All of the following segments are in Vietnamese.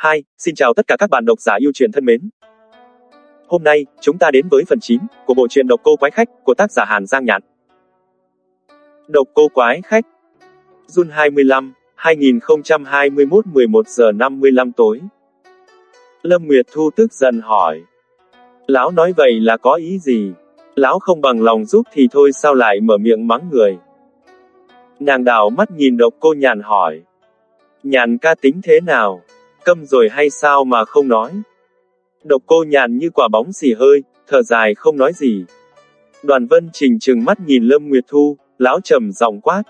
2. xin chào tất cả các bạn độc giả yêu truyện thân mến. Hôm nay, chúng ta đến với phần 9 của bộ truyện Độc Cô Quái Khách của tác giả Hàn Giang Nhạn. Độc Cô Quái Khách Jun 25, 2021 11 giờ 55 tối Lâm Nguyệt Thu tức giận hỏi. Lão nói vậy là có ý gì? Lão không bằng lòng giúp thì thôi sao lại mở miệng mắng người? Nàng đảo mắt nhìn độc cô nhàn hỏi. Nhàn ca tính thế nào? Câm rồi hay sao mà không nói? Độc cô nhàn như quả bóng xì hơi, thở dài không nói gì. Đoàn vân trình trừng mắt nhìn Lâm Nguyệt Thu, lão trầm giọng quát.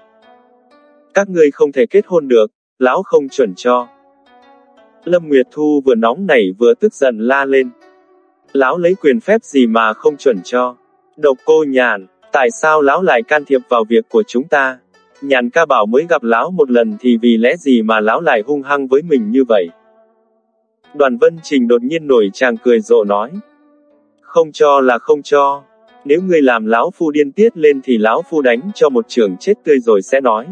Các ngươi không thể kết hôn được, lão không chuẩn cho. Lâm Nguyệt Thu vừa nóng nảy vừa tức giận la lên. Lão lấy quyền phép gì mà không chuẩn cho. Độc cô nhàn, tại sao lão lại can thiệp vào việc của chúng ta? Nhàn ca bảo mới gặp lão một lần thì vì lẽ gì mà lão lại hung hăng với mình như vậy? Đoàn Vân Trình đột nhiên nổi chàng cười rộ nói. Không cho là không cho. Nếu ngươi làm lão phu điên tiết lên thì lão phu đánh cho một trường chết tươi rồi sẽ nói.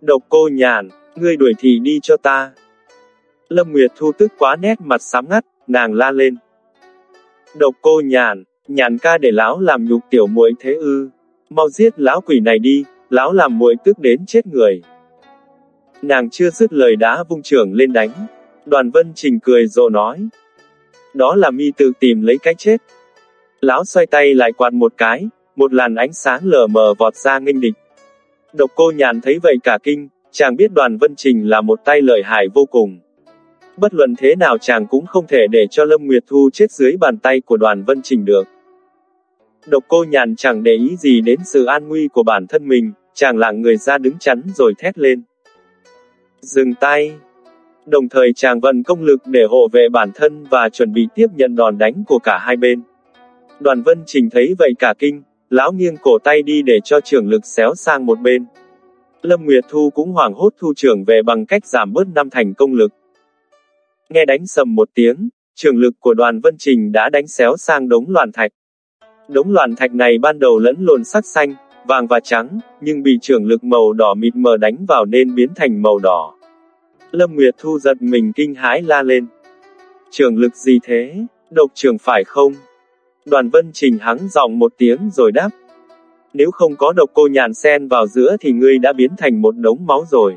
Độc cô nhàn, ngươi đuổi thì đi cho ta. Lâm Nguyệt Thu tức quá nét mặt sám ngắt, nàng la lên. Độc cô nhàn, nhàn ca để lão làm nhục tiểu muội thế ư. Mau giết lão quỷ này đi, lão làm muội tức đến chết người. Nàng chưa dứt lời đã vung trưởng lên đánh. Đoàn vân trình cười rộ nói. Đó là mi tự tìm lấy cái chết. Lão xoay tay lại quạt một cái, một làn ánh sáng lờ mờ vọt ra nghênh địch. Độc cô nhàn thấy vậy cả kinh, chàng biết đoàn vân trình là một tay lợi hại vô cùng. Bất luận thế nào chàng cũng không thể để cho Lâm Nguyệt Thu chết dưới bàn tay của đoàn vân trình được. Độc cô nhàn chẳng để ý gì đến sự an nguy của bản thân mình, chàng lặng người ra đứng chắn rồi thét lên. Dừng tay! Đồng thời chàng vận công lực để hộ vệ bản thân và chuẩn bị tiếp nhận đòn đánh của cả hai bên. Đoàn vân trình thấy vậy cả kinh, lão nghiêng cổ tay đi để cho trường lực xéo sang một bên. Lâm Nguyệt Thu cũng hoảng hốt thu trưởng về bằng cách giảm bớt năm thành công lực. Nghe đánh sầm một tiếng, trường lực của đoàn vân trình đã đánh xéo sang đống loạn thạch. Đống loạn thạch này ban đầu lẫn lộn sắc xanh, vàng và trắng, nhưng bị trường lực màu đỏ mịt mờ đánh vào nên biến thành màu đỏ. Lâm Nguyệt Thu giật mình kinh hãi la lên. Trường lực gì thế? Độc trường phải không? Đoàn Vân Trình hắng giọng một tiếng rồi đáp. Nếu không có độc cô nhàn sen vào giữa thì ngươi đã biến thành một đống máu rồi.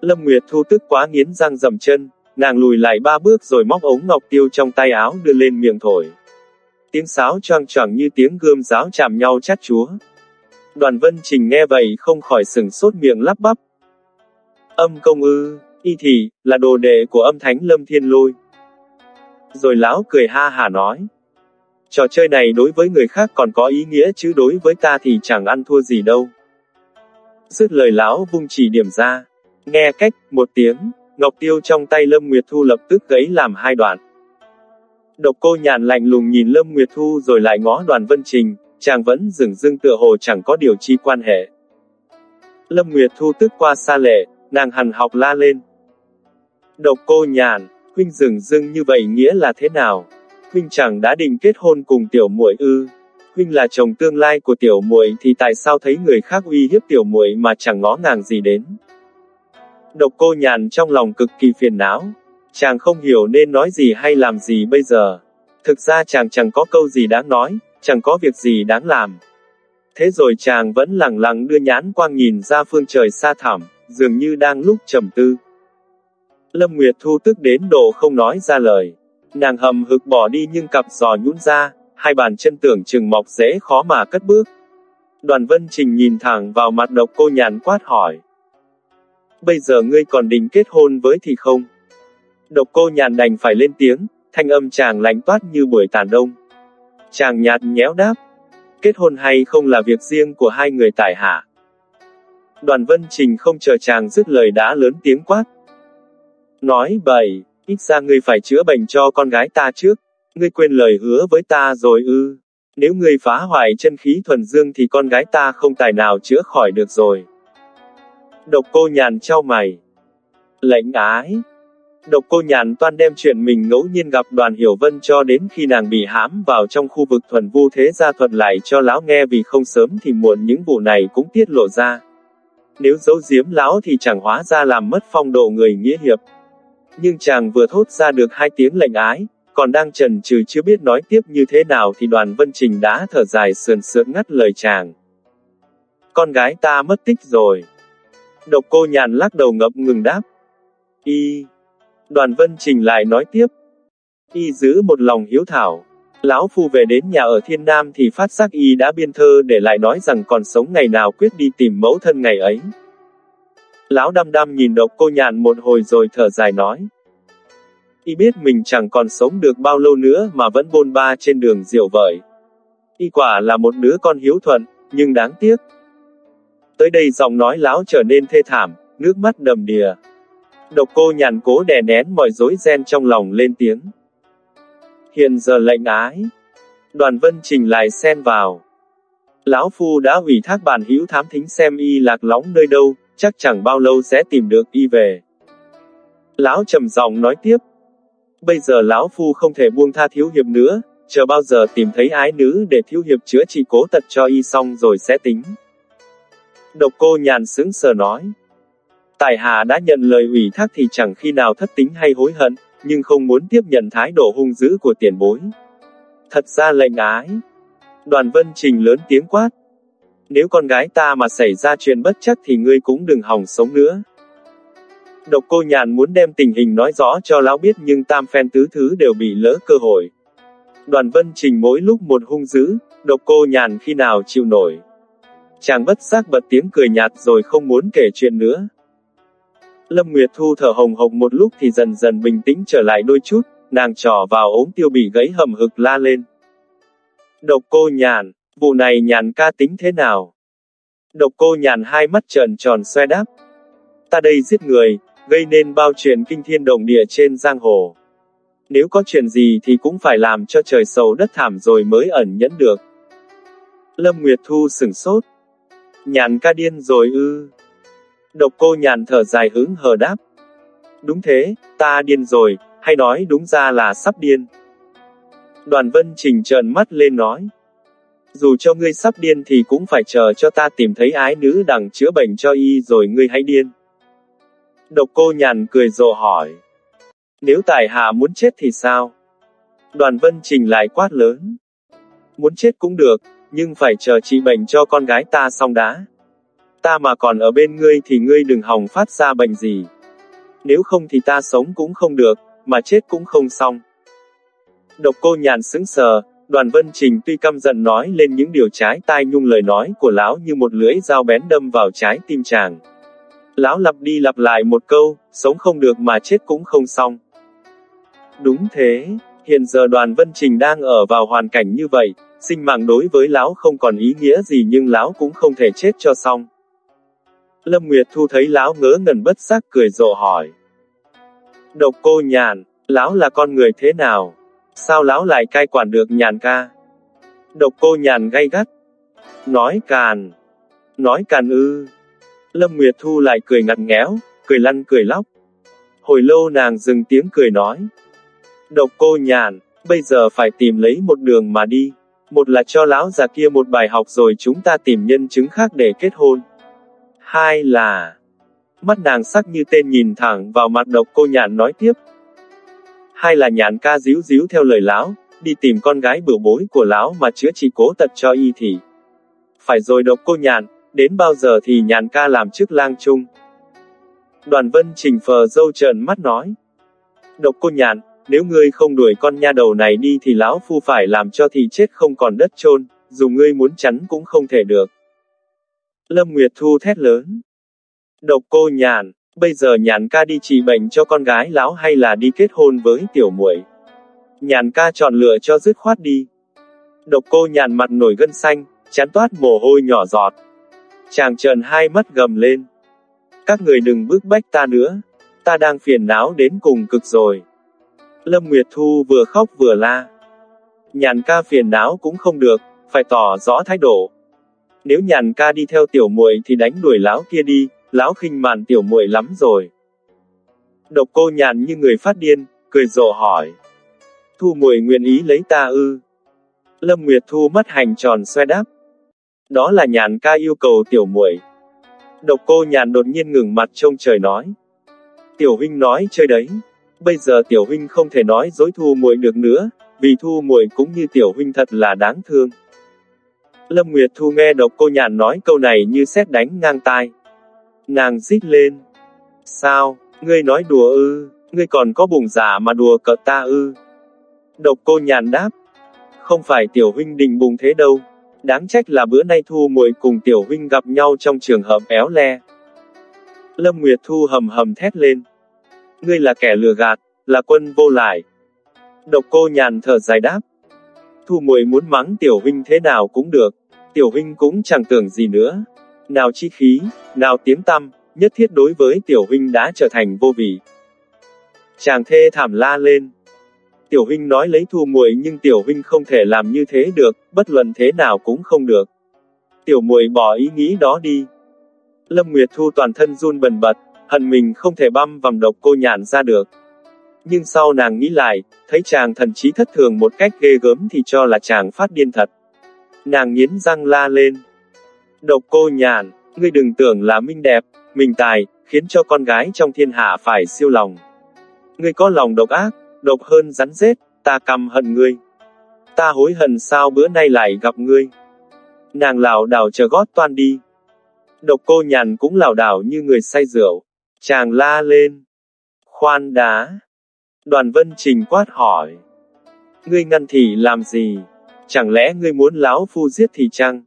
Lâm Nguyệt Thu tức quá nghiến răng dầm chân, nàng lùi lại ba bước rồi móc ống ngọc tiêu trong tay áo đưa lên miệng thổi. Tiếng sáo choang choảng như tiếng gươm giáo chạm nhau chát chúa. Đoàn Vân Trình nghe vậy không khỏi sừng sốt miệng lắp bắp. Âm công ư, y thì, là đồ đệ của âm thánh Lâm Thiên Lôi. Rồi lão cười ha hà nói. Trò chơi này đối với người khác còn có ý nghĩa chứ đối với ta thì chẳng ăn thua gì đâu. Dứt lời lão vung chỉ điểm ra. Nghe cách, một tiếng, ngọc tiêu trong tay Lâm Nguyệt Thu lập tức gãy làm hai đoạn. Độc cô nhàn lạnh lùng nhìn Lâm Nguyệt Thu rồi lại ngó đoàn vân trình, chàng vẫn dừng dưng tựa hồ chẳng có điều chi quan hệ. Lâm Nguyệt Thu tức qua xa lệ, nàng hằn học la lên. Độc cô nhàn, huynh dừng dưng như vậy nghĩa là thế nào? Huynh chẳng đã định kết hôn cùng tiểu muội ư? Huynh là chồng tương lai của tiểu muội thì tại sao thấy người khác uy hiếp tiểu muội mà chẳng ngó ngàng gì đến? Độc cô nhàn trong lòng cực kỳ phiền não. Chàng không hiểu nên nói gì hay làm gì bây giờ. Thực ra chàng chẳng có câu gì đáng nói, chẳng có việc gì đáng làm. Thế rồi chàng vẫn lặng lặng đưa nhãn quang nhìn ra phương trời xa thẳm, dường như đang lúc trầm tư. Lâm Nguyệt Thu tức đến độ không nói ra lời. Nàng hầm hực bỏ đi nhưng cặp giò nhũn ra, hai bàn chân tưởng chừng mọc dễ khó mà cất bước. Đoàn Vân Trình nhìn thẳng vào mặt độc cô nhàn quát hỏi. Bây giờ ngươi còn định kết hôn với thì không? Độc cô nhàn đành phải lên tiếng, thanh âm chàng lạnh toát như buổi tàn đông. Chàng nhạt nhéo đáp. Kết hôn hay không là việc riêng của hai người tại hạ. Đoàn Vân Trình không chờ chàng dứt lời đã lớn tiếng quát. Nói bậy, ít ra ngươi phải chữa bệnh cho con gái ta trước. Ngươi quên lời hứa với ta rồi ư. Nếu ngươi phá hoại chân khí thuần dương thì con gái ta không tài nào chữa khỏi được rồi. Độc cô nhàn trao mày. Lệnh ái. Độc cô nhàn toan đem chuyện mình ngẫu nhiên gặp đoàn hiểu vân cho đến khi nàng bị hãm vào trong khu vực thuần vu thế gia thuật lại cho lão nghe vì không sớm thì muộn những vụ này cũng tiết lộ ra. Nếu giấu giếm lão thì chẳng hóa ra làm mất phong độ người nghĩa hiệp. Nhưng chàng vừa thốt ra được hai tiếng lệnh ái, còn đang trần trừ chưa biết nói tiếp như thế nào thì đoàn vân trình đã thở dài sườn sượn ngắt lời chàng. Con gái ta mất tích rồi. Độc cô nhàn lắc đầu ngập ngừng đáp. Y. Đoàn vân trình lại nói tiếp. Y giữ một lòng hiếu thảo. Lão Phu về đến nhà ở Thiên Nam thì phát giác Y đã biên thơ để lại nói rằng còn sống ngày nào quyết đi tìm mẫu thân ngày ấy. Lão đăm đăm nhìn độc cô nhàn một hồi rồi thở dài nói. Y biết mình chẳng còn sống được bao lâu nữa mà vẫn bôn ba trên đường diệu vợi. Y quả là một đứa con hiếu thuận, nhưng đáng tiếc. Tới đây giọng nói lão trở nên thê thảm, nước mắt đầm đìa. Độc cô nhàn cố đè nén mọi rối ren trong lòng lên tiếng. Hiện giờ lệnh ái. Đoàn vân trình lại xen vào. Lão Phu đã ủy thác bản hữu thám thính xem y lạc lóng nơi đâu, chắc chẳng bao lâu sẽ tìm được y về. Lão trầm giọng nói tiếp. Bây giờ lão Phu không thể buông tha thiếu hiệp nữa, chờ bao giờ tìm thấy ái nữ để thiếu hiệp chữa trị cố tật cho y xong rồi sẽ tính. Độc cô nhàn sững sờ nói. Tài hà đã nhận lời ủy thác thì chẳng khi nào thất tính hay hối hận, nhưng không muốn tiếp nhận thái độ hung dữ của tiền bối. Thật ra lệnh ái. Đoàn vân trình lớn tiếng quát. Nếu con gái ta mà xảy ra chuyện bất chắc thì ngươi cũng đừng hòng sống nữa. Độc cô nhàn muốn đem tình hình nói rõ cho lão biết nhưng tam phen tứ thứ đều bị lỡ cơ hội. Đoàn vân trình mỗi lúc một hung dữ, độc cô nhàn khi nào chịu nổi. Chàng bất giác bật tiếng cười nhạt rồi không muốn kể chuyện nữa. Lâm Nguyệt Thu thở hồng hộc một lúc thì dần dần bình tĩnh trở lại đôi chút, nàng trỏ vào ống tiêu bị gãy hầm hực la lên. Độc cô nhàn, vụ này nhàn ca tính thế nào? Độc cô nhàn hai mắt trợn tròn xoe đáp. Ta đây giết người, gây nên bao chuyện kinh thiên động địa trên giang hồ. Nếu có chuyện gì thì cũng phải làm cho trời sầu đất thảm rồi mới ẩn nhẫn được. Lâm Nguyệt Thu sửng sốt. Nhàn ca điên rồi ư. Độc cô nhàn thở dài hứng hờ đáp. Đúng thế, ta điên rồi, hay nói đúng ra là sắp điên. Đoàn vân trình trợn mắt lên nói. Dù cho ngươi sắp điên thì cũng phải chờ cho ta tìm thấy ái nữ đằng chữa bệnh cho y rồi ngươi hãy điên. Độc cô nhàn cười rộ hỏi. Nếu tài hạ muốn chết thì sao? Đoàn vân trình lại quát lớn. Muốn chết cũng được, nhưng phải chờ trị bệnh cho con gái ta xong đã. Ta mà còn ở bên ngươi thì ngươi đừng hòng phát ra bệnh gì. Nếu không thì ta sống cũng không được, mà chết cũng không xong. Độc cô nhàn sững sờ, đoàn vân trình tuy căm giận nói lên những điều trái tai nhung lời nói của lão như một lưỡi dao bén đâm vào trái tim chàng. Lão lặp đi lặp lại một câu, sống không được mà chết cũng không xong. Đúng thế, hiện giờ đoàn vân trình đang ở vào hoàn cảnh như vậy, sinh mạng đối với lão không còn ý nghĩa gì nhưng lão cũng không thể chết cho xong. Lâm Nguyệt Thu thấy lão ngớ ngẩn bất giác cười rộ hỏi. Độc cô nhàn, lão là con người thế nào? Sao lão lại cai quản được nhàn ca? Độc cô nhàn gay gắt. Nói càn. Nói càn ư. Lâm Nguyệt Thu lại cười ngặt nghẽo, cười lăn cười lóc. Hồi lâu nàng dừng tiếng cười nói. Độc cô nhàn, bây giờ phải tìm lấy một đường mà đi. Một là cho lão già kia một bài học rồi chúng ta tìm nhân chứng khác để kết hôn. Hai là... Mắt nàng sắc như tên nhìn thẳng vào mặt độc cô nhàn nói tiếp. Hai là nhàn ca díu díu theo lời lão, đi tìm con gái bửu bối của lão mà chữa trị cố tật cho y thì. Phải rồi độc cô nhàn, đến bao giờ thì nhàn ca làm chức lang chung. Đoàn vân trình phờ dâu trợn mắt nói. Độc cô nhàn, nếu ngươi không đuổi con nha đầu này đi thì lão phu phải làm cho thì chết không còn đất chôn, dù ngươi muốn chắn cũng không thể được. Lâm Nguyệt Thu thét lớn. Độc cô nhàn, bây giờ nhàn ca đi trị bệnh cho con gái lão hay là đi kết hôn với tiểu muội? Nhàn ca chọn lựa cho dứt khoát đi. Độc cô nhàn mặt nổi gân xanh, chán toát mồ hôi nhỏ giọt. Chàng trợn hai mắt gầm lên. Các người đừng bức bách ta nữa. Ta đang phiền não đến cùng cực rồi. Lâm Nguyệt Thu vừa khóc vừa la. Nhàn ca phiền não cũng không được, phải tỏ rõ thái độ. Nếu nhàn ca đi theo tiểu muội thì đánh đuổi lão kia đi, lão khinh màn tiểu muội lắm rồi. Độc cô nhàn như người phát điên, cười rộ hỏi. Thu muội nguyện ý lấy ta ư. Lâm Nguyệt Thu mắt hành tròn xoe đáp. Đó là nhàn ca yêu cầu tiểu muội. Độc cô nhàn đột nhiên ngừng mặt trông trời nói. Tiểu huynh nói chơi đấy. Bây giờ tiểu huynh không thể nói dối thu muội được nữa, vì thu muội cũng như tiểu huynh thật là đáng thương. Lâm Nguyệt Thu nghe độc cô nhàn nói câu này như xét đánh ngang tai. Nàng rít lên. Sao, ngươi nói đùa ư, ngươi còn có bùng giả mà đùa cợt ta ư. Độc cô nhàn đáp. Không phải tiểu huynh định bùng thế đâu. Đáng trách là bữa nay Thu muội cùng tiểu huynh gặp nhau trong trường hợp éo le. Lâm Nguyệt Thu hầm hầm thét lên. Ngươi là kẻ lừa gạt, là quân vô lại. Độc cô nhàn thở dài đáp. Thu muội muốn mắng tiểu huynh thế nào cũng được. Tiểu huynh cũng chẳng tưởng gì nữa. Nào chi khí, nào tiếng tăm, nhất thiết đối với tiểu huynh đã trở thành vô vị. Chàng thê thảm la lên. Tiểu huynh nói lấy thu muội nhưng tiểu huynh không thể làm như thế được, bất luận thế nào cũng không được. Tiểu muội bỏ ý nghĩ đó đi. Lâm Nguyệt Thu toàn thân run bần bật, hận mình không thể băm vằm độc cô nhạn ra được. Nhưng sau nàng nghĩ lại, thấy chàng thần trí thất thường một cách ghê gớm thì cho là chàng phát điên thật. Nàng nghiến răng la lên. Độc cô nhàn, ngươi đừng tưởng là minh đẹp, mình tài, khiến cho con gái trong thiên hạ phải siêu lòng. Ngươi có lòng độc ác, độc hơn rắn rết, ta căm hận ngươi. Ta hối hận sao bữa nay lại gặp ngươi. Nàng lảo đảo chờ gót toan đi. Độc cô nhàn cũng lảo đảo như người say rượu. Chàng la lên. Khoan đá. Đoàn vân trình quát hỏi. Ngươi ngăn thì làm gì? Chẳng lẽ ngươi muốn lão phu giết thì chăng?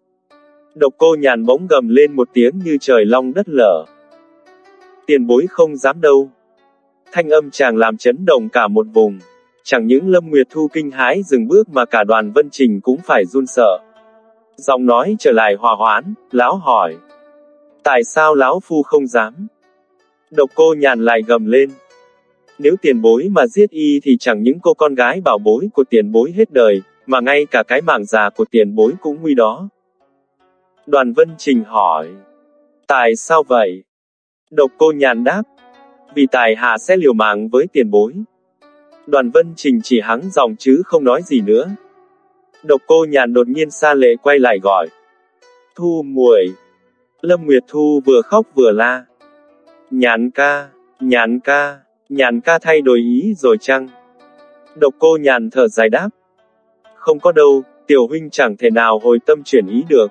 Độc cô nhàn bỗng gầm lên một tiếng như trời long đất lở. Tiền bối không dám đâu. Thanh âm chàng làm chấn động cả một vùng. Chẳng những Lâm Nguyệt Thu kinh hãi dừng bước mà cả đoàn vân trình cũng phải run sợ. Giọng nói trở lại hòa hoãn, lão hỏi. Tại sao lão phu không dám? Độc cô nhàn lại gầm lên. Nếu tiền bối mà giết y thì chẳng những cô con gái bảo bối của tiền bối hết đời, mà ngay cả cái mạng già của tiền bối cũng nguy đó. Đoàn Vân Trình hỏi. Tại sao vậy? Độc cô nhàn đáp. Vì tài hạ sẽ liều mạng với tiền bối. Đoàn Vân Trình chỉ hắng dòng chứ không nói gì nữa. Độc cô nhàn đột nhiên xa lệ quay lại gọi. Thu muội. Lâm Nguyệt Thu vừa khóc vừa la. Nhàn ca, nhàn ca, nhàn ca thay đổi ý rồi chăng? Độc cô nhàn thở dài đáp. Không có đâu, tiểu huynh chẳng thể nào hồi tâm chuyển ý được.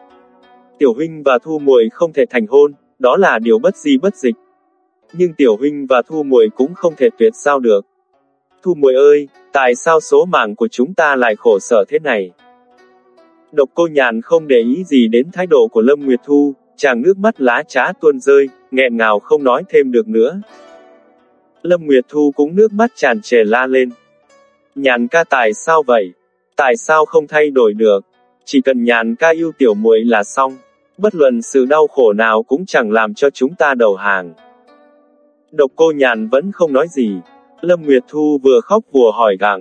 Tiểu huynh và thu muội không thể thành hôn, đó là điều bất di bất dịch. Nhưng tiểu huynh và thu muội cũng không thể tuyệt sao được. Thu muội ơi, tại sao số mạng của chúng ta lại khổ sở thế này? Độc cô nhàn không để ý gì đến thái độ của Lâm Nguyệt Thu, chàng nước mắt lá trá tuôn rơi, nghẹn ngào không nói thêm được nữa. Lâm Nguyệt Thu cũng nước mắt tràn trề la lên. Nhàn ca tại sao vậy? Tại sao không thay đổi được? Chỉ cần nhàn ca yêu tiểu muội là xong. Bất luận sự đau khổ nào cũng chẳng làm cho chúng ta đầu hàng. Độc cô nhàn vẫn không nói gì. Lâm Nguyệt Thu vừa khóc vừa hỏi gặng.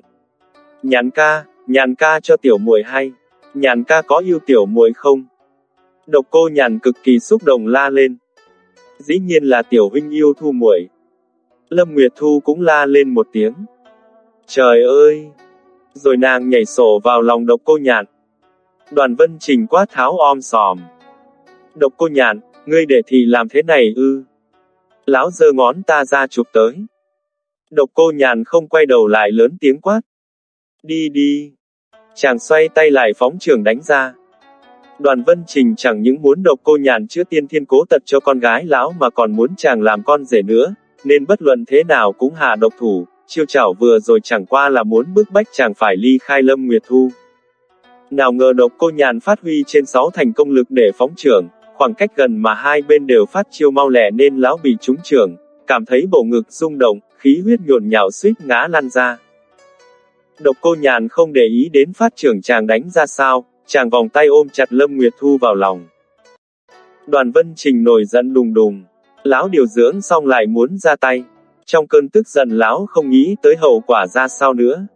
Nhàn ca, nhàn ca cho tiểu muội hay. Nhàn ca có yêu tiểu muội không? Độc cô nhàn cực kỳ xúc động la lên. Dĩ nhiên là tiểu huynh yêu thu muội. Lâm Nguyệt Thu cũng la lên một tiếng. Trời ơi! Rồi nàng nhảy sổ vào lòng độc cô nhạn. Đoàn vân trình quát tháo om sòm. Độc cô nhạn, ngươi để thì làm thế này ư. Lão giơ ngón ta ra chụp tới. Độc cô nhàn không quay đầu lại lớn tiếng quát. Đi đi. Chàng xoay tay lại phóng trường đánh ra. Đoàn vân trình chẳng những muốn độc cô nhàn chữa tiên thiên cố tật cho con gái lão mà còn muốn chàng làm con rể nữa, nên bất luận thế nào cũng hạ độc thủ, chiêu chảo vừa rồi chẳng qua là muốn bức bách chàng phải ly khai Lâm Nguyệt Thu. Nào ngờ độc cô nhàn phát huy trên 6 thành công lực để phóng trưởng, khoảng cách gần mà hai bên đều phát chiêu mau lẹ nên lão bị trúng trưởng, cảm thấy bầu ngực rung động, khí huyết nhộn nhạo suýt ngã lăn ra. Độc cô nhàn không để ý đến phát trưởng chàng đánh ra sao, chàng vòng tay ôm chặt Lâm Nguyệt Thu vào lòng. Đoàn Vân Trình nổi giận đùng đùng, lão điều dưỡng xong lại muốn ra tay. Trong cơn tức giận lão không nghĩ tới hậu quả ra sao nữa.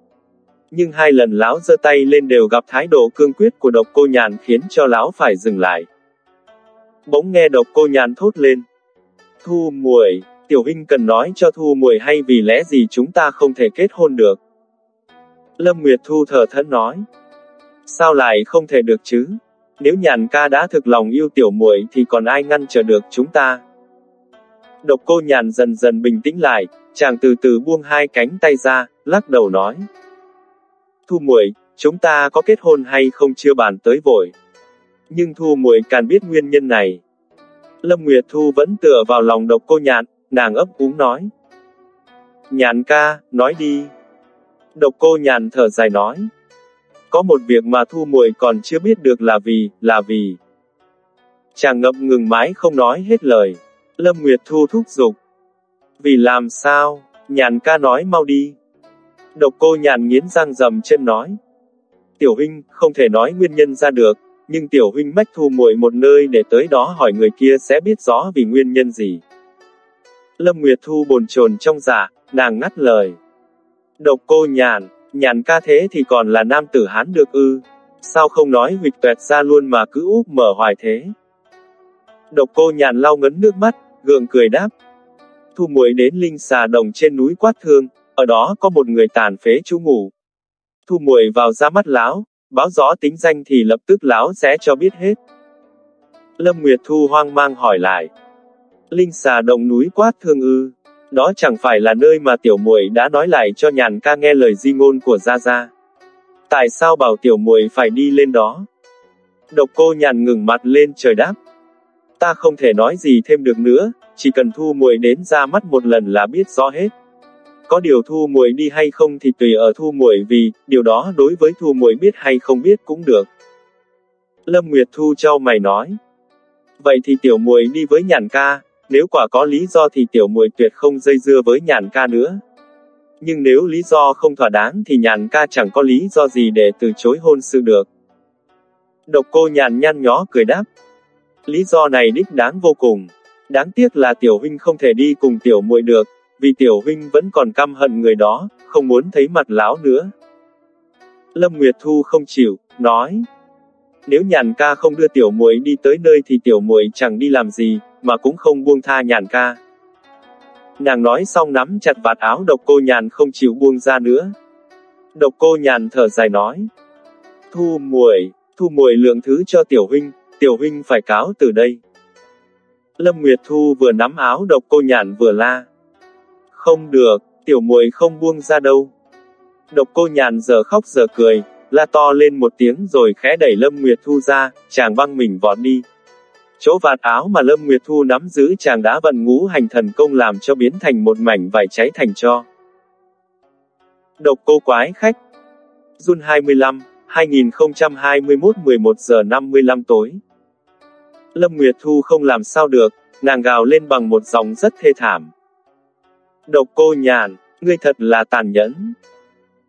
Nhưng hai lần lão giơ tay lên đều gặp thái độ cương quyết của độc cô nhàn khiến cho lão phải dừng lại. Bỗng nghe độc cô nhàn thốt lên. Thu muội, tiểu huynh cần nói cho thu muội hay vì lẽ gì chúng ta không thể kết hôn được. Lâm Nguyệt Thu thở thẫn nói. Sao lại không thể được chứ? Nếu nhàn ca đã thực lòng yêu tiểu muội thì còn ai ngăn trở được chúng ta? Độc cô nhàn dần dần bình tĩnh lại, chàng từ từ buông hai cánh tay ra, lắc đầu nói. Thu muội, chúng ta có kết hôn hay không chưa bàn tới vội. Nhưng Thu muội càng biết nguyên nhân này. Lâm Nguyệt Thu vẫn tựa vào lòng độc cô nhàn, nàng ấp úng nói. Nhàn ca, nói đi. Độc cô nhàn thở dài nói. Có một việc mà Thu muội còn chưa biết được là vì, là vì. Chàng ngập ngừng mãi không nói hết lời. Lâm Nguyệt Thu thúc giục. Vì làm sao? Nhàn ca nói mau đi. Độc cô nhàn nghiến răng rầm chân nói. Tiểu huynh, không thể nói nguyên nhân ra được, nhưng tiểu huynh mách thu muội một nơi để tới đó hỏi người kia sẽ biết rõ vì nguyên nhân gì. Lâm Nguyệt Thu bồn chồn trong giả, nàng ngắt lời. Độc cô nhàn, nhàn ca thế thì còn là nam tử hán được ư. Sao không nói huyệt tuẹt ra luôn mà cứ úp mở hoài thế. Độc cô nhàn lau ngấn nước mắt, gượng cười đáp. Thu muội đến linh xà đồng trên núi quát thương, ở đó có một người tàn phế chú ngủ. Thu muội vào ra mắt lão, báo rõ tính danh thì lập tức lão sẽ cho biết hết. Lâm Nguyệt Thu hoang mang hỏi lại. Linh xà đồng núi quát thương ư. Đó chẳng phải là nơi mà tiểu muội đã nói lại cho nhàn ca nghe lời di ngôn của Gia Gia. Tại sao bảo tiểu muội phải đi lên đó? Độc cô nhàn ngừng mặt lên trời đáp. Ta không thể nói gì thêm được nữa, chỉ cần thu muội đến ra mắt một lần là biết rõ hết. Có điều thu muội đi hay không thì tùy ở thu muội vì, điều đó đối với thu muội biết hay không biết cũng được. Lâm Nguyệt Thu trao mày nói. Vậy thì tiểu muội đi với nhàn ca, nếu quả có lý do thì tiểu muội tuyệt không dây dưa với nhàn ca nữa. Nhưng nếu lý do không thỏa đáng thì nhàn ca chẳng có lý do gì để từ chối hôn sự được. Độc cô nhàn nhăn nhó cười đáp. Lý do này đích đáng vô cùng. Đáng tiếc là tiểu huynh không thể đi cùng tiểu muội được, vì tiểu huynh vẫn còn căm hận người đó, không muốn thấy mặt lão nữa. Lâm Nguyệt Thu không chịu, nói. Nếu nhàn ca không đưa tiểu muội đi tới nơi thì tiểu muội chẳng đi làm gì, mà cũng không buông tha nhàn ca. Nàng nói xong nắm chặt vạt áo độc cô nhàn không chịu buông ra nữa. Độc cô nhàn thở dài nói. Thu muội, thu muội lượng thứ cho tiểu huynh, tiểu huynh phải cáo từ đây. Lâm Nguyệt Thu vừa nắm áo độc cô nhàn vừa la. Không được, tiểu muội không buông ra đâu. Độc cô nhàn giờ khóc giờ cười, la to lên một tiếng rồi khẽ đẩy Lâm Nguyệt Thu ra, chàng băng mình vọt đi. Chỗ vạt áo mà Lâm Nguyệt Thu nắm giữ chàng đã vận ngũ hành thần công làm cho biến thành một mảnh vải cháy thành cho. Độc cô quái khách Jun 25, 2021 11 giờ 55 tối Lâm Nguyệt Thu không làm sao được, nàng gào lên bằng một giọng rất thê thảm. Độc cô nhàn, ngươi thật là tàn nhẫn.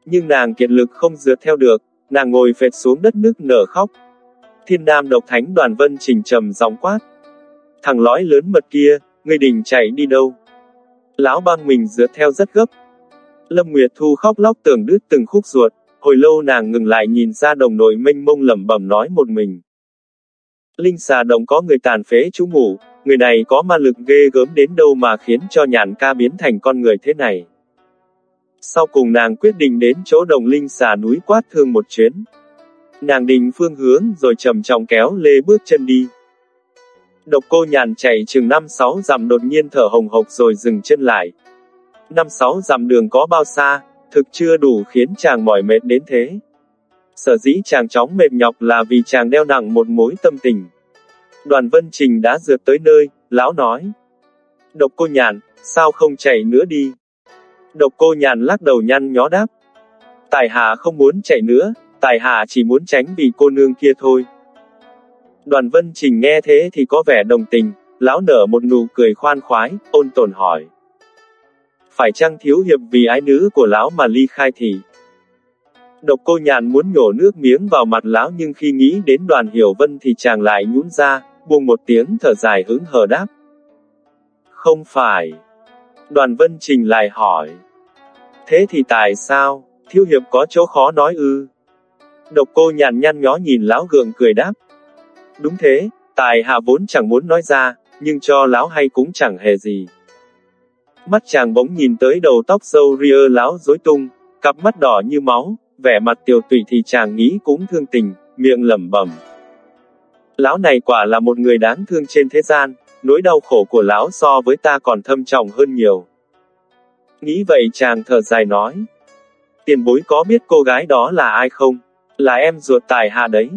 Nhưng nàng kiệt lực không dượt theo được, nàng ngồi phệt xuống đất nước nở khóc. Thiên Nam độc thánh đoàn vân trình trầm giọng quát. Thằng lõi lớn mật kia, ngươi định chạy đi đâu? Lão băng mình dượt theo rất gấp. Lâm Nguyệt Thu khóc lóc tưởng đứt từng khúc ruột, hồi lâu nàng ngừng lại nhìn ra đồng nội mênh mông lẩm bẩm nói một mình. Linh xà đồng có người tàn phế chú ngủ, người này có ma lực ghê gớm đến đâu mà khiến cho nhàn ca biến thành con người thế này. Sau cùng nàng quyết định đến chỗ đồng linh xà núi quát thương một chuyến. Nàng định phương hướng rồi trầm trọng kéo lê bước chân đi. Độc cô nhàn chạy chừng 5-6 dặm đột nhiên thở hồng hộc rồi dừng chân lại. 5-6 dặm đường có bao xa, thực chưa đủ khiến chàng mỏi mệt đến thế. Sở dĩ chàng chóng mệt nhọc là vì chàng đeo nặng một mối tâm tình. Đoàn Vân Trình đã dượt tới nơi, lão nói. Độc cô nhàn, sao không chạy nữa đi? Độc cô nhàn lắc đầu nhăn nhó đáp. Tài hạ không muốn chạy nữa, tài hạ chỉ muốn tránh vì cô nương kia thôi. Đoàn Vân Trình nghe thế thì có vẻ đồng tình, lão nở một nụ cười khoan khoái, ôn tồn hỏi. Phải chăng thiếu hiệp vì ái nữ của lão mà ly khai thì? Độc cô nhàn muốn nhổ nước miếng vào mặt lão nhưng khi nghĩ đến đoàn hiểu vân thì chàng lại nhún ra, buông một tiếng thở dài hứng hờ đáp. Không phải. Đoàn vân trình lại hỏi. Thế thì tại sao, thiếu hiệp có chỗ khó nói ư? Độc cô nhàn nhăn nhó nhìn lão gượng cười đáp. Đúng thế, tài hạ vốn chẳng muốn nói ra, nhưng cho lão hay cũng chẳng hề gì. Mắt chàng bỗng nhìn tới đầu tóc sâu ria lão rối tung, cặp mắt đỏ như máu, vẻ mặt tiểu tụy thì chàng nghĩ cũng thương tình, miệng lẩm bẩm. Lão này quả là một người đáng thương trên thế gian, nỗi đau khổ của lão so với ta còn thâm trọng hơn nhiều. Nghĩ vậy chàng thở dài nói. Tiền bối có biết cô gái đó là ai không? Là em ruột tài hạ đấy.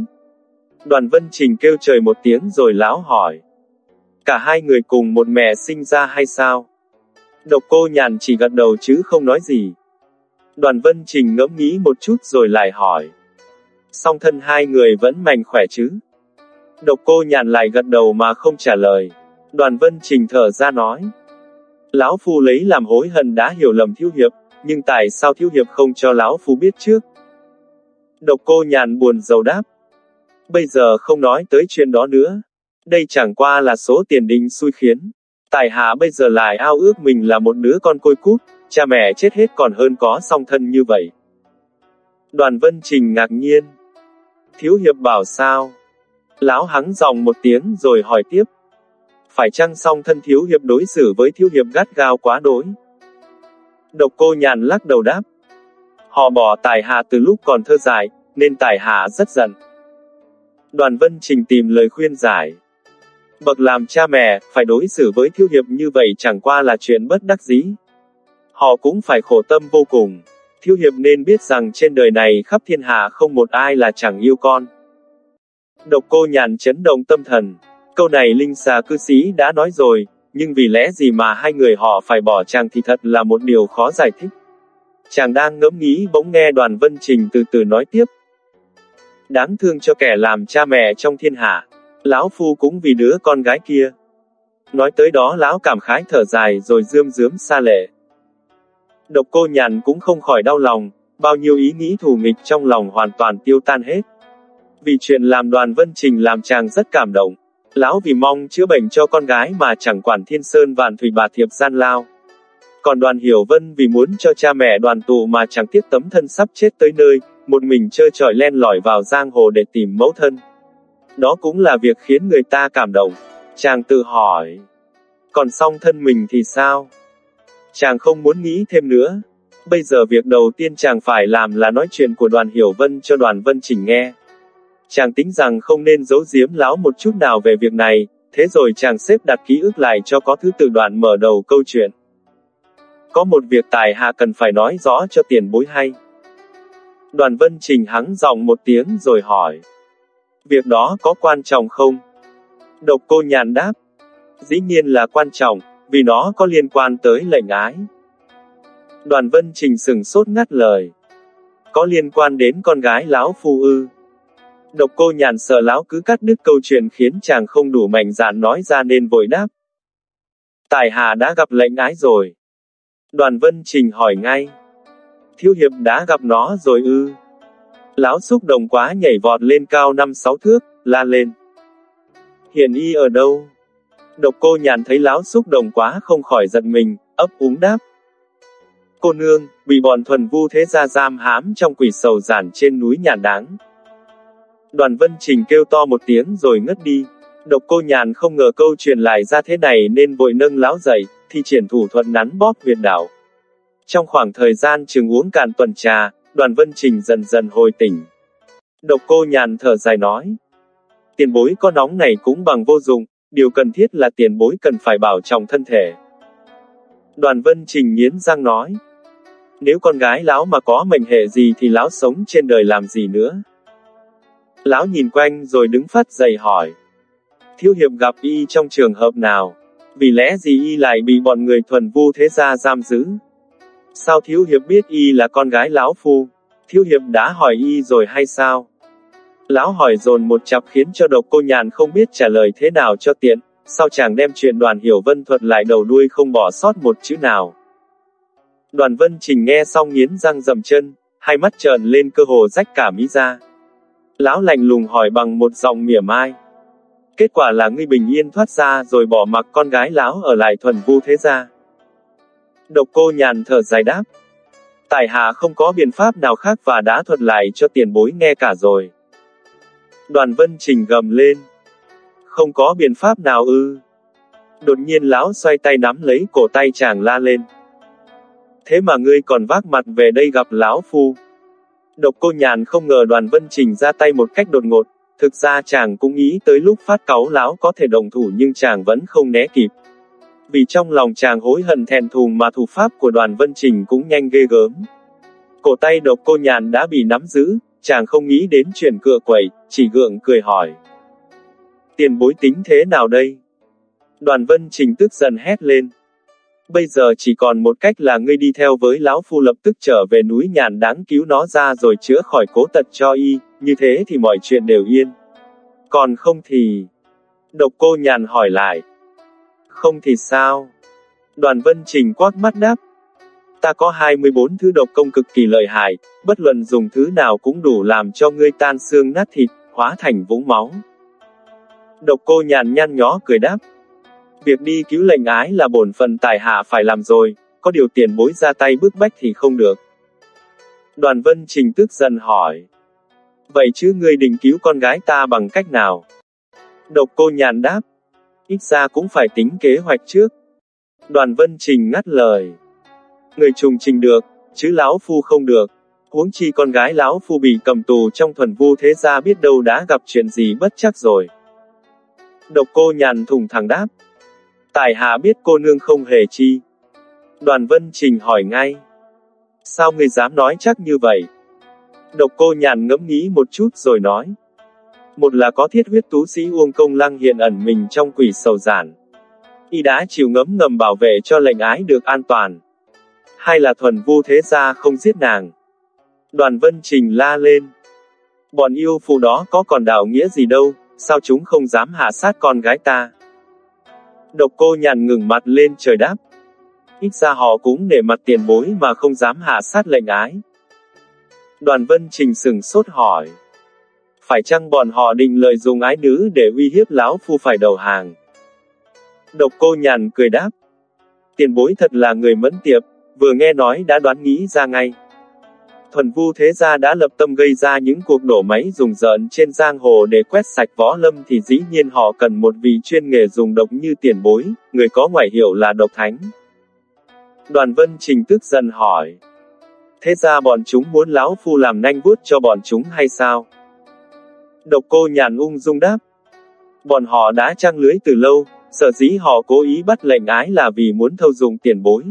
Đoàn Vân Trình kêu trời một tiếng rồi lão hỏi. Cả hai người cùng một mẹ sinh ra hay sao? Độc cô nhàn chỉ gật đầu chứ không nói gì. Đoàn Vân Trình ngẫm nghĩ một chút rồi lại hỏi. Song thân hai người vẫn mạnh khỏe chứ? Độc cô nhàn lại gật đầu mà không trả lời. Đoàn Vân Trình thở ra nói. Lão Phu lấy làm hối hận đã hiểu lầm Thiếu Hiệp, nhưng tại sao Thiếu Hiệp không cho Lão Phu biết trước? Độc cô nhàn buồn dầu đáp. Bây giờ không nói tới chuyện đó nữa. Đây chẳng qua là số tiền định xui khiến. Tài hạ bây giờ lại ao ước mình là một đứa con côi cút, cha mẹ chết hết còn hơn có song thân như vậy. Đoàn Vân Trình ngạc nhiên. Thiếu hiệp bảo sao? Lão hắng dòng một tiếng rồi hỏi tiếp. Phải chăng song thân thiếu hiệp đối xử với thiếu hiệp gắt gao quá đối? Độc cô nhàn lắc đầu đáp. Họ bỏ tài hạ từ lúc còn thơ dài, nên tài hạ rất giận. Đoàn Vân Trình tìm lời khuyên giải. Bậc làm cha mẹ, phải đối xử với thiếu hiệp như vậy chẳng qua là chuyện bất đắc dĩ. Họ cũng phải khổ tâm vô cùng. Thiếu hiệp nên biết rằng trên đời này khắp thiên hạ không một ai là chẳng yêu con. Độc cô nhàn chấn động tâm thần. Câu này linh xà cư sĩ đã nói rồi, nhưng vì lẽ gì mà hai người họ phải bỏ chàng thì thật là một điều khó giải thích. Chàng đang ngẫm nghĩ bỗng nghe đoàn vân trình từ từ nói tiếp. Đáng thương cho kẻ làm cha mẹ trong thiên hạ. Lão Phu cũng vì đứa con gái kia. Nói tới đó lão cảm khái thở dài rồi dương dướm xa lệ. Độc cô nhàn cũng không khỏi đau lòng, bao nhiêu ý nghĩ thù nghịch trong lòng hoàn toàn tiêu tan hết. Vì chuyện làm đoàn vân trình làm chàng rất cảm động. Lão vì mong chữa bệnh cho con gái mà chẳng quản thiên sơn vạn thủy bà thiệp gian lao. Còn đoàn hiểu vân vì muốn cho cha mẹ đoàn tù mà chẳng tiếc tấm thân sắp chết tới nơi, một mình chơi trọi len lỏi vào giang hồ để tìm mẫu thân. Đó cũng là việc khiến người ta cảm động. Chàng tự hỏi. Còn song thân mình thì sao? Chàng không muốn nghĩ thêm nữa. Bây giờ việc đầu tiên chàng phải làm là nói chuyện của đoàn Hiểu Vân cho đoàn Vân Trình nghe. Chàng tính rằng không nên giấu giếm láo một chút nào về việc này, thế rồi chàng xếp đặt ký ức lại cho có thứ tự đoạn mở đầu câu chuyện. Có một việc tài hạ cần phải nói rõ cho tiền bối hay. Đoàn Vân Trình hắng giọng một tiếng rồi hỏi. Việc đó có quan trọng không? Độc cô nhàn đáp. Dĩ nhiên là quan trọng, vì nó có liên quan tới lệnh ái. Đoàn Vân Trình sừng sốt ngắt lời. Có liên quan đến con gái lão phu ư. Độc cô nhàn sợ lão cứ cắt đứt câu chuyện khiến chàng không đủ mạnh dạn nói ra nên vội đáp. Tài hà đã gặp lệnh ái rồi. Đoàn Vân Trình hỏi ngay. Thiếu hiệp đã gặp nó rồi ư. Lão xúc động quá nhảy vọt lên cao năm sáu thước, la lên. Hiện y ở đâu? Độc cô nhàn thấy lão xúc động quá không khỏi giận mình, ấp úng đáp. Cô nương, bị bọn thuần vu thế gia giam hãm trong quỷ sầu giản trên núi nhàn đáng. Đoàn Vân Trình kêu to một tiếng rồi ngất đi. Độc cô nhàn không ngờ câu chuyện lại ra thế này nên vội nâng lão dậy, thì triển thủ thuận nắn bóp huyệt đảo. Trong khoảng thời gian chừng uống cạn tuần trà, đoàn Vân Trình dần dần hồi tỉnh. Độc cô nhàn thở dài nói. Tiền bối có nóng này cũng bằng vô dụng, điều cần thiết là tiền bối cần phải bảo trọng thân thể. Đoàn Vân Trình nghiến răng nói. Nếu con gái lão mà có mệnh hệ gì thì lão sống trên đời làm gì nữa. Lão nhìn quanh rồi đứng phát dậy hỏi. Thiếu hiệp gặp y trong trường hợp nào? Vì lẽ gì y lại bị bọn người thuần vu thế gia giam giữ? Sao thiếu hiệp biết y là con gái lão phu? Thiếu hiệp đã hỏi y rồi hay sao? Lão hỏi dồn một chặp khiến cho độc cô nhàn không biết trả lời thế nào cho tiện, sao chàng đem chuyện đoàn hiểu vân thuật lại đầu đuôi không bỏ sót một chữ nào. Đoàn vân trình nghe xong nghiến răng dầm chân, hai mắt trợn lên cơ hồ rách cả mí ra. Lão lạnh lùng hỏi bằng một giọng mỉa mai. Kết quả là ngươi bình yên thoát ra rồi bỏ mặc con gái lão ở lại thuần vu thế gia. Độc cô nhàn thở dài đáp. Tài hạ không có biện pháp nào khác và đã thuật lại cho tiền bối nghe cả rồi. Đoàn vân trình gầm lên. Không có biện pháp nào ư. Đột nhiên lão xoay tay nắm lấy cổ tay chàng la lên. Thế mà ngươi còn vác mặt về đây gặp lão phu. Độc cô nhàn không ngờ đoàn vân trình ra tay một cách đột ngột, Thực ra chàng cũng nghĩ tới lúc phát cáu lão có thể đồng thủ nhưng chàng vẫn không né kịp. Vì trong lòng chàng hối hận thẹn thùng mà thủ pháp của đoàn vân trình cũng nhanh ghê gớm. Cổ tay độc cô nhàn đã bị nắm giữ, chàng không nghĩ đến chuyện cựa quẩy, chỉ gượng cười hỏi. Tiền bối tính thế nào đây? Đoàn vân trình tức giận hét lên. Bây giờ chỉ còn một cách là ngươi đi theo với lão phu lập tức trở về núi nhàn đáng cứu nó ra rồi chữa khỏi cố tật cho y, như thế thì mọi chuyện đều yên. Còn không thì... Độc cô nhàn hỏi lại. Không thì sao? Đoàn vân trình quát mắt đáp. Ta có 24 thứ độc công cực kỳ lợi hại, bất luận dùng thứ nào cũng đủ làm cho ngươi tan xương nát thịt, hóa thành vũng máu. Độc cô nhàn nhăn nhó cười đáp. Việc đi cứu lệnh ái là bổn phần tài hạ phải làm rồi, có điều tiền bối ra tay bức bách thì không được. Đoàn vân trình tức giận hỏi. Vậy chứ ngươi định cứu con gái ta bằng cách nào? Độc cô nhàn đáp. Ít ra cũng phải tính kế hoạch trước. Đoàn vân trình ngắt lời. Người trùng trình được, chứ lão phu không được. Huống chi con gái lão phu bị cầm tù trong thuần vu thế gia biết đâu đã gặp chuyện gì bất chắc rồi. Độc cô nhàn thùng thẳng đáp. Tài hạ biết cô nương không hề chi. Đoàn vân trình hỏi ngay. Sao người dám nói chắc như vậy? Độc cô nhàn ngẫm nghĩ một chút rồi nói. Một là có thiết huyết tú sĩ Uông Công Lăng hiện ẩn mình trong quỷ sầu giản. Y đã chịu ngấm ngầm bảo vệ cho lệnh ái được an toàn hay là thuần vu thế gia không giết nàng. Đoàn vân trình la lên. Bọn yêu phụ đó có còn đạo nghĩa gì đâu, sao chúng không dám hạ sát con gái ta? Độc cô nhàn ngừng mặt lên trời đáp. Ít ra họ cũng để mặt tiền bối mà không dám hạ sát lệnh ái. Đoàn vân trình sừng sốt hỏi. Phải chăng bọn họ định lợi dụng ái nữ để uy hiếp lão phu phải đầu hàng? Độc cô nhàn cười đáp. Tiền bối thật là người mẫn tiệp, vừa nghe nói đã đoán nghĩ ra ngay. Thuần vu thế gia đã lập tâm gây ra những cuộc đổ máy dùng dợn trên giang hồ để quét sạch võ lâm thì dĩ nhiên họ cần một vị chuyên nghề dùng độc như tiền bối, người có ngoại hiệu là độc thánh. Đoàn vân trình tức giận hỏi. Thế ra bọn chúng muốn lão phu làm nanh vuốt cho bọn chúng hay sao? Độc cô nhàn ung dung đáp. Bọn họ đã trăng lưới từ lâu, sợ dĩ họ cố ý bắt lệnh ái là vì muốn thâu dùng tiền bối.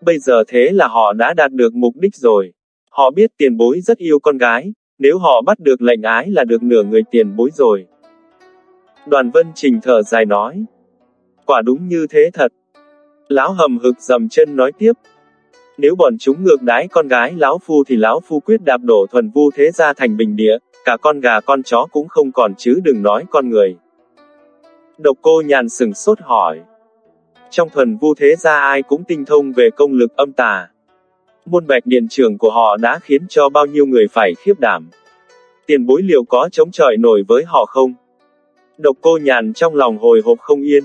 Bây giờ thế là họ đã đạt được mục đích rồi. Họ biết tiền bối rất yêu con gái, nếu họ bắt được lệnh ái là được nửa người tiền bối rồi. Đoàn vân trình thở dài nói. Quả đúng như thế thật. Lão hầm hực dầm chân nói tiếp. Nếu bọn chúng ngược đái con gái lão phu thì lão phu quyết đạp đổ thuần vu thế ra thành bình địa, cả con gà con chó cũng không còn chứ đừng nói con người. Độc cô nhàn sừng sốt hỏi. Trong thuần vu thế gia ai cũng tinh thông về công lực âm tà. Môn bạch điện trưởng của họ đã khiến cho bao nhiêu người phải khiếp đảm. Tiền bối liệu có chống chọi nổi với họ không? Độc cô nhàn trong lòng hồi hộp không yên.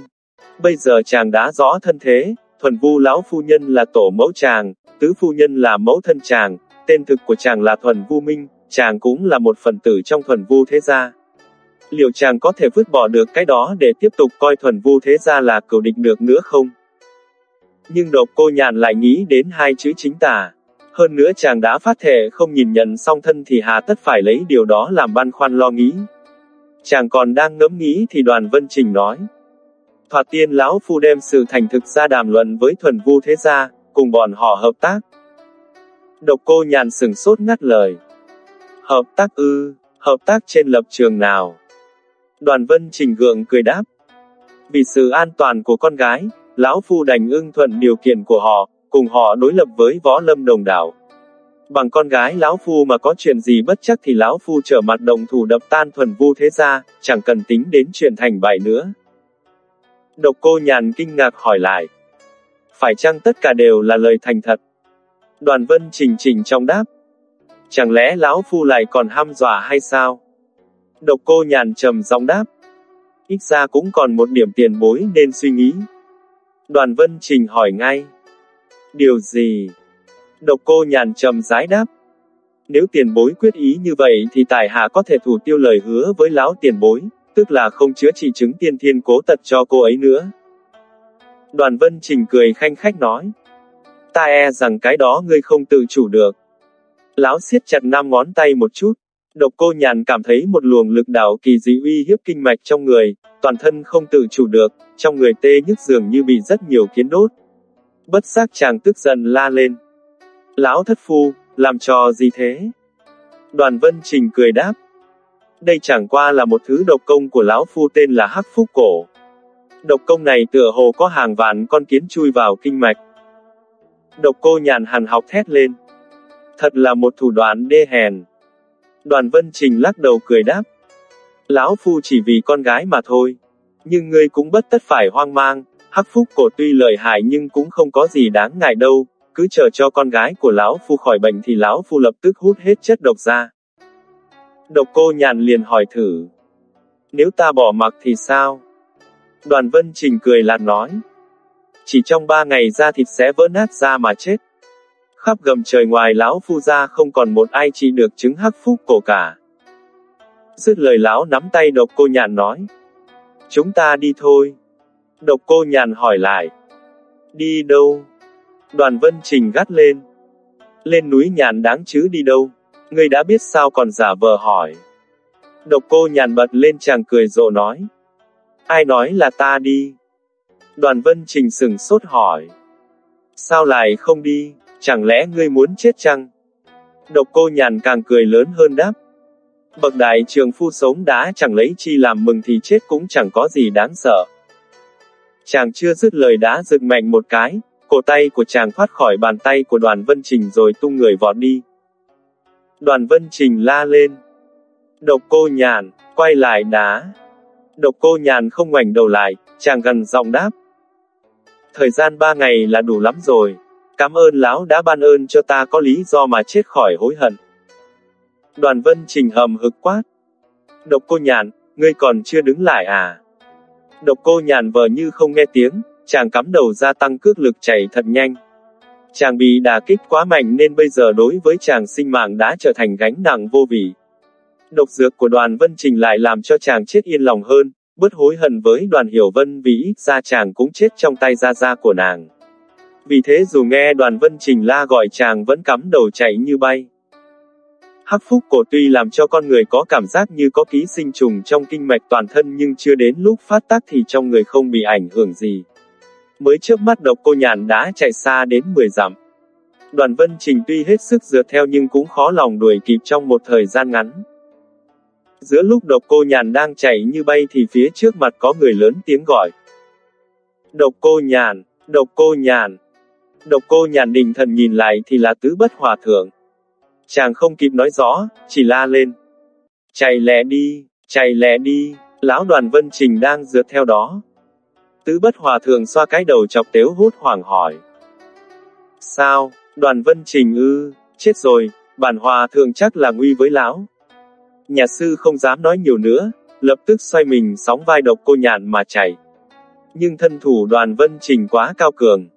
Bây giờ chàng đã rõ thân thế, thuần vu lão phu nhân là tổ mẫu chàng, tứ phu nhân là mẫu thân chàng, tên thực của chàng là thuần vu minh, chàng cũng là một phần tử trong thuần vu thế gia. Liệu chàng có thể vứt bỏ được cái đó để tiếp tục coi thuần vu thế gia là cửu địch được nữa không? Nhưng độc cô nhàn lại nghĩ đến hai chữ chính tả. Hơn nữa chàng đã phát thể không nhìn nhận song thân thì hà tất phải lấy điều đó làm băn khoăn lo nghĩ. Chàng còn đang ngẫm nghĩ thì đoàn vân trình nói. Thoạt tiên lão phu đem sự thành thực ra đàm luận với thuần vu thế gia, cùng bọn họ hợp tác. Độc cô nhàn sừng sốt ngắt lời. Hợp tác ư, hợp tác trên lập trường nào? Đoàn vân trình gượng cười đáp. Vì sự an toàn của con gái, lão phu đành ưng thuận điều kiện của họ, cùng họ đối lập với võ lâm đồng đảo. Bằng con gái lão phu mà có chuyện gì bất chắc thì lão phu trở mặt đồng thủ đập tan thuần vu thế gia, chẳng cần tính đến chuyện thành bại nữa. Độc cô nhàn kinh ngạc hỏi lại. Phải chăng tất cả đều là lời thành thật? Đoàn vân trình trình trong đáp. Chẳng lẽ lão phu lại còn ham dọa hay sao? Độc cô nhàn trầm giọng đáp. Ít ra cũng còn một điểm tiền bối nên suy nghĩ. Đoàn vân trình hỏi ngay. Điều gì? Độc cô nhàn trầm rãi đáp. Nếu tiền bối quyết ý như vậy thì tài hạ có thể thủ tiêu lời hứa với lão tiền bối, tức là không chữa trị chứng tiên thiên cố tật cho cô ấy nữa. Đoàn vân trình cười khanh khách nói. Ta e rằng cái đó ngươi không tự chủ được. Lão siết chặt năm ngón tay một chút. Độc cô nhàn cảm thấy một luồng lực đạo kỳ dị uy hiếp kinh mạch trong người, toàn thân không tự chủ được, trong người tê nhức dường như bị rất nhiều kiến đốt. Bất giác chàng tức giận la lên. Lão thất phu, làm trò gì thế? Đoàn vân trình cười đáp. Đây chẳng qua là một thứ độc công của lão phu tên là Hắc Phúc Cổ. Độc công này tựa hồ có hàng vạn con kiến chui vào kinh mạch. Độc cô nhàn hàn học thét lên. Thật là một thủ đoạn đê hèn. Đoàn vân trình lắc đầu cười đáp. Lão phu chỉ vì con gái mà thôi. Nhưng ngươi cũng bất tất phải hoang mang, hắc phúc cổ tuy lợi hại nhưng cũng không có gì đáng ngại đâu, cứ chờ cho con gái của lão phu khỏi bệnh thì lão phu lập tức hút hết chất độc ra. Độc cô nhàn liền hỏi thử. Nếu ta bỏ mặc thì sao? Đoàn vân trình cười lạt nói. Chỉ trong ba ngày da thịt sẽ vỡ nát ra mà chết. Khắp gầm trời ngoài lão phu ra không còn một ai trị được chứng hắc phúc cổ cả. Dứt lời lão nắm tay độc cô nhàn nói. Chúng ta đi thôi. Độc cô nhàn hỏi lại. Đi đâu? Đoàn vân trình gắt lên. Lên núi nhàn đáng chứ đi đâu? Ngươi đã biết sao còn giả vờ hỏi. Độc cô nhàn bật lên chàng cười rộ nói. Ai nói là ta đi? Đoàn vân trình sừng sốt hỏi. Sao lại không đi, chẳng lẽ ngươi muốn chết chăng? Độc cô nhàn càng cười lớn hơn đáp. Bậc đại trường phu sống đã chẳng lấy chi làm mừng thì chết cũng chẳng có gì đáng sợ. Chàng chưa dứt lời đã giật mạnh một cái, cổ tay của chàng thoát khỏi bàn tay của đoàn vân trình rồi tung người vọt đi. Đoàn vân trình la lên. Độc cô nhàn, quay lại đá. Độc cô nhàn không ngoảnh đầu lại, chàng gần giọng đáp. Thời gian ba ngày là đủ lắm rồi. Cảm ơn lão đã ban ơn cho ta có lý do mà chết khỏi hối hận. Đoàn vân trình hầm hực quát. Độc cô nhàn, ngươi còn chưa đứng lại à? Độc cô nhàn vờ như không nghe tiếng, chàng cắm đầu ra tăng cước lực chạy thật nhanh. Chàng bị đà kích quá mạnh nên bây giờ đối với chàng sinh mạng đã trở thành gánh nặng vô vị. Độc dược của đoàn Vân Trình lại làm cho chàng chết yên lòng hơn, bớt hối hận với đoàn Hiểu Vân vì ít ra chàng cũng chết trong tay gia gia của nàng. Vì thế dù nghe đoàn Vân Trình la gọi chàng vẫn cắm đầu chạy như bay. Hắc phúc cổ tuy làm cho con người có cảm giác như có ký sinh trùng trong kinh mạch toàn thân nhưng chưa đến lúc phát tác thì trong người không bị ảnh hưởng gì. Mới trước mắt độc cô nhàn đã chạy xa đến 10 dặm. Đoàn vân trình tuy hết sức dựa theo nhưng cũng khó lòng đuổi kịp trong một thời gian ngắn. Giữa lúc độc cô nhàn đang chạy như bay thì phía trước mặt có người lớn tiếng gọi. Độc cô nhàn, độc cô nhàn. Độc cô nhàn định thần nhìn lại thì là tứ bất hòa thượng. Chàng không kịp nói rõ, chỉ la lên. Chạy lẹ đi, chạy lẹ đi, lão đoàn vân trình đang dựa theo đó. Tứ bất hòa thượng xoa cái đầu chọc tếu hút hoảng hỏi. Sao, đoàn vân trình ư, chết rồi, bản hòa thượng chắc là nguy với lão. Nhà sư không dám nói nhiều nữa, lập tức xoay mình sóng vai độc cô nhàn mà chạy. Nhưng thân thủ đoàn vân trình quá cao cường.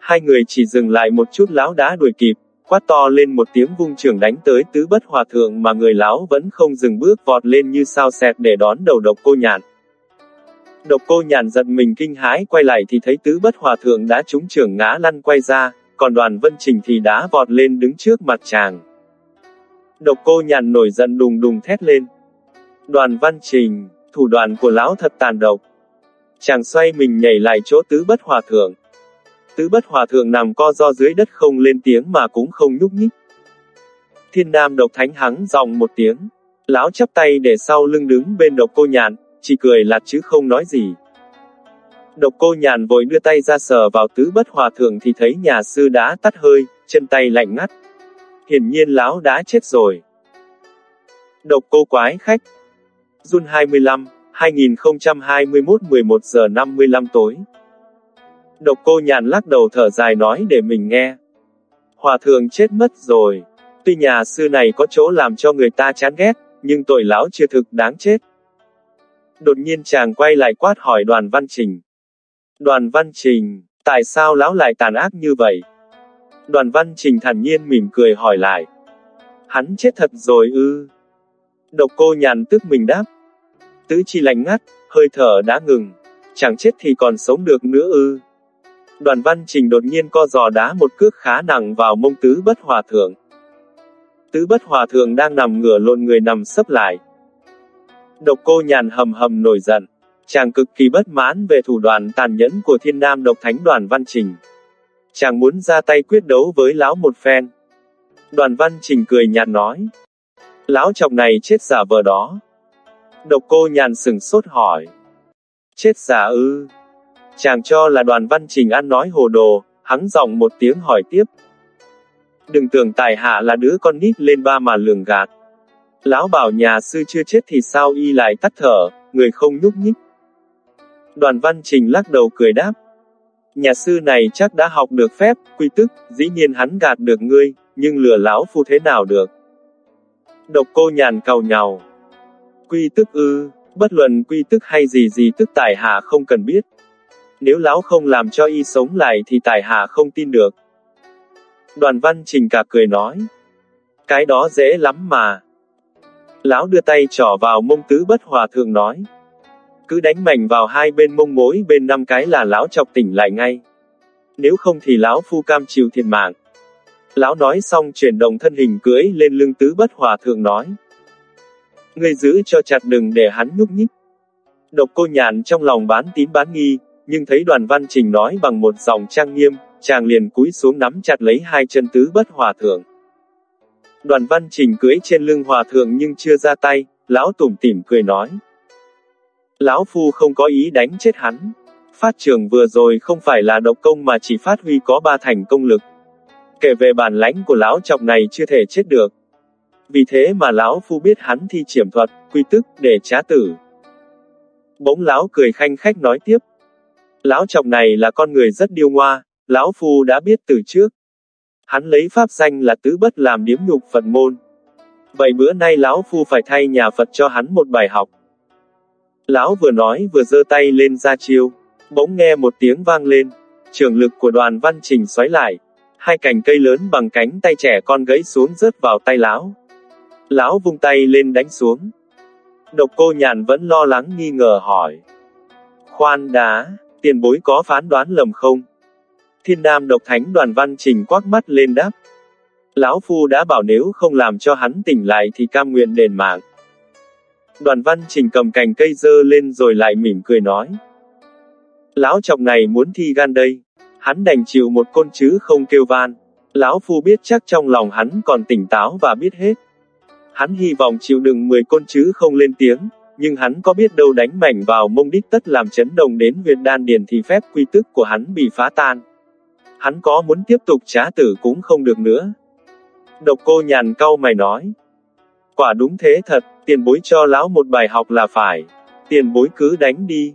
Hai người chỉ dừng lại một chút lão đã đuổi kịp, quát to lên một tiếng vung trường đánh tới tứ bất hòa thượng mà người lão vẫn không dừng bước vọt lên như sao xẹt để đón đầu độc cô nhàn Độc cô nhàn giận mình kinh hãi quay lại thì thấy tứ bất hòa thượng đã trúng trường ngã lăn quay ra, còn đoàn vân trình thì đã vọt lên đứng trước mặt chàng. Độc cô nhàn nổi giận đùng đùng thét lên. Đoàn văn trình, thủ đoạn của lão thật tàn độc. Chàng xoay mình nhảy lại chỗ tứ bất hòa thượng. Tứ bất hòa thượng nằm co do dưới đất không lên tiếng mà cũng không nhúc nhích. Thiên nam độc thánh hắng dòng một tiếng. Lão chắp tay để sau lưng đứng bên độc cô nhàn, chỉ cười lạt chứ không nói gì. Độc cô nhàn vội đưa tay ra sờ vào tứ bất hòa thượng thì thấy nhà sư đã tắt hơi, chân tay lạnh ngắt. Hiển nhiên lão đã chết rồi. Độc cô quái khách. Jun 25, 2021 11 giờ 55 tối. Độc cô nhàn lắc đầu thở dài nói để mình nghe. Hòa thượng chết mất rồi. Tuy nhà sư này có chỗ làm cho người ta chán ghét, nhưng tội lão chưa thực đáng chết. Đột nhiên chàng quay lại quát hỏi đoàn văn trình. Đoàn văn trình, tại sao lão lại tàn ác như vậy? Đoàn văn trình thản nhiên mỉm cười hỏi lại. Hắn chết thật rồi ư. Độc cô nhàn tức mình đáp. Tứ chi lạnh ngắt, hơi thở đã ngừng. Chẳng chết thì còn sống được nữa ư. Đoàn văn trình đột nhiên co giò đá một cước khá nặng vào mông tứ bất hòa thượng. Tứ bất hòa thượng đang nằm ngửa lộn người nằm sấp lại. Độc cô nhàn hầm hầm nổi giận. Chàng cực kỳ bất mãn về thủ đoạn tàn nhẫn của thiên nam độc thánh đoàn văn trình. Chàng muốn ra tay quyết đấu với lão một phen. Đoàn văn trình cười nhạt nói. Lão chọc này chết giả vờ đó. Độc cô nhàn sừng sốt hỏi. Chết giả ư. Chàng cho là đoàn văn trình ăn nói hồ đồ, hắn giọng một tiếng hỏi tiếp. Đừng tưởng tài hạ là đứa con nít lên ba mà lường gạt. Lão bảo nhà sư chưa chết thì sao y lại tắt thở, người không nhúc nhích. Đoàn văn trình lắc đầu cười đáp. Nhà sư này chắc đã học được phép, quy tức, dĩ nhiên hắn gạt được ngươi, nhưng lừa lão phu thế nào được. Độc cô nhàn cầu nhào. Quy tức ư, bất luận quy tức hay gì gì tức tài hạ không cần biết. Nếu lão không làm cho y sống lại thì tài hạ không tin được. Đoàn văn trình cả cười nói. Cái đó dễ lắm mà. Lão đưa tay trỏ vào mông tứ bất hòa thượng nói. Cứ đánh mạnh vào hai bên mông mối bên năm cái là lão chọc tỉnh lại ngay. Nếu không thì lão phu cam chịu thiệt mạng. Lão nói xong chuyển động thân hình cưỡi lên lưng tứ bất hòa thượng nói. Ngươi giữ cho chặt đừng để hắn nhúc nhích. Độc cô nhàn trong lòng bán tín bán nghi, nhưng thấy đoàn văn trình nói bằng một dòng trang nghiêm, chàng liền cúi xuống nắm chặt lấy hai chân tứ bất hòa thượng. Đoàn văn trình cưỡi trên lưng hòa thượng nhưng chưa ra tay, lão tủm tỉm cười nói. Lão phu không có ý đánh chết hắn. Phát trường vừa rồi không phải là độc công mà chỉ phát huy có ba thành công lực. Kể về bản lãnh của lão chọc này chưa thể chết được. Vì thế mà lão phu biết hắn thi triển thuật, quy tức, để trá tử. Bỗng lão cười khanh khách nói tiếp. Lão chồng này là con người rất điêu ngoa, lão phu đã biết từ trước. Hắn lấy pháp danh là tứ bất làm điếm nhục Phật môn. Vậy bữa nay lão phu phải thay nhà Phật cho hắn một bài học. Lão vừa nói vừa giơ tay lên ra chiêu, bỗng nghe một tiếng vang lên, trường lực của đoàn văn trình xoáy lại, hai cành cây lớn bằng cánh tay trẻ con gãy xuống rớt vào tay lão. Lão vung tay lên đánh xuống. Độc cô nhàn vẫn lo lắng nghi ngờ hỏi. Khoan đá, tiền bối có phán đoán lầm không? Thiên Nam độc thánh đoàn văn trình quắc mắt lên đáp. Lão Phu đã bảo nếu không làm cho hắn tỉnh lại thì cam nguyện đền mạng. Đoàn văn trình cầm cành cây dơ lên rồi lại mỉm cười nói. Lão chọc này muốn thi gan đây. Hắn đành chịu một côn chứ không kêu van. Lão Phu biết chắc trong lòng hắn còn tỉnh táo và biết hết. Hắn hy vọng chịu đựng 10 côn chứ không lên tiếng, nhưng hắn có biết đâu đánh mảnh vào mông đích tất làm chấn động đến huyệt đan điền thì phép quy tức của hắn bị phá tan. Hắn có muốn tiếp tục trá tử cũng không được nữa. Độc cô nhàn cau mày nói. Quả đúng thế thật, tiền bối cho lão một bài học là phải. Tiền bối cứ đánh đi.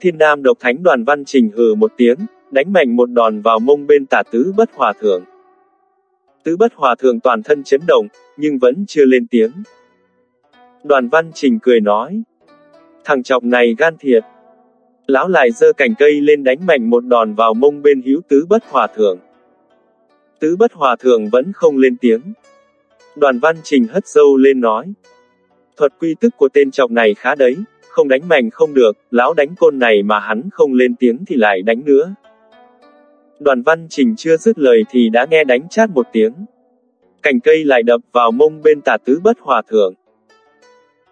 Thiên Nam độc thánh đoàn văn trình hừ một tiếng, đánh mạnh một đòn vào mông bên tả tứ bất hòa thượng. Tứ bất hòa thượng toàn thân chấn động, nhưng vẫn chưa lên tiếng. Đoàn văn trình cười nói. Thằng chọc này gan thiệt. Lão lại giơ cành cây lên đánh mạnh một đòn vào mông bên hữu tứ bất hòa thượng. Tứ bất hòa thượng vẫn không lên tiếng. Đoàn văn trình hất dâu lên nói. Thuật quy tức của tên chọc này khá đấy, không đánh mạnh không được, lão đánh côn này mà hắn không lên tiếng thì lại đánh nữa. Đoàn văn trình chưa dứt lời thì đã nghe đánh chát một tiếng. Cành cây lại đập vào mông bên tà tứ bất hòa thượng.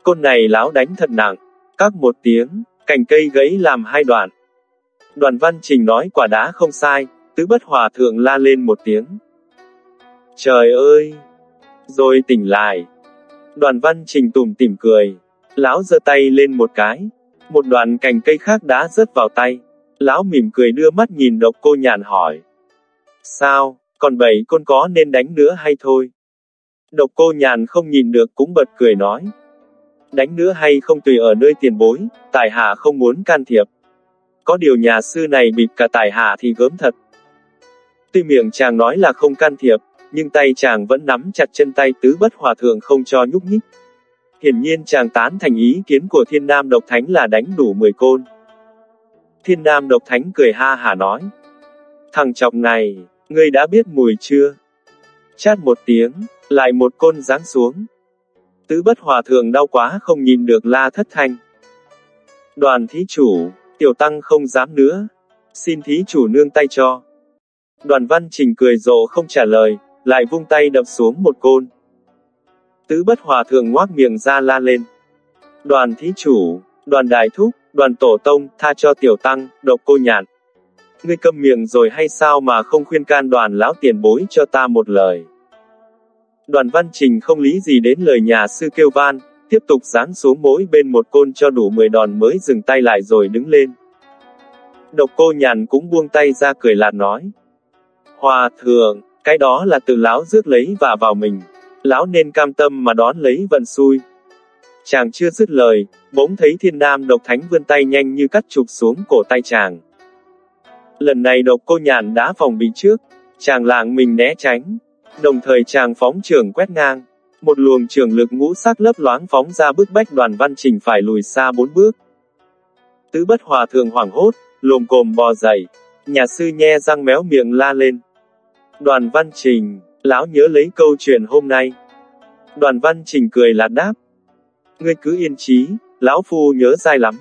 Côn này lão đánh thật nặng, các một tiếng, cành cây gãy làm hai đoạn. Đoàn văn trình nói quả đá không sai, tứ bất hòa thượng la lên một tiếng. Trời ơi! Rồi tỉnh lại. Đoàn văn trình tùm tìm cười. Lão giơ tay lên một cái. Một đoạn cành cây khác đã rớt vào tay. Lão mỉm cười đưa mắt nhìn độc cô nhàn hỏi. Sao, còn bảy con có nên đánh nữa hay thôi? Độc cô nhàn không nhìn được cũng bật cười nói. Đánh nữa hay không tùy ở nơi tiền bối, tài hạ không muốn can thiệp. Có điều nhà sư này bịp cả tài hạ thì gớm thật. Tuy miệng chàng nói là không can thiệp, nhưng tay chàng vẫn nắm chặt chân tay tứ bất hòa thượng không cho nhúc nhích. Hiển nhiên chàng tán thành ý kiến của thiên nam độc thánh là đánh đủ 10 côn. Thiên nam độc thánh cười ha hà nói. Thằng chọc này, ngươi đã biết mùi chưa? Chát một tiếng, lại một côn giáng xuống. Tứ bất hòa thượng đau quá không nhìn được la thất thanh. Đoàn thí chủ, tiểu tăng không dám nữa. Xin thí chủ nương tay cho. Đoàn văn trình cười rộ không trả lời, lại vung tay đập xuống một côn. Tứ bất hòa thượng ngoác miệng ra la lên. Đoàn thí chủ, đoàn đại thúc, đoàn tổ tông, tha cho tiểu tăng, độc cô nhạn. Ngươi câm miệng rồi hay sao mà không khuyên can đoàn lão tiền bối cho ta một lời. Đoàn văn trình không lý gì đến lời nhà sư kêu van, tiếp tục giáng xuống mỗi bên một côn cho đủ 10 đòn mới dừng tay lại rồi đứng lên. Độc cô nhàn cũng buông tay ra cười lạt nói. Hòa thượng, cái đó là từ lão rước lấy và vào mình. Lão nên cam tâm mà đón lấy vận xui. Chàng chưa dứt lời, bỗng thấy thiên nam độc thánh vươn tay nhanh như cắt chụp xuống cổ tay chàng. Lần này độc cô nhàn đã phòng bị trước, chàng lạng mình né tránh, đồng thời chàng phóng trường quét ngang. Một luồng trường lực ngũ sắc lấp loáng phóng ra bức bách đoàn văn trình phải lùi xa bốn bước. Tứ bất hòa thượng hoảng hốt, lồm cồm bò dậy, nhà sư nhe răng méo miệng la lên. Đoàn văn trình, lão nhớ lấy câu chuyện hôm nay. Đoàn văn trình cười là đáp. Ngươi cứ yên trí, lão phu nhớ dai lắm.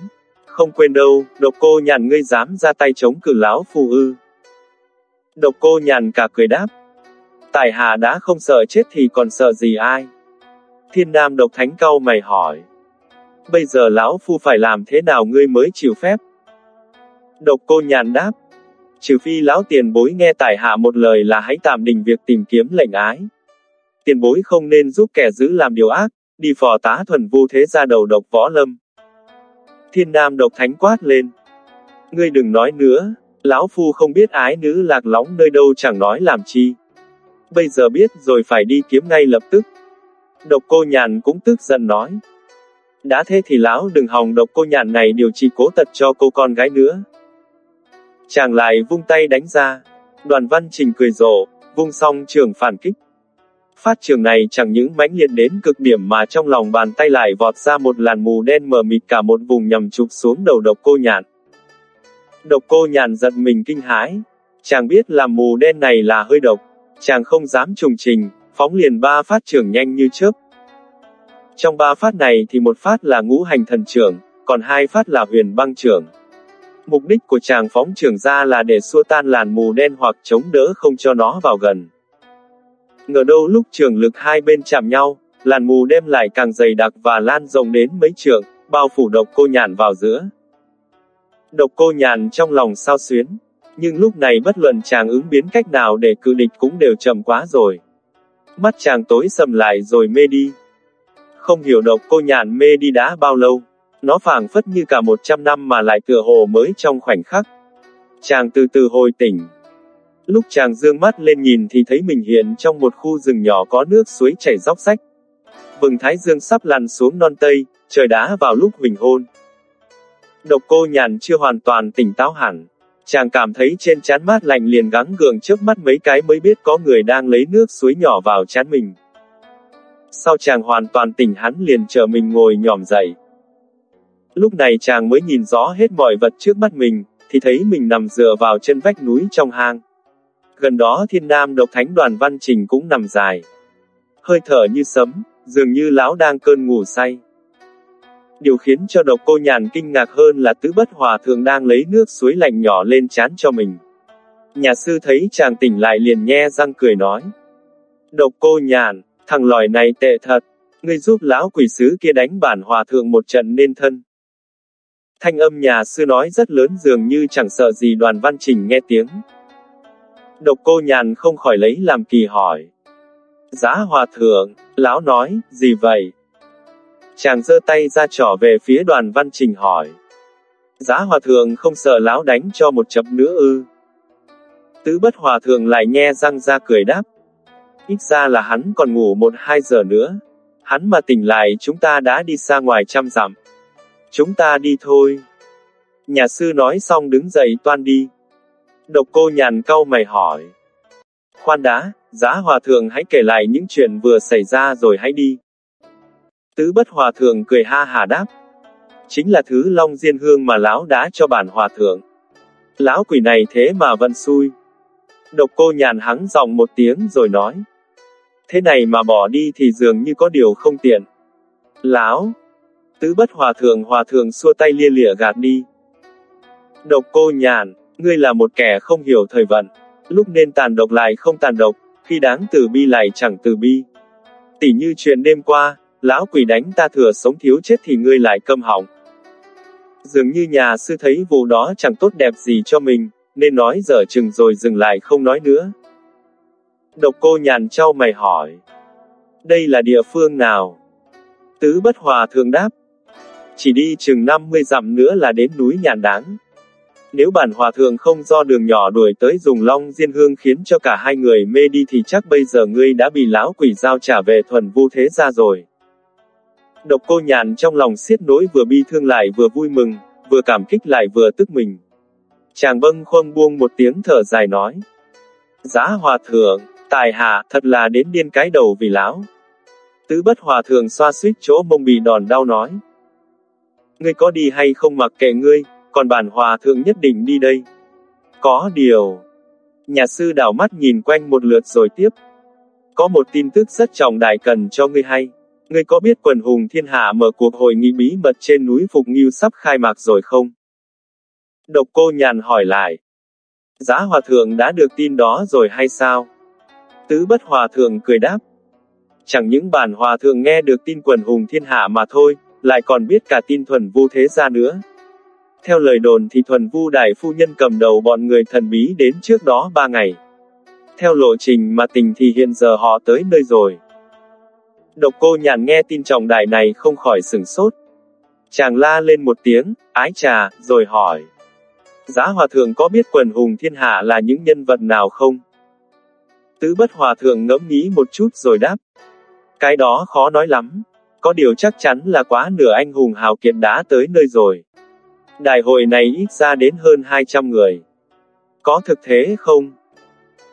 Không quên đâu, độc cô nhàn ngươi dám ra tay chống cử lão phu ư. Độc cô nhàn cả cười đáp. Tài hà đã không sợ chết thì còn sợ gì ai. Thiên nam độc thánh cau mày hỏi. Bây giờ lão phu phải làm thế nào ngươi mới chịu phép? Độc cô nhàn đáp. Trừ phi lão tiền bối nghe tài hạ một lời là hãy tạm đình việc tìm kiếm lệnh ái. Tiền bối không nên giúp kẻ giữ làm điều ác, đi phò tá thuần vu thế ra đầu độc võ lâm. Thiên nam độc thánh quát lên. Ngươi đừng nói nữa, lão phu không biết ái nữ lạc lóng nơi đâu chẳng nói làm chi. Bây giờ biết rồi phải đi kiếm ngay lập tức. Độc cô nhàn cũng tức giận nói. Đã thế thì lão đừng hòng độc cô nhàn này điều trị cố tật cho cô con gái nữa. Chàng lại vung tay đánh ra. Đoàn văn trình cười rộ, vung xong trường phản kích. Phát trường này chẳng những mãnh liệt đến cực điểm mà trong lòng bàn tay lại vọt ra một làn mù đen mờ mịt cả một vùng nhằm chụp xuống đầu độc cô nhàn. Độc cô nhàn giật mình kinh hãi. Chàng biết là mù đen này là hơi độc. Chàng không dám trùng trình, phóng liền ba phát trường nhanh như chớp. Trong ba phát này thì một phát là ngũ hành thần trưởng, còn hai phát là huyền băng trưởng. Mục đích của chàng phóng trường ra là để xua tan làn mù đen hoặc chống đỡ không cho nó vào gần. Ngờ đâu lúc trường lực hai bên chạm nhau, làn mù đem lại càng dày đặc và lan rộng đến mấy trường, bao phủ độc cô nhàn vào giữa. Độc cô nhàn trong lòng sao xuyến, nhưng lúc này bất luận chàng ứng biến cách nào để cự địch cũng đều chậm quá rồi. Mắt chàng tối sầm lại rồi mê đi. Không hiểu độc cô nhàn mê đi đã bao lâu. Nó phảng phất như cả một trăm năm mà lại tựa hồ mới trong khoảnh khắc. Chàng từ từ hồi tỉnh. Lúc chàng dương mắt lên nhìn thì thấy mình hiện trong một khu rừng nhỏ có nước suối chảy róc rách. Vừng thái dương sắp lăn xuống non tây, trời đã vào lúc huỳnh hôn. Độc cô nhàn chưa hoàn toàn tỉnh táo hẳn. Chàng cảm thấy trên chán mát lạnh liền gắng gượng chớp mắt mấy cái mới biết có người đang lấy nước suối nhỏ vào chán mình. Sau chàng hoàn toàn tỉnh hắn liền chờ mình ngồi nhòm dậy. Lúc này chàng mới nhìn rõ hết mọi vật trước mắt mình, thì thấy mình nằm dựa vào chân vách núi trong hang. Gần đó thiên nam độc thánh đoàn văn trình cũng nằm dài. Hơi thở như sấm, dường như lão đang cơn ngủ say. Điều khiến cho độc cô nhàn kinh ngạc hơn là tứ bất hòa thượng đang lấy nước suối lạnh nhỏ lên chán cho mình. Nhà sư thấy chàng tỉnh lại liền nhe răng cười nói. Độc cô nhàn, thằng lòi này tệ thật, ngươi giúp lão quỷ sứ kia đánh bản hòa thượng một trận nên thân. Thanh âm nhà sư nói rất lớn dường như chẳng sợ gì đoàn văn trình nghe tiếng. Độc cô nhàn không khỏi lấy làm kỳ hỏi. Giá hòa thượng, lão nói, gì vậy? Chàng giơ tay ra trỏ về phía đoàn văn trình hỏi. Giá hòa thượng không sợ lão đánh cho một chập nữa ư. Tứ bất hòa thượng lại nghe răng ra cười đáp. Ít ra là hắn còn ngủ một hai giờ nữa. Hắn mà tỉnh lại chúng ta đã đi xa ngoài trăm dặm. Chúng ta đi thôi. Nhà sư nói xong đứng dậy toan đi. Độc cô nhàn cau mày hỏi. Khoan đã, giá hòa thượng hãy kể lại những chuyện vừa xảy ra rồi hãy đi. Tứ bất hòa thượng cười ha hà đáp. Chính là thứ long diên hương mà lão đã cho bản hòa thượng. Lão quỷ này thế mà vẫn xui. Độc cô nhàn hắng giọng một tiếng rồi nói. Thế này mà bỏ đi thì dường như có điều không tiện. Lão, Tứ bất hòa thượng hòa thượng xua tay lia lịa gạt đi. Độc cô nhàn, ngươi là một kẻ không hiểu thời vận. Lúc nên tàn độc lại không tàn độc, khi đáng từ bi lại chẳng từ bi. Tỷ như chuyện đêm qua, lão quỷ đánh ta thừa sống thiếu chết thì ngươi lại câm họng. Dường như nhà sư thấy vụ đó chẳng tốt đẹp gì cho mình, nên nói dở chừng rồi dừng lại không nói nữa. Độc cô nhàn trao mày hỏi. Đây là địa phương nào? Tứ bất hòa thường đáp. Chỉ đi chừng 50 dặm nữa là đến núi nhàn đáng. Nếu bản hòa thượng không do đường nhỏ đuổi tới dùng long diên hương khiến cho cả hai người mê đi thì chắc bây giờ ngươi đã bị lão quỷ giao trả về thuần vu thế ra rồi. Độc cô nhàn trong lòng xiết nỗi vừa bi thương lại vừa vui mừng, vừa cảm kích lại vừa tức mình. Chàng bâng khuâng buông một tiếng thở dài nói. Giá hòa thượng, tài hạ, thật là đến điên cái đầu vì lão. Tứ bất hòa thượng xoa suýt chỗ mông bị đòn đau nói. Ngươi có đi hay không mặc kệ ngươi, còn bản hòa thượng nhất định đi đây. Có điều. Nhà sư đảo mắt nhìn quanh một lượt rồi tiếp. Có một tin tức rất trọng đại cần cho ngươi hay. Ngươi có biết quần hùng thiên hạ mở cuộc hội nghị bí mật trên núi Phục Nghiêu sắp khai mạc rồi không? Độc cô nhàn hỏi lại. Giá hòa thượng đã được tin đó rồi hay sao? Tứ bất hòa thượng cười đáp. Chẳng những bản hòa thượng nghe được tin quần hùng thiên hạ mà thôi, lại còn biết cả tin thuần vu thế gia nữa. Theo lời đồn thì thuần vu đại phu nhân cầm đầu bọn người thần bí đến trước đó ba ngày. Theo lộ trình mà tình thì hiện giờ họ tới nơi rồi. Độc cô nhàn nghe tin trọng đại này không khỏi sửng sốt. Chàng la lên một tiếng, ái trà, rồi hỏi. Giá hòa thượng có biết quần hùng thiên hạ là những nhân vật nào không? Tứ bất hòa thượng ngẫm nghĩ một chút rồi đáp. Cái đó khó nói lắm. Có điều chắc chắn là quá nửa anh hùng hào kiệt đã tới nơi rồi. Đại hội này ít ra đến hơn 200 người. Có thực thế không?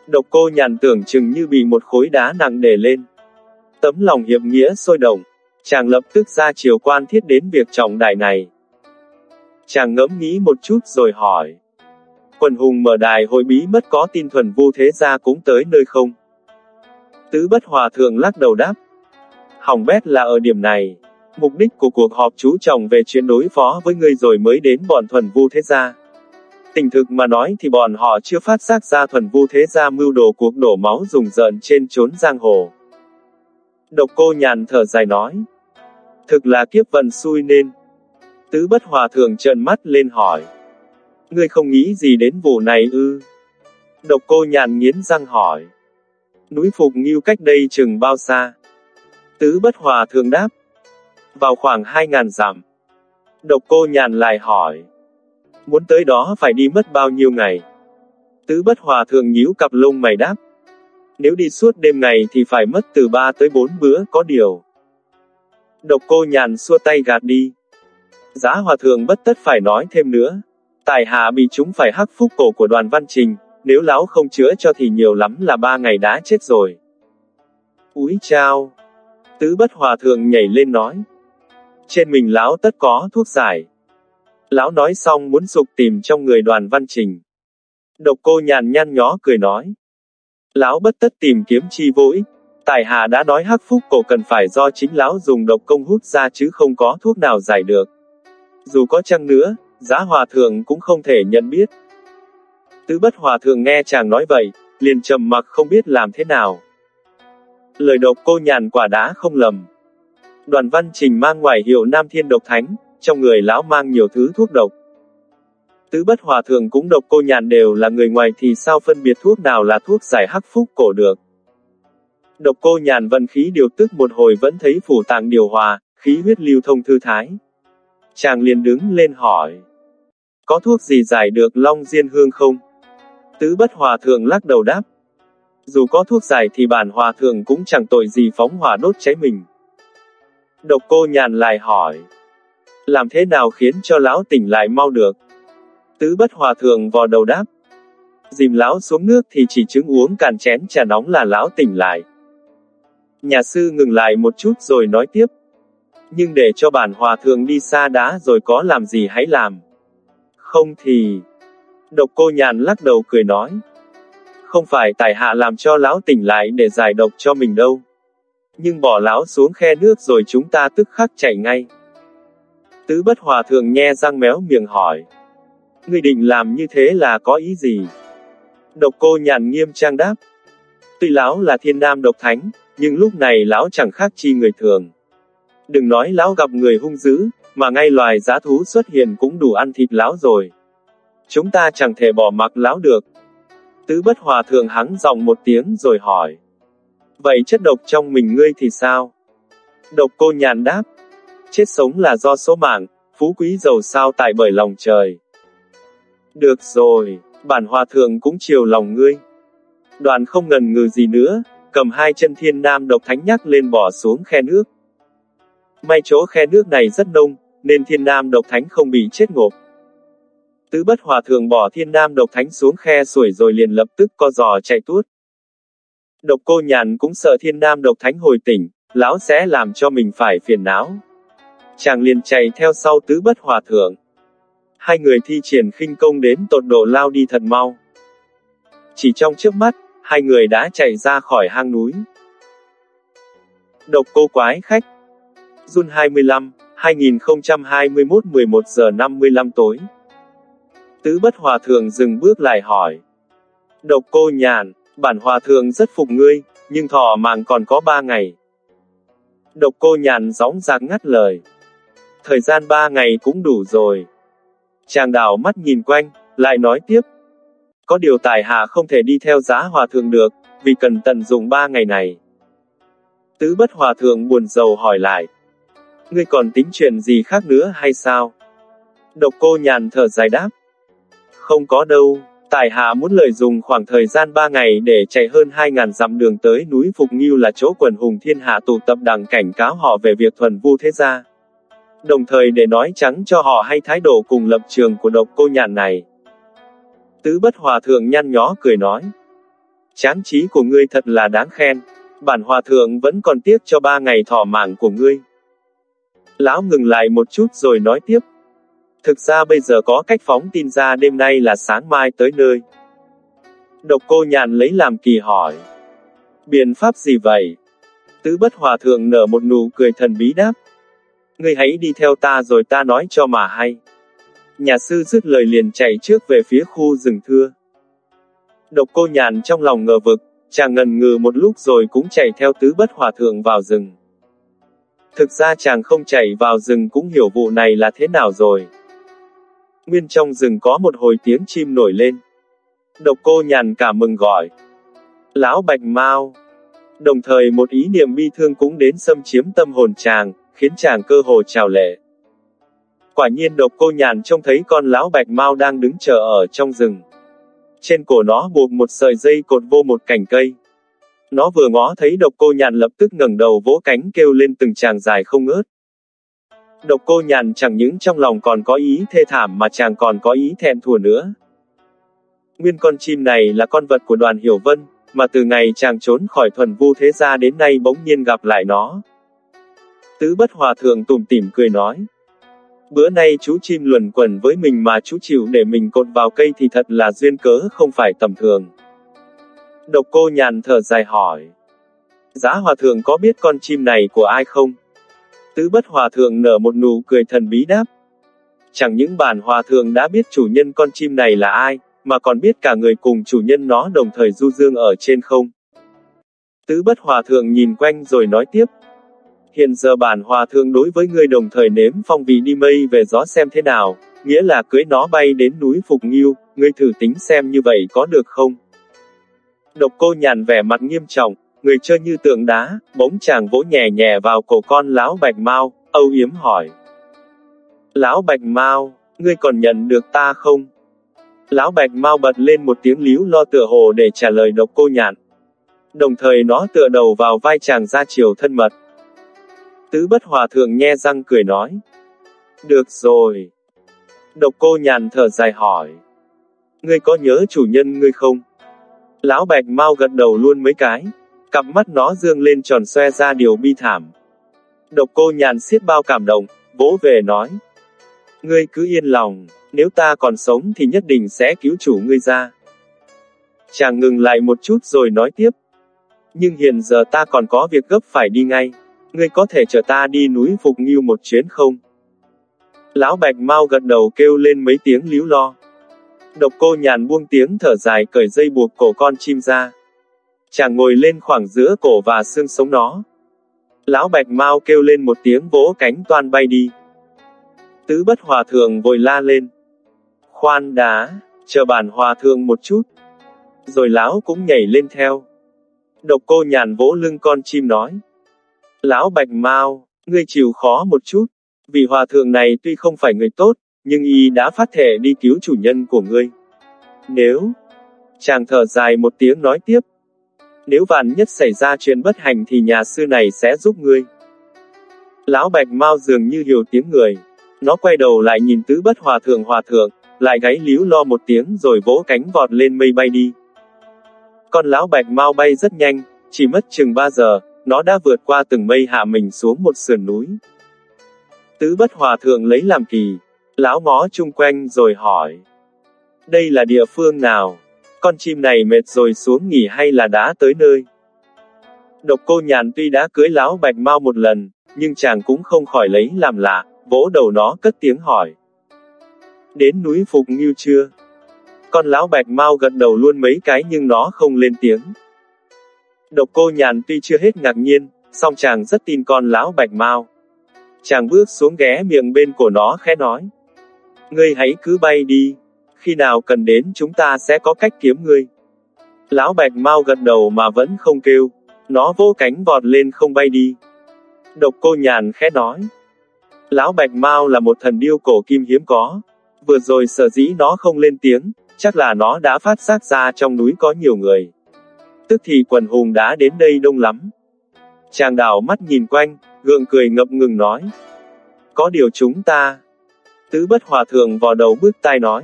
Độc cô nhàn tưởng chừng như bị một khối đá nặng để lên. Tấm lòng hiệp nghĩa sôi động. Chàng lập tức ra chiều quan thiết đến việc trọng đại này. Chàng ngẫm nghĩ một chút rồi hỏi. Quần hùng mở đài hội bí mất có tin thuần vu thế gia cũng tới nơi không? Tứ bất hòa thượng lắc đầu đáp. Hỏng bét là ở điểm này. Mục đích của cuộc họp chú trọng về chuyện đối phó với người rồi mới đến bọn thuần vu thế gia. Tình thực mà nói thì bọn họ chưa phát giác ra thuần vu thế gia mưu đồ cuộc đổ máu dùng rợn trên chốn giang hồ. Độc cô nhàn thở dài nói. Thực là kiếp vận xui nên. Tứ bất hòa thượng trợn mắt lên hỏi. Ngươi không nghĩ gì đến vụ này ư? Độc cô nhàn nghiến răng hỏi. Núi Phục Nghiêu cách đây chừng bao xa? Tứ bất hòa thượng đáp. Vào khoảng hai ngàn dặm. Độc cô nhàn lại hỏi. Muốn tới đó phải đi mất bao nhiêu ngày? Tứ bất hòa thượng nhíu cặp lông mày đáp. Nếu đi suốt đêm ngày thì phải mất từ ba tới bốn bữa có điều. Độc cô nhàn xua tay gạt đi. Giá hòa thượng bất tất phải nói thêm nữa. Tài hạ bị chúng phải hắc phúc cổ của đoàn văn trình, nếu lão không chữa cho thì nhiều lắm là ba ngày đã chết rồi. Úi chao! Tứ bất hòa thượng nhảy lên nói. Trên mình lão tất có thuốc giải. Lão nói xong muốn sục tìm trong người đoàn văn trình. Độc cô nhàn nhăn nhó cười nói. Lão bất tất tìm kiếm chi vô ích. Tài hạ đã nói hắc phúc cổ cần phải do chính lão dùng độc công hút ra chứ không có thuốc nào giải được. Dù có chăng nữa, giá hòa thượng cũng không thể nhận biết. Tứ bất hòa thượng nghe chàng nói vậy, liền trầm mặc không biết làm thế nào. Lời độc cô nhàn quả đã không lầm. Đoàn văn trình mang ngoài hiệu Nam Thiên Độc Thánh, trong người lão mang nhiều thứ thuốc độc. Tứ bất hòa thượng cũng độc cô nhàn đều là người ngoài thì sao phân biệt thuốc nào là thuốc giải hắc phúc cổ được. Độc cô nhàn vận khí điều tức một hồi vẫn thấy phủ tàng điều hòa, khí huyết lưu thông thư thái. Chàng liền đứng lên hỏi. Có thuốc gì giải được long diên hương không? Tứ bất hòa thượng lắc đầu đáp. Dù có thuốc giải thì bản hòa thượng cũng chẳng tội gì phóng hỏa đốt cháy mình. Độc cô nhàn lại hỏi. Làm thế nào khiến cho lão tỉnh lại mau được? Tứ bất hòa thượng vò đầu đáp. Dìm lão xuống nước thì chỉ chứng uống cạn chén trà nóng là lão tỉnh lại. Nhà sư ngừng lại một chút rồi nói tiếp. Nhưng để cho bản hòa thượng đi xa đã rồi có làm gì hãy làm. Không thì... Độc cô nhàn lắc đầu cười nói. Không phải tài hạ làm cho lão tỉnh lại để giải độc cho mình đâu. Nhưng bỏ lão xuống khe nước rồi chúng ta tức khắc chạy ngay. Tứ bất hòa thượng nghe răng méo miệng hỏi. Ngươi định làm như thế là có ý gì? Độc cô nhàn nghiêm trang đáp. Tuy lão là thiên nam độc thánh, nhưng lúc này lão chẳng khác chi người thường. Đừng nói lão gặp người hung dữ, mà ngay loài giá thú xuất hiện cũng đủ ăn thịt lão rồi. Chúng ta chẳng thể bỏ mặc lão được. Tứ bất hòa thượng hắng dòng một tiếng rồi hỏi. Vậy chất độc trong mình ngươi thì sao? Độc cô nhàn đáp. Chết sống là do số mạng, phú quý giàu sao tại bởi lòng trời. Được rồi, bản hòa thượng cũng chiều lòng ngươi. Đoàn không ngần ngừ gì nữa, cầm hai chân thiên nam độc thánh nhắc lên bỏ xuống khe nước. May chỗ khe nước này rất nông, nên thiên nam độc thánh không bị chết ngộp. Tứ bất hòa thượng bỏ thiên nam độc thánh xuống khe sủi rồi liền lập tức co giò chạy tuốt. Độc cô nhàn cũng sợ thiên nam độc thánh hồi tỉnh, lão sẽ làm cho mình phải phiền não. Chàng liền chạy theo sau tứ bất hòa thượng. Hai người thi triển khinh công đến tột độ lao đi thật mau. Chỉ trong trước mắt, hai người đã chạy ra khỏi hang núi. Độc cô quái khách Jun 25, 2021 11 giờ 55 tối Tứ bất hòa thượng dừng bước lại hỏi. Độc cô nhàn, bản hòa thượng rất phục ngươi, nhưng thọ mạng còn có ba ngày. Độc cô nhàn gióng giạc ngắt lời. Thời gian ba ngày cũng đủ rồi. Chàng đảo mắt nhìn quanh, lại nói tiếp. Có điều tài hạ không thể đi theo giá hòa thượng được, vì cần tận dụng ba ngày này. Tứ bất hòa thượng buồn rầu hỏi lại. Ngươi còn tính chuyện gì khác nữa hay sao? Độc cô nhàn thở dài đáp. Không có đâu, Tài hạ muốn lợi dụng khoảng thời gian 3 ngày để chạy hơn 2.000 dặm đường tới núi Phục Nghiêu là chỗ quần hùng thiên hạ tụ tập đằng cảnh cáo họ về việc thuần vu thế gia. Đồng thời để nói trắng cho họ hay thái độ cùng lập trường của độc cô nhàn này. Tứ bất hòa thượng nhăn nhó cười nói. Tráng trí của ngươi thật là đáng khen. Bản hòa thượng vẫn còn tiếc cho ba ngày thọ mạng của ngươi. Lão ngừng lại một chút rồi nói tiếp, Thực ra bây giờ có cách phóng tin ra đêm nay là sáng mai tới nơi. Độc cô nhàn lấy làm kỳ hỏi. Biện pháp gì vậy? Tứ bất hòa thượng nở một nụ cười thần bí đáp. Ngươi hãy đi theo ta rồi ta nói cho mà hay. Nhà sư dứt lời liền chạy trước về phía khu rừng thưa. Độc cô nhàn trong lòng ngờ vực, chàng ngần ngừ một lúc rồi cũng chạy theo tứ bất hòa thượng vào rừng. Thực ra chàng không chạy vào rừng cũng hiểu vụ này là thế nào rồi. Nguyên trong rừng có một hồi tiếng chim nổi lên. Độc cô nhàn cả mừng gọi. Lão Bạch Mao. Đồng thời một ý niệm bi thương cũng đến xâm chiếm tâm hồn chàng, khiến chàng cơ hồ trào lệ. Quả nhiên độc cô nhàn trông thấy con lão Bạch mau đang đứng chờ ở trong rừng. Trên cổ nó buộc một sợi dây cột vô một cành cây. Nó vừa ngó thấy độc cô nhàn lập tức ngẩng đầu vỗ cánh kêu lên từng tràng dài không ngớt. Độc cô nhàn chẳng những trong lòng còn có ý thê thảm mà chàng còn có ý thẹn thùa nữa. Nguyên con chim này là con vật của đoàn Hiểu Vân, mà từ ngày chàng trốn khỏi thuần vu thế gia đến nay bỗng nhiên gặp lại nó. Tứ bất hòa thượng tủm tỉm cười nói. Bữa nay chú chim luẩn quẩn với mình mà chú chịu để mình cột vào cây thì thật là duyên cớ không phải tầm thường. Độc cô nhàn thở dài hỏi. Giá hòa thượng có biết con chim này của ai không? Tứ bất hòa thượng nở một nụ cười thần bí đáp. Chẳng những bản hòa thượng đã biết chủ nhân con chim này là ai, mà còn biết cả người cùng chủ nhân nó đồng thời du dương ở trên không. Tứ bất hòa thượng nhìn quanh rồi nói tiếp. Hiện giờ bản hòa thương đối với ngươi đồng thời nếm phong vị đi mây về gió xem thế nào, nghĩa là cưới nó bay đến núi Phục Nghiêu, ngươi thử tính xem như vậy có được không? Độc cô nhàn vẻ mặt nghiêm trọng, Người chơi như tượng đá, bỗng chàng vỗ nhẹ nhẹ vào cổ con lão bạch mau, âu yếm hỏi. Lão bạch mau, ngươi còn nhận được ta không? Lão bạch mau bật lên một tiếng líu lo tựa hồ để trả lời độc cô nhàn Đồng thời nó tựa đầu vào vai chàng ra chiều thân mật. Tứ bất hòa thượng nghe răng cười nói. Được rồi. Độc cô nhàn thở dài hỏi. Ngươi có nhớ chủ nhân ngươi không? Lão bạch mau gật đầu luôn mấy cái. Cặp mắt nó dương lên tròn xoe ra điều bi thảm. Độc cô nhàn xiết bao cảm động, vỗ về nói. Ngươi cứ yên lòng, nếu ta còn sống thì nhất định sẽ cứu chủ ngươi ra. Chàng ngừng lại một chút rồi nói tiếp. Nhưng hiện giờ ta còn có việc gấp phải đi ngay. Ngươi có thể chở ta đi núi Phục Nghiêu một chuyến không? Lão Bạch Mau gật đầu kêu lên mấy tiếng líu lo. Độc cô nhàn buông tiếng thở dài cởi dây buộc cổ con chim ra. Chàng ngồi lên khoảng giữa cổ và xương sống nó. Lão Bạch mau kêu lên một tiếng vỗ cánh toàn bay đi. Tứ bất hòa thượng vội la lên. Khoan đá, chờ bản hòa thượng một chút. Rồi lão cũng nhảy lên theo. Độc cô nhàn vỗ lưng con chim nói. Lão Bạch Mao, ngươi chịu khó một chút. Vì hòa thượng này tuy không phải người tốt, nhưng y đã phát thể đi cứu chủ nhân của ngươi. Nếu, chàng thở dài một tiếng nói tiếp, nếu vạn nhất xảy ra chuyện bất hành thì nhà sư này sẽ giúp ngươi. Lão Bạch Mao dường như hiểu tiếng người. Nó quay đầu lại nhìn tứ bất hòa thượng hòa thượng, lại gáy líu lo một tiếng rồi vỗ cánh vọt lên mây bay đi. Con lão Bạch Mao bay rất nhanh, chỉ mất chừng 3 giờ, nó đã vượt qua từng mây hạ mình xuống một sườn núi. Tứ bất hòa thượng lấy làm kỳ, lão ngó chung quanh rồi hỏi. Đây là địa phương nào? Con chim này mệt rồi xuống nghỉ hay là đã tới nơi? Độc cô nhàn tuy đã cưới lão bạch mau một lần, nhưng chàng cũng không khỏi lấy làm lạ, vỗ đầu nó cất tiếng hỏi. Đến núi Phục Nghiêu chưa? Con lão bạch mau gật đầu luôn mấy cái nhưng nó không lên tiếng. Độc cô nhàn tuy chưa hết ngạc nhiên, song chàng rất tin con lão bạch mau. Chàng bước xuống ghé miệng bên của nó khẽ nói. Ngươi hãy cứ bay đi, khi nào cần đến chúng ta sẽ có cách kiếm ngươi. Lão Bạch Mau gật đầu mà vẫn không kêu, nó vỗ cánh vọt lên không bay đi. Độc cô nhàn khẽ nói. Lão Bạch Mau là một thần điêu cổ kim hiếm có. Vừa rồi sở dĩ nó không lên tiếng, chắc là nó đã phát giác ra trong núi có nhiều người. Tức thì quần hùng đã đến đây đông lắm. Chàng đảo mắt nhìn quanh, gượng cười ngập ngừng nói. Có điều chúng ta. Tứ bất hòa thượng vò đầu bước tai nói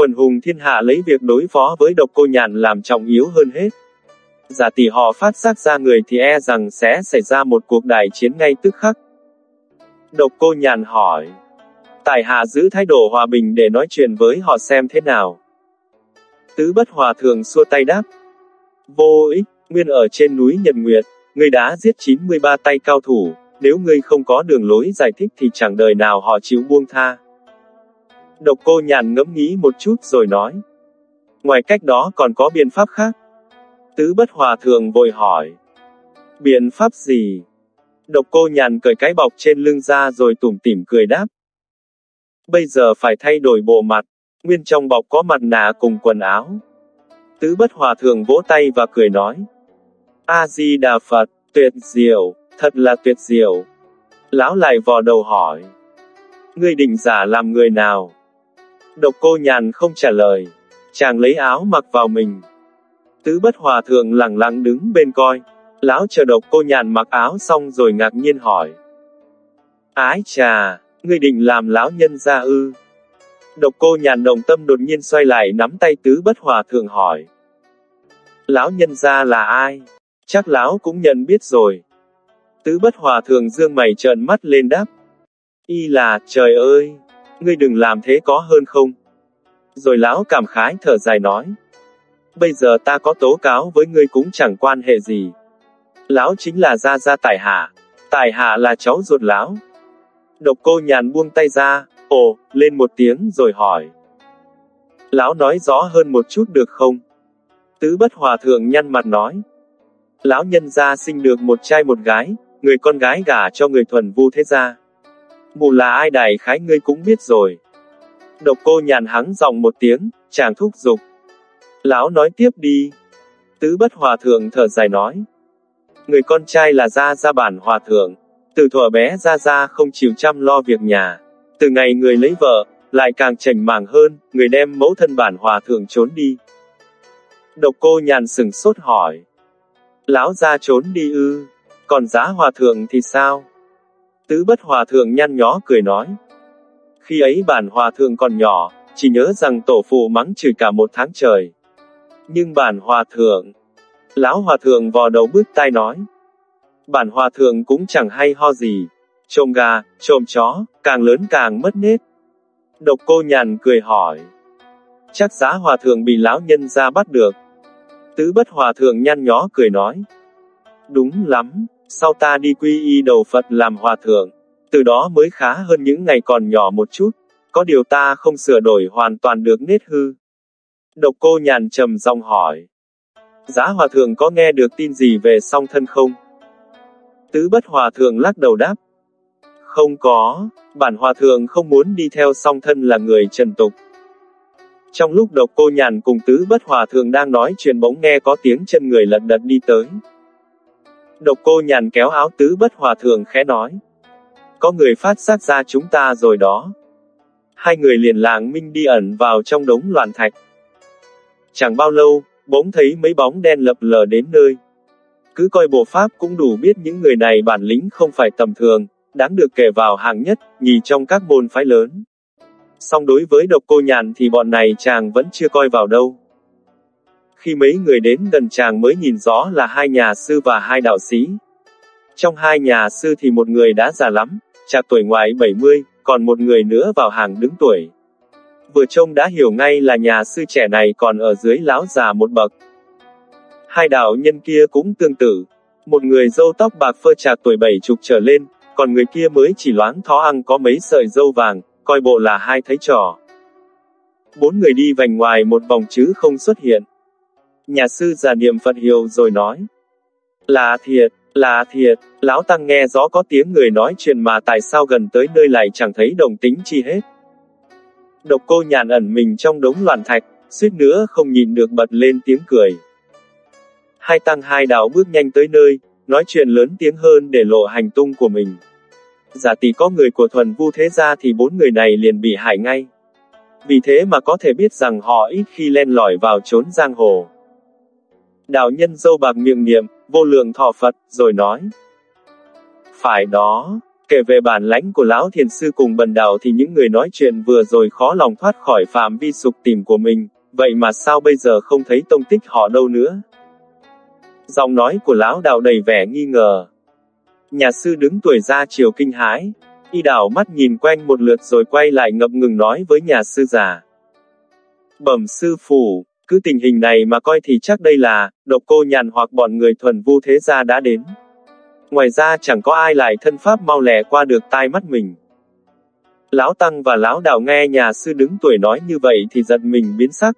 quần hùng thiên hạ lấy việc đối phó với độc cô nhàn làm trọng yếu hơn hết. Giả tỷ họ phát giác ra người thì e rằng sẽ xảy ra một cuộc đại chiến ngay tức khắc. Độc cô nhàn hỏi. Tài hạ giữ thái độ hòa bình để nói chuyện với họ xem thế nào. Tứ bất hòa thường xua tay đáp. Vô ích, nguyên ở trên núi Nhật Nguyệt, ngươi đã giết 93 tay cao thủ, nếu ngươi không có đường lối giải thích thì chẳng đời nào họ chịu buông tha. Độc cô nhàn ngẫm nghĩ một chút rồi nói. Ngoài cách đó còn có biện pháp khác. Tứ bất hòa thường vội hỏi. Biện pháp gì? Độc cô nhàn cởi cái bọc trên lưng ra rồi tủm tỉm cười đáp. Bây giờ phải thay đổi bộ mặt, nguyên trong bọc có mặt nạ cùng quần áo. Tứ bất hòa thường vỗ tay và cười nói. A-di-đà Phật, tuyệt diệu, thật là tuyệt diệu. Lão lại vò đầu hỏi. Ngươi định giả làm người nào? Độc cô nhàn không trả lời. Chàng lấy áo mặc vào mình. Tứ bất hòa thượng lặng lặng đứng bên coi. Lão chờ độc cô nhàn mặc áo xong rồi ngạc nhiên hỏi. Ái chà, ngươi định làm lão nhân ra ư? Độc cô nhàn đồng tâm đột nhiên xoay lại nắm tay tứ bất hòa thượng hỏi. Lão nhân gia là ai? Chắc lão cũng nhận biết rồi. Tứ bất hòa thượng dương mày trợn mắt lên đáp. Y là, trời ơi! ngươi đừng làm thế có hơn không? Rồi lão cảm khái thở dài nói. Bây giờ ta có tố cáo với ngươi cũng chẳng quan hệ gì. Lão chính là Gia Gia Tài Hạ. Tài Hạ là cháu ruột lão. Độc cô nhàn buông tay ra, ồ, lên một tiếng rồi hỏi. Lão nói rõ hơn một chút được không? Tứ bất hòa thượng nhăn mặt nói. Lão nhân gia sinh được một trai một gái, người con gái gả cho người thuần vu thế gia. Mù là ai đại khái ngươi cũng biết rồi. Độc cô nhàn hắng giọng một tiếng, chàng thúc giục. Lão nói tiếp đi. Tứ bất hòa thượng thở dài nói. Người con trai là Gia Gia bản hòa thượng. Từ thuở bé Gia Gia không chịu chăm lo việc nhà. Từ ngày người lấy vợ, lại càng chảnh màng hơn, người đem mẫu thân bản hòa thượng trốn đi. Độc cô nhàn sừng sốt hỏi. Lão ra trốn đi ư, còn giá hòa thượng thì sao? Tứ bất hòa thượng nhăn nhó cười nói. Khi ấy bản hòa thượng còn nhỏ, chỉ nhớ rằng tổ phụ mắng chửi cả một tháng trời. Nhưng bản hòa thượng, lão hòa thượng vò đầu bước tai nói. Bản hòa thượng cũng chẳng hay ho gì. Trộm gà, trộm chó, càng lớn càng mất nết. Độc cô nhàn cười hỏi. Chắc giá hòa thượng bị lão nhân ra bắt được. Tứ bất hòa thượng nhăn nhó cười nói. Đúng lắm, sau ta đi quy y đầu Phật làm hòa thượng. Từ đó mới khá hơn những ngày còn nhỏ một chút. Có điều ta không sửa đổi hoàn toàn được nết hư. Độc cô nhàn trầm giọng hỏi. Giá hòa thượng có nghe được tin gì về song thân không? Tứ bất hòa thượng lắc đầu đáp. Không có, bản hòa thượng không muốn đi theo song thân là người trần tục. Trong lúc độc cô nhàn cùng tứ bất hòa thượng đang nói chuyện bỗng nghe có tiếng chân người lật đật đi tới. Độc cô nhàn kéo áo tứ bất hòa thượng khẽ nói. Có người phát giác ra chúng ta rồi đó. Hai người liền làng minh đi ẩn vào trong đống loạn thạch. Chẳng bao lâu, bỗng thấy mấy bóng đen lập lờ đến nơi. Cứ coi bộ pháp cũng đủ biết những người này bản lĩnh không phải tầm thường, đáng được kể vào hàng nhất, nhì trong các môn phái lớn. Song đối với độc cô nhàn thì bọn này chàng vẫn chưa coi vào đâu. Khi mấy người đến gần chàng mới nhìn rõ là hai nhà sư và hai đạo sĩ. Trong hai nhà sư thì một người đã già lắm, chạc tuổi ngoài 70, còn một người nữa vào hàng đứng tuổi. Vừa trông đã hiểu ngay là nhà sư trẻ này còn ở dưới lão già một bậc. Hai đạo nhân kia cũng tương tự. Một người dâu tóc bạc phơ chạc tuổi bảy chục trở lên, còn người kia mới chỉ loáng thó ăn có mấy sợi dâu vàng, coi bộ là hai thấy trò. Bốn người đi vành ngoài một vòng chứ không xuất hiện. Nhà sư giả niệm Phật hiệu rồi nói. Là thiệt, là thiệt, lão tăng nghe rõ có tiếng người nói chuyện mà tại sao gần tới nơi lại chẳng thấy đồng tính chi hết. Độc cô nhàn ẩn mình trong đống loạn thạch, suýt nữa không nhìn được bật lên tiếng cười. Hai tăng hai đạo bước nhanh tới nơi, nói chuyện lớn tiếng hơn để lộ hành tung của mình. Giả tỷ có người của thuần vu thế gia thì bốn người này liền bị hại ngay. Vì thế mà có thể biết rằng họ ít khi len lỏi vào trốn giang hồ. Đạo nhân dâu bạc miệng niệm, vô lượng thọ Phật, rồi nói. Phải đó, kể về bản lãnh của lão thiền sư cùng bần đạo thì những người nói chuyện vừa rồi khó lòng thoát khỏi phạm vi sục tìm của mình, vậy mà sao bây giờ không thấy tông tích họ đâu nữa? Giọng nói của lão đạo đầy vẻ nghi ngờ. Nhà sư đứng tuổi ra chiều kinh hãi, y đảo mắt nhìn quanh một lượt rồi quay lại ngập ngừng nói với nhà sư già. Bẩm sư phủ, cứ tình hình này mà coi thì chắc đây là, độc cô nhàn hoặc bọn người thuần vu thế gia đã đến. Ngoài ra chẳng có ai lại thân pháp mau lẹ qua được tai mắt mình. Lão Tăng và Lão Đạo nghe nhà sư đứng tuổi nói như vậy thì giật mình biến sắc.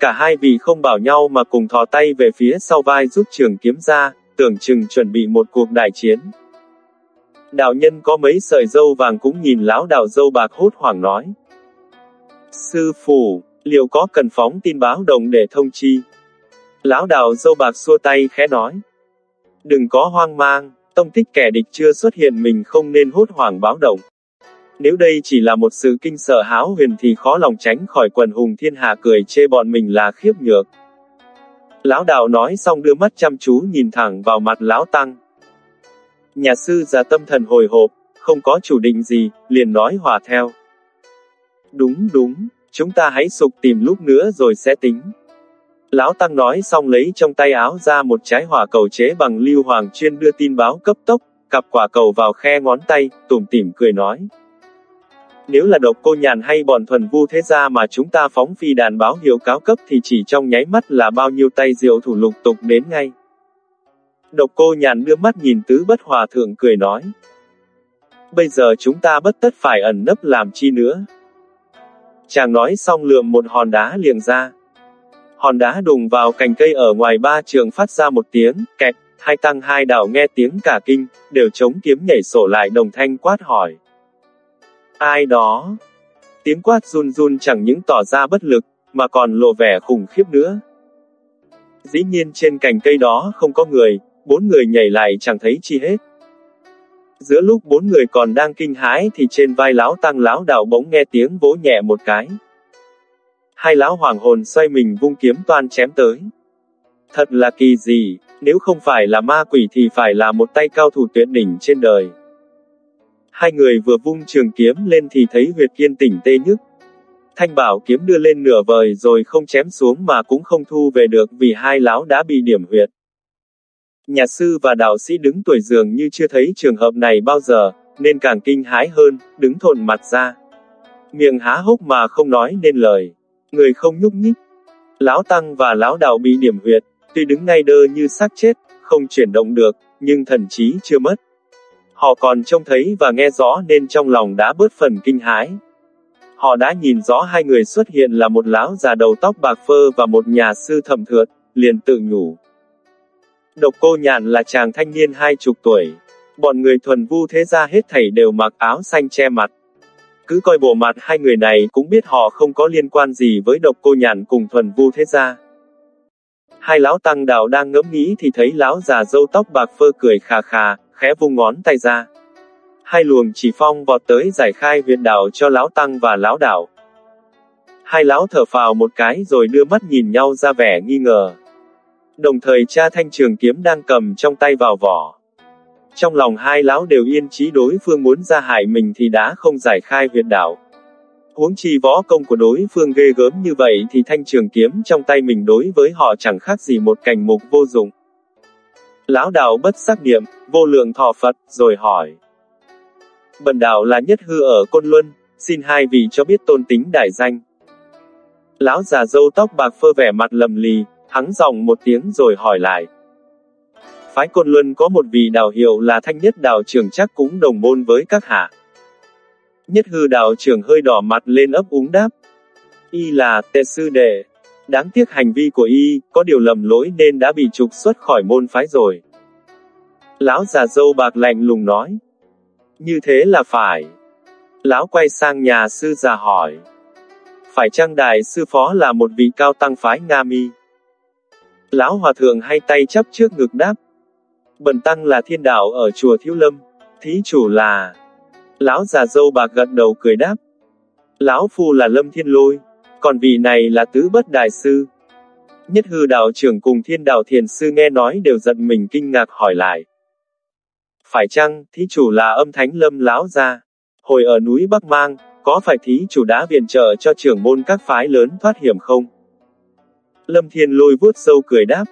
Cả hai vị không bảo nhau mà cùng thò tay về phía sau vai giúp trường kiếm ra, tưởng chừng chuẩn bị một cuộc đại chiến. Đạo nhân có mấy sợi dâu vàng cũng nhìn lão đạo dâu bạc hốt hoảng nói. Sư phụ, liệu có cần phóng tin báo động để thông chi? Lão đạo dâu bạc xua tay khẽ nói. Đừng có hoang mang, tông tích kẻ địch chưa xuất hiện mình không nên hốt hoảng báo động. Nếu đây chỉ là một sự kinh sợ háo huyền thì khó lòng tránh khỏi quần hùng thiên hạ cười chê bọn mình là khiếp nhược. Lão đạo nói xong đưa mắt chăm chú nhìn thẳng vào mặt lão tăng. Nhà sư già tâm thần hồi hộp, không có chủ định gì, liền nói hòa theo. Đúng đúng, chúng ta hãy sục tìm lúc nữa rồi sẽ tính. Lão Tăng nói xong lấy trong tay áo ra một trái hỏa cầu chế bằng lưu hoàng chuyên đưa tin báo cấp tốc, cặp quả cầu vào khe ngón tay, tủm tỉm cười nói. Nếu là độc cô nhàn hay bọn thuần vu thế gia mà chúng ta phóng phi đàn báo hiệu cáo cấp thì chỉ trong nháy mắt là bao nhiêu tay diệu thủ lục tục đến ngay. Độc cô nhàn đưa mắt nhìn tứ bất hòa thượng cười nói. Bây giờ chúng ta bất tất phải ẩn nấp làm chi nữa. Chàng nói xong lượm một hòn đá liền ra. Hòn đá đùng vào cành cây ở ngoài ba trường phát ra một tiếng, kẹt, hai tăng hai đạo nghe tiếng cả kinh, đều chống kiếm nhảy sổ lại đồng thanh quát hỏi. Ai đó? Tiếng quát run run chẳng những tỏ ra bất lực, mà còn lộ vẻ khủng khiếp nữa. Dĩ nhiên trên cành cây đó không có người, bốn người nhảy lại chẳng thấy chi hết. Giữa lúc bốn người còn đang kinh hãi thì trên vai lão tăng lão đạo bỗng nghe tiếng vỗ nhẹ một cái. Hai lão hoàng hồn xoay mình vung kiếm toan chém tới. Thật là kỳ gì, nếu không phải là ma quỷ thì phải là một tay cao thủ tuyệt đỉnh trên đời. Hai người vừa vung trường kiếm lên thì thấy huyệt kiên tỉnh tê nhức. Thanh bảo kiếm đưa lên nửa vời rồi không chém xuống mà cũng không thu về được vì hai lão đã bị điểm huyệt. Nhà sư và đạo sĩ đứng tuổi dường như chưa thấy trường hợp này bao giờ, nên càng kinh hái hơn, đứng thộn mặt ra. Miệng há hốc mà không nói nên lời. Người không nhúc nhích. Lão Tăng và Lão Đạo bị điểm huyệt, tuy đứng ngay đơ như xác chết, không chuyển động được, nhưng thần trí chưa mất. Họ còn trông thấy và nghe rõ nên trong lòng đã bớt phần kinh hãi. Họ đã nhìn rõ hai người xuất hiện là một lão già đầu tóc bạc phơ và một nhà sư thầm thượt, liền tự nhủ. Độc cô nhạn là chàng thanh niên hai chục tuổi. Bọn người thuần vu thế gia hết thảy đều mặc áo xanh che mặt. Cứ coi bộ mặt hai người này cũng biết họ không có liên quan gì với độc cô nhạn cùng thuần vu thế gia. Hai lão tăng đạo đang ngẫm nghĩ thì thấy lão già râu tóc bạc phơ cười khà khà, khẽ vung ngón tay ra. Hai luồng chỉ phong vọt tới giải khai huyệt đảo cho lão tăng và lão đảo. Hai lão thở phào một cái rồi đưa mắt nhìn nhau ra vẻ nghi ngờ. Đồng thời cha thanh trường kiếm đang cầm trong tay vào vỏ. Trong lòng hai lão đều yên chí đối phương muốn ra hại mình thì đã không giải khai huyệt đảo. Huống chi võ công của đối phương ghê gớm như vậy thì thanh trường kiếm trong tay mình đối với họ chẳng khác gì một cành mục vô dụng. Lão đạo bất xác niệm, vô lượng thọ Phật, rồi hỏi. Bần đạo là nhất hư ở Côn Luân, xin hai vị cho biết tôn tính đại danh. Lão già dâu tóc bạc phơ vẻ mặt lầm lì, hắng dòng một tiếng rồi hỏi lại. Phái Côn Luân có một vị đạo hiệu là thanh nhất đạo trưởng chắc cũng đồng môn với các hạ. Nhất hư đạo trưởng hơi đỏ mặt lên ấp úng đáp. Y là tệ sư đệ. Đáng tiếc hành vi của y, có điều lầm lỗi nên đã bị trục xuất khỏi môn phái rồi. Lão già dâu bạc lạnh lùng nói. Như thế là phải. Lão quay sang nhà sư già hỏi. Phải chăng đại sư phó là một vị cao tăng phái Nga mi? Lão hòa thượng hai tay chắp trước ngực đáp. Bần tăng là thiên đạo ở chùa Thiếu Lâm. Thí chủ là... Lão già dâu bạc gật đầu cười đáp. Lão phu là Lâm Thiên Lôi, còn vị này là Tứ Bất Đại Sư. Nhất hư đạo trưởng cùng thiên đạo thiền sư nghe nói đều giận mình kinh ngạc hỏi lại. Phải chăng, thí chủ là âm thánh lâm lão gia? Hồi ở núi Bắc Mang, có phải thí chủ đã viện trợ cho trưởng môn các phái lớn thoát hiểm không? Lâm Thiên Lôi vuốt sâu cười đáp.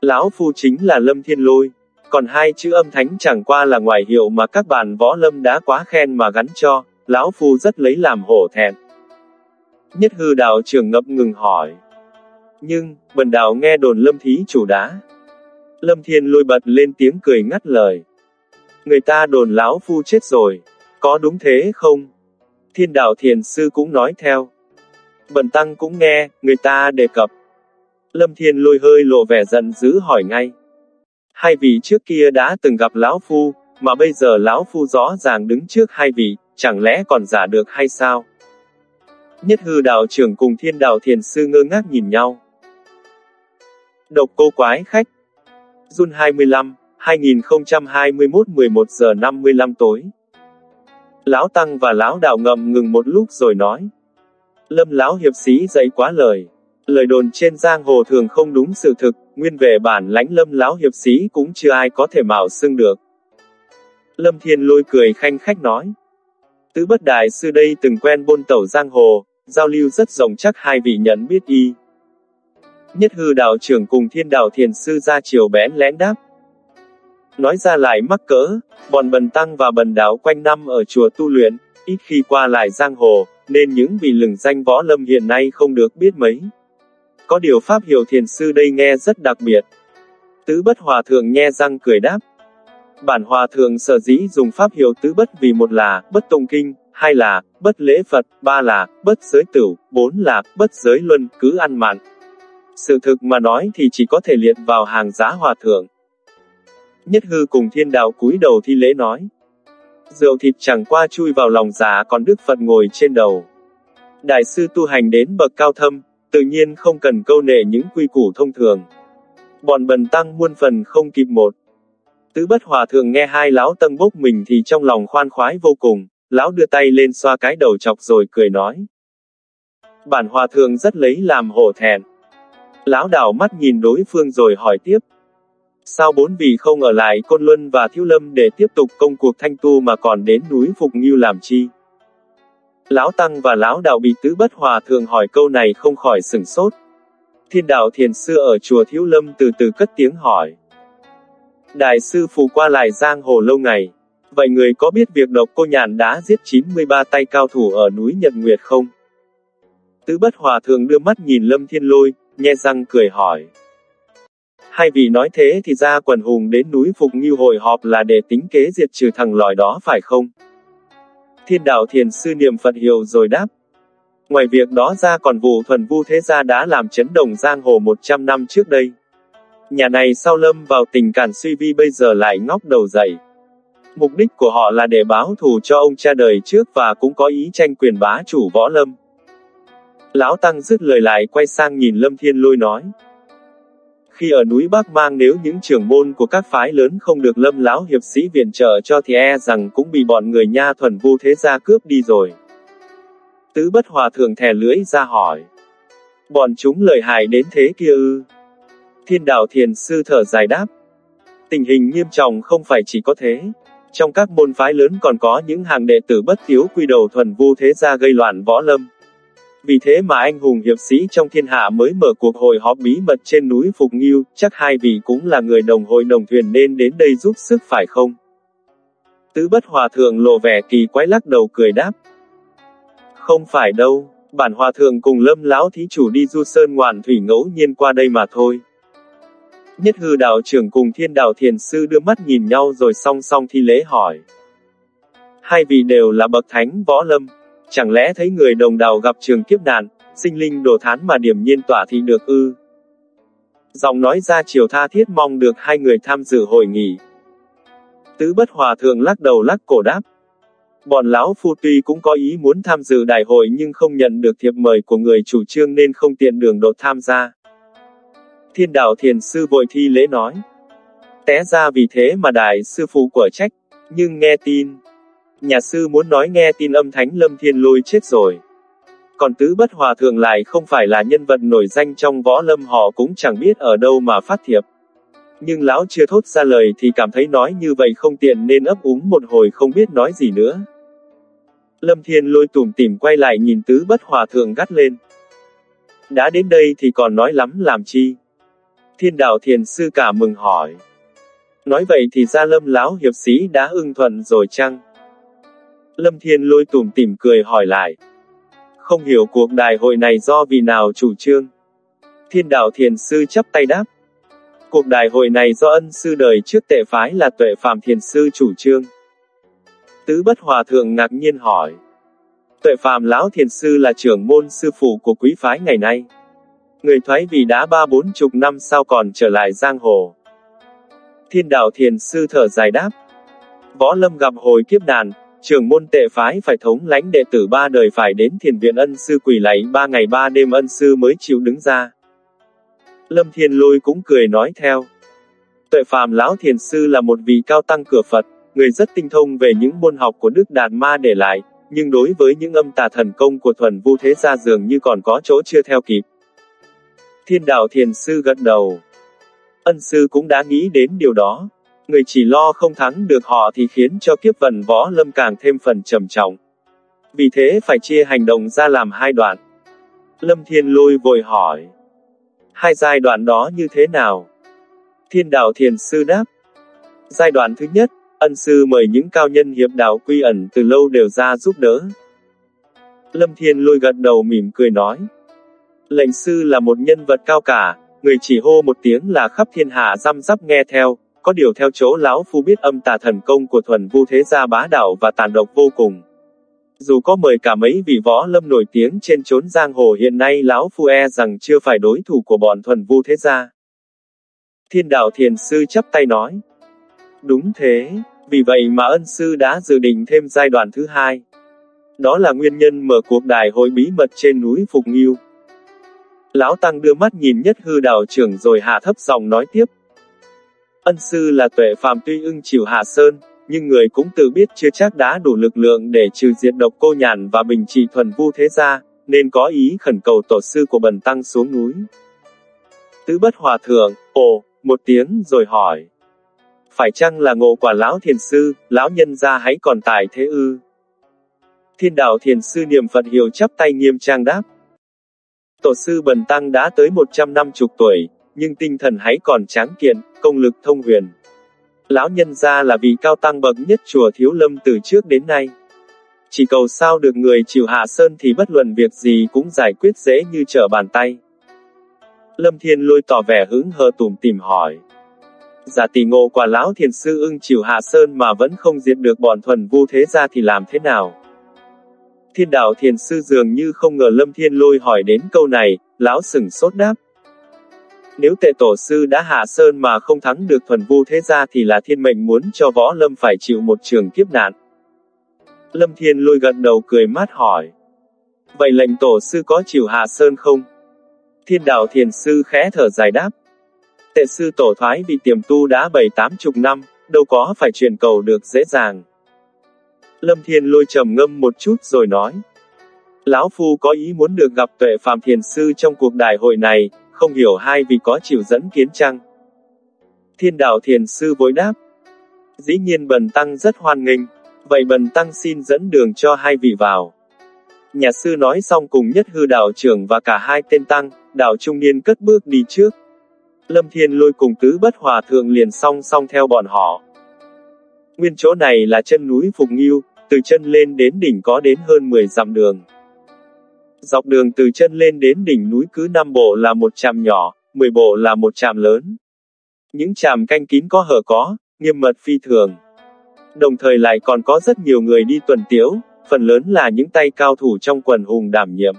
Lão phu chính là Lâm Thiên Lôi còn hai chữ âm thánh chẳng qua là ngoại hiệu mà các bạn võ lâm đã quá khen mà gắn cho, lão phu rất lấy làm hổ thẹn. Nhất hư đạo trưởng ngập ngừng hỏi. Nhưng, bần đạo nghe đồn lâm thí chủ đá. Lâm thiên lôi bật lên tiếng cười ngắt lời. Người ta đồn lão phu chết rồi, có đúng thế không? Thiên đạo thiền sư cũng nói theo. Bần tăng cũng nghe, người ta đề cập. Lâm thiên lôi hơi lộ vẻ giận dữ hỏi ngay. Hai vị trước kia đã từng gặp lão phu, mà bây giờ lão phu rõ ràng đứng trước hai vị, chẳng lẽ còn giả được hay sao? Nhất hư đạo trưởng cùng thiên đạo thiền sư ngơ ngác nhìn nhau. Độc cô quái khách Jun 25, 2021 11 giờ 55 tối Lão Tăng và Lão Đạo ngầm ngừng một lúc rồi nói. Lâm Lão Hiệp Sĩ dạy quá lời. Lời đồn trên giang hồ thường không đúng sự thực, nguyên về bản lãnh lâm lão hiệp sĩ cũng chưa ai có thể mạo xưng được. Lâm Thiên lôi cười khanh khách nói. Tứ bất đại sư đây từng quen bôn tẩu giang hồ, giao lưu rất rộng chắc hai vị nhận biết y. Nhất hư đạo trưởng cùng thiên đạo thiền sư ra chiều bén lén đáp. Nói ra lại mắc cỡ, bọn bần tăng và bần đạo quanh năm ở chùa tu luyện, ít khi qua lại giang hồ, nên những vị lừng danh võ lâm hiện nay không được biết mấy. Có điều Pháp Hiểu Thiền Sư đây nghe rất đặc biệt. Tứ bất hòa thượng nghe răng cười đáp. Bản hòa thượng sở dĩ dùng Pháp hiệu tứ bất vì một là, bất tông kinh, hai là, bất lễ Phật, ba là, bất giới tửu, bốn là, bất giới luân, cứ ăn mặn. Sự thực mà nói thì chỉ có thể liệt vào hàng giá hòa thượng. Nhất hư cùng thiên đạo cúi đầu thi lễ nói. Rượu thịt chẳng qua chui vào lòng giả còn Đức Phật ngồi trên đầu. Đại sư tu hành đến bậc cao thâm, tự nhiên không cần câu nệ những quy củ thông thường. Bọn bần tăng muôn phần không kịp một. Tứ bất hòa thượng nghe hai lão tân bốc mình thì trong lòng khoan khoái vô cùng, lão đưa tay lên xoa cái đầu chọc rồi cười nói. Bản hòa thượng rất lấy làm hổ thẹn. Lão đảo mắt nhìn đối phương rồi hỏi tiếp. Sao bốn vị không ở lại Côn Luân và Thiếu Lâm để tiếp tục công cuộc thanh tu mà còn đến núi Phục Nghiêu làm chi? Lão Tăng và Lão Đạo bị tứ bất hòa thường hỏi câu này không khỏi sửng sốt. Thiên đạo thiền sư ở chùa Thiếu Lâm từ từ cất tiếng hỏi. Đại sư phụ qua lại giang hồ lâu ngày. Vậy người có biết việc độc cô nhàn đã giết 93 tay cao thủ ở núi Nhật Nguyệt không? Tứ bất hòa thường đưa mắt nhìn Lâm Thiên Lôi, nhe răng cười hỏi. Hai vị nói thế thì ra quần hùng đến núi Phục Nghiêu hội họp là để tính kế diệt trừ thằng lòi đó phải không? Thiên đạo thiền sư niệm Phật hiệu rồi đáp. Ngoài việc đó ra còn vụ thuần vu thế gia đã làm chấn động giang hồ 100 năm trước đây. Nhà này sau lâm vào tình cản suy vi bây giờ lại ngóc đầu dậy. Mục đích của họ là để báo thù cho ông cha đời trước và cũng có ý tranh quyền bá chủ võ lâm. Lão Tăng dứt lời lại quay sang nhìn Lâm Thiên Lôi nói. Khi ở núi Bắc Mang nếu những trưởng môn của các phái lớn không được lâm lão hiệp sĩ viện trợ cho thì e rằng cũng bị bọn người nha thuần vu thế gia cướp đi rồi. Tứ bất hòa thượng thè lưỡi ra hỏi. Bọn chúng lời hại đến thế kia ư. Thiên đạo thiền sư thở dài đáp. Tình hình nghiêm trọng không phải chỉ có thế. Trong các môn phái lớn còn có những hàng đệ tử bất thiếu quy đầu thuần vu thế gia gây loạn võ lâm. Vì thế mà anh hùng hiệp sĩ trong thiên hạ mới mở cuộc hội họp bí mật trên núi Phục Nghiêu, chắc hai vị cũng là người đồng hội đồng thuyền nên đến đây giúp sức phải không? Tứ bất hòa thượng lộ vẻ kỳ quái lắc đầu cười đáp. Không phải đâu, bản hòa thượng cùng lâm lão thí chủ đi du sơn ngoạn thủy ngẫu nhiên qua đây mà thôi. Nhất hư đạo trưởng cùng thiên đạo thiền sư đưa mắt nhìn nhau rồi song song thi lễ hỏi. Hai vị đều là bậc thánh võ lâm, chẳng lẽ thấy người đồng đạo gặp trường kiếp nạn, sinh linh đổ thán mà điểm nhiên tỏa thì được ư? Giọng nói ra chiều tha thiết mong được hai người tham dự hội nghị. Tứ bất hòa thượng lắc đầu lắc cổ đáp. Bọn lão phu tuy cũng có ý muốn tham dự đại hội nhưng không nhận được thiệp mời của người chủ trương nên không tiện đường đột tham gia. Thiên đạo thiền sư vội thi lễ nói. Té ra vì thế mà đại sư phụ của trách, nhưng nghe tin. Nhà sư muốn nói nghe tin âm thánh lâm thiên lôi chết rồi. Còn tứ bất hòa thượng lại không phải là nhân vật nổi danh trong võ lâm họ cũng chẳng biết ở đâu mà phát thiệp. Nhưng lão chưa thốt ra lời thì cảm thấy nói như vậy không tiện nên ấp úng một hồi không biết nói gì nữa. Lâm Thiên lôi tủm tỉm quay lại nhìn tứ bất hòa thượng gắt lên. Đã đến đây thì còn nói lắm làm chi? Thiên đạo thiền sư cả mừng hỏi. Nói vậy thì ra lâm lão hiệp sĩ đã ưng thuận rồi chăng? Lâm Thiên lôi tùm tìm cười hỏi lại. Không hiểu cuộc đại hội này do vì nào chủ trương? Thiên đạo thiền sư chấp tay đáp. Cuộc đại hội này do ân sư đời trước tệ phái là tuệ phạm thiền sư chủ trương. Tứ bất hòa thượng ngạc nhiên hỏi. Tuệ phạm lão thiền sư là trưởng môn sư phụ của quý phái ngày nay. Người thoái vì đã ba bốn chục năm sau còn trở lại giang hồ. Thiên đạo thiền sư thở dài đáp. Võ lâm gặp hồi kiếp đàn, trưởng môn tệ phái phải thống lãnh đệ tử ba đời phải đến thiền viện ân sư quỳ lạy ba ngày ba đêm ân sư mới chịu đứng ra. Lâm Thiên Lôi cũng cười nói theo. Tuệ phàm lão thiền sư là một vị cao tăng cửa Phật, người rất tinh thông về những môn học của Đức Đạt Ma để lại, nhưng đối với những âm tà thần công của thuần vu thế gia dường như còn có chỗ chưa theo kịp. Thiên đạo thiền sư gật đầu. Ân sư cũng đã nghĩ đến điều đó. Người chỉ lo không thắng được họ thì khiến cho kiếp vận võ lâm càng thêm phần trầm trọng. Vì thế phải chia hành động ra làm hai đoạn. Lâm Thiên Lôi vội hỏi. Hai giai đoạn đó như thế nào? Thiên đạo thiền sư đáp. Giai đoạn thứ nhất, ân sư mời những cao nhân hiệp đạo quy ẩn từ lâu đều ra giúp đỡ. Lâm Thiên lôi gật đầu mỉm cười nói. Lệnh sư là một nhân vật cao cả, người chỉ hô một tiếng là khắp thiên hạ răm rắp nghe theo, có điều theo chỗ lão phu biết âm tà thần công của thuần vu thế gia bá đạo và tàn độc vô cùng. Dù có mời cả mấy vị võ lâm nổi tiếng trên chốn giang hồ hiện nay lão phu e rằng chưa phải đối thủ của bọn thuần vu thế gia. Thiên đạo thiền sư chấp tay nói. Đúng thế, vì vậy mà ân sư đã dự định thêm giai đoạn thứ hai. Đó là nguyên nhân mở cuộc đại hội bí mật trên núi Phục Nghiêu. Lão Tăng đưa mắt nhìn nhất hư đạo trưởng rồi hạ thấp giọng nói tiếp. Ân sư là tuệ phàm tuy ưng chịu hạ sơn, nhưng người cũng tự biết chưa chắc đã đủ lực lượng để trừ diệt độc cô nhàn và bình trị thuần vu thế gia, nên có ý khẩn cầu tổ sư của bần tăng xuống núi. Tứ bất hòa thượng, ồ, một tiếng rồi hỏi. Phải chăng là ngộ quả lão thiền sư, lão nhân gia hãy còn tại thế ư? Thiên đạo thiền sư niệm Phật hiểu chắp tay nghiêm trang đáp. Tổ sư bần tăng đã tới 100 năm chục tuổi, nhưng tinh thần hãy còn tráng kiện, công lực thông huyền. Lão nhân gia là vị cao tăng bậc nhất chùa Thiếu Lâm từ trước đến nay. Chỉ cầu sao được người chịu hạ sơn thì bất luận việc gì cũng giải quyết dễ như trở bàn tay. Lâm Thiên lôi tỏ vẻ hứng hờ tủm tìm hỏi. Giả tỷ ngộ quả lão thiền sư ưng chịu hạ sơn mà vẫn không diệt được bọn thuần vu thế ra thì làm thế nào? Thiên đạo thiền sư dường như không ngờ Lâm Thiên Lôi hỏi đến câu này, lão sừng sốt đáp. Nếu tệ tổ sư đã hạ sơn mà không thắng được thuần vu thế gia thì là thiên mệnh muốn cho võ lâm phải chịu một trường kiếp nạn. Lâm Thiên Lôi gật đầu cười mát hỏi. Vậy lệnh tổ sư có chịu hạ sơn không? Thiên đạo thiền sư khẽ thở dài đáp. Tệ sư tổ thoái vì tiềm tu đã bảy tám chục năm, đâu có phải truyền cầu được dễ dàng. Lâm Thiên lôi trầm ngâm một chút rồi nói. Lão Phu có ý muốn được gặp tuệ phàm thiền sư trong cuộc đại hội này, không hiểu hai vì có chịu dẫn kiến chăng. Thiên đạo thiền sư vội đáp. Dĩ nhiên bần tăng rất hoan nghênh, vậy bần tăng xin dẫn đường cho hai vị vào. Nhà sư nói xong cùng nhất hư đạo trưởng và cả hai tên tăng, đạo trung niên cất bước đi trước. Lâm Thiên lôi cùng tứ bất hòa thượng liền song song theo bọn họ. Nguyên chỗ này là chân núi Phục Nghiêu, từ chân lên đến đỉnh có đến hơn 10 dặm đường. Dọc đường từ chân lên đến đỉnh núi cứ 5 bộ là một trạm nhỏ, 10 bộ là một trạm lớn. Những trạm canh kín có hở có, nghiêm mật phi thường. Đồng thời lại còn có rất nhiều người đi tuần tiếu, phần lớn là những tay cao thủ trong quần hùng đảm nhiệm.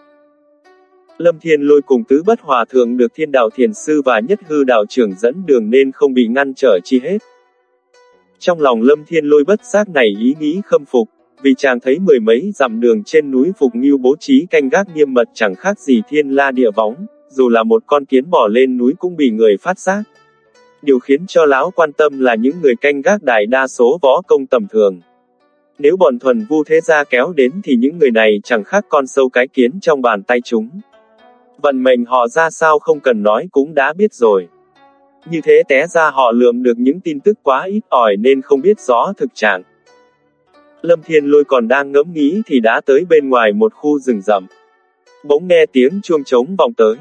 Lâm Thiên lôi cùng tứ bất hòa thượng được thiên đạo thiền sư và nhất hư đạo trưởng dẫn đường nên không bị ngăn trở chi hết. Trong lòng Lâm Thiên lôi bất giác này ý nghĩ khâm phục, vì chàng thấy mười mấy dặm đường trên núi Phục Nghiêu bố trí canh gác nghiêm mật chẳng khác gì thiên la địa võng, dù là một con kiến bỏ lên núi cũng bị người phát giác. Điều khiến cho lão quan tâm là những người canh gác đại đa số võ công tầm thường. Nếu bọn thuần vu thế gia kéo đến thì những người này chẳng khác con sâu cái kiến trong bàn tay chúng. Vận mệnh họ ra sao không cần nói cũng đã biết rồi. Như thế té ra họ lượm được những tin tức quá ít ỏi nên không biết rõ thực trạng. Lâm Thiên Lôi còn đang ngẫm nghĩ thì đã tới bên ngoài một khu rừng rậm. Bỗng nghe tiếng chuông trống vọng tới.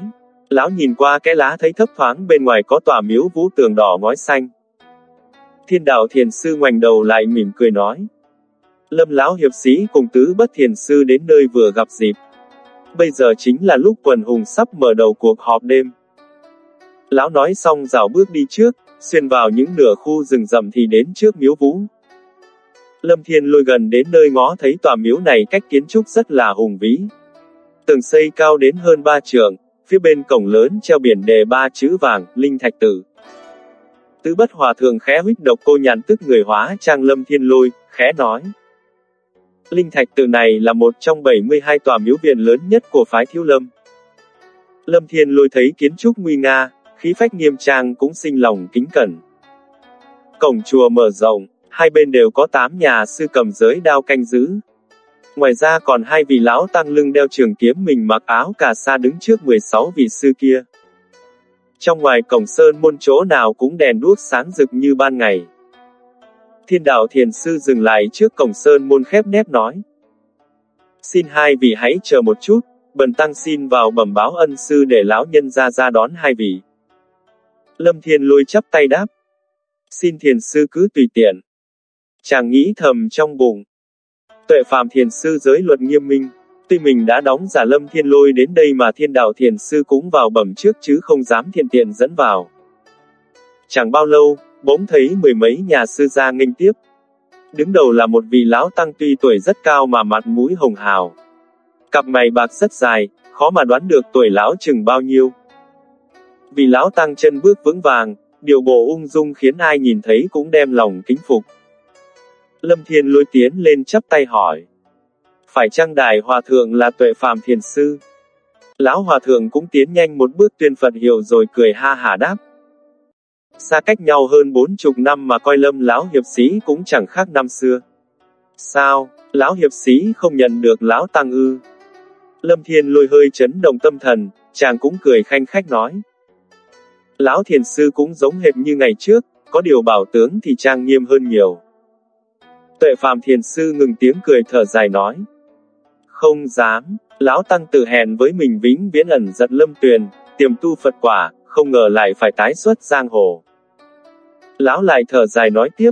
Lão nhìn qua cái lá thấy thấp thoáng bên ngoài có tòa miếu vũ tường đỏ ngói xanh. Thiên đạo thiền sư ngoảnh đầu lại mỉm cười nói. Lâm lão hiệp sĩ cùng tứ bất thiền sư đến nơi vừa gặp dịp. Bây giờ chính là lúc quần hùng sắp mở đầu cuộc họp đêm. Lão nói xong rào bước đi trước, xuyên vào những nửa khu rừng rậm thì đến trước miếu vũ. Lâm Thiên lôi gần đến nơi ngó thấy tòa miếu này cách kiến trúc rất là hùng vĩ. Tường xây cao đến hơn ba trượng, phía bên cổng lớn treo biển đề ba chữ vàng, Linh Thạch Tử. Tứ bất hòa thường khẽ huyết độc cô nhàn tức người hóa trang Lâm Thiên lôi, khẽ nói. Linh Thạch tử này là một trong 72 tòa miếu viện lớn nhất của phái Thiếu Lâm. Lâm Thiên lôi thấy kiến trúc nguy nga, khí phách nghiêm trang cũng sinh lòng kính cẩn. Cổng chùa mở rộng, hai bên đều có 8 nhà sư cầm giới đao canh giữ. Ngoài ra còn hai vị lão tăng lưng đeo trường kiếm mình mặc áo cà sa đứng trước 16 vị sư kia. Trong ngoài cổng sơn môn chỗ nào cũng đèn đuốc sáng rực như ban ngày. Thiên đạo thiền sư dừng lại trước cổng sơn môn khép nép nói. Xin hai vị hãy chờ một chút, bần tăng xin vào bẩm báo ân sư để lão nhân ra ra đón hai vị. Lâm Thiên lôi chắp tay đáp. Xin thiền sư cứ tùy tiện. Chàng nghĩ thầm trong bụng. Tuệ phàm thiền sư giới luật nghiêm minh, tuy mình đã đóng giả lâm thiên lôi đến đây mà thiên đạo thiền sư cũng vào bẩm trước chứ không dám thiện tiện dẫn vào. Chẳng bao lâu, bỗng thấy mười mấy nhà sư ra nghênh tiếp. Đứng đầu là một vị lão tăng tuy tuổi rất cao mà mặt mũi hồng hào. Cặp mày bạc rất dài, khó mà đoán được tuổi lão chừng bao nhiêu. Vị lão tăng chân bước vững vàng, điều bộ ung dung khiến ai nhìn thấy cũng đem lòng kính phục. Lâm Thiên lôi tiến lên chắp tay hỏi. Phải chăng đại hòa thượng là tuệ phàm thiền sư? Lão hòa thượng cũng tiến nhanh một bước tuyên Phật hiệu rồi cười ha hả đáp. Xa cách nhau hơn bốn chục năm mà coi lâm lão hiệp sĩ cũng chẳng khác năm xưa. Sao, lão hiệp sĩ không nhận được lão tăng ư? Lâm Thiên lôi hơi chấn động tâm thần, chàng cũng cười khanh khách nói. Lão thiền sư cũng giống hệt như ngày trước, có điều bảo tướng thì trang nghiêm hơn nhiều. Tuệ phàm thiền sư ngừng tiếng cười thở dài nói. Không dám, lão tăng tự hèn với mình vĩnh viễn ẩn giật lâm tuyền, tiềm tu Phật quả, không ngờ lại phải tái xuất giang hồ. Lão lại thở dài nói tiếp.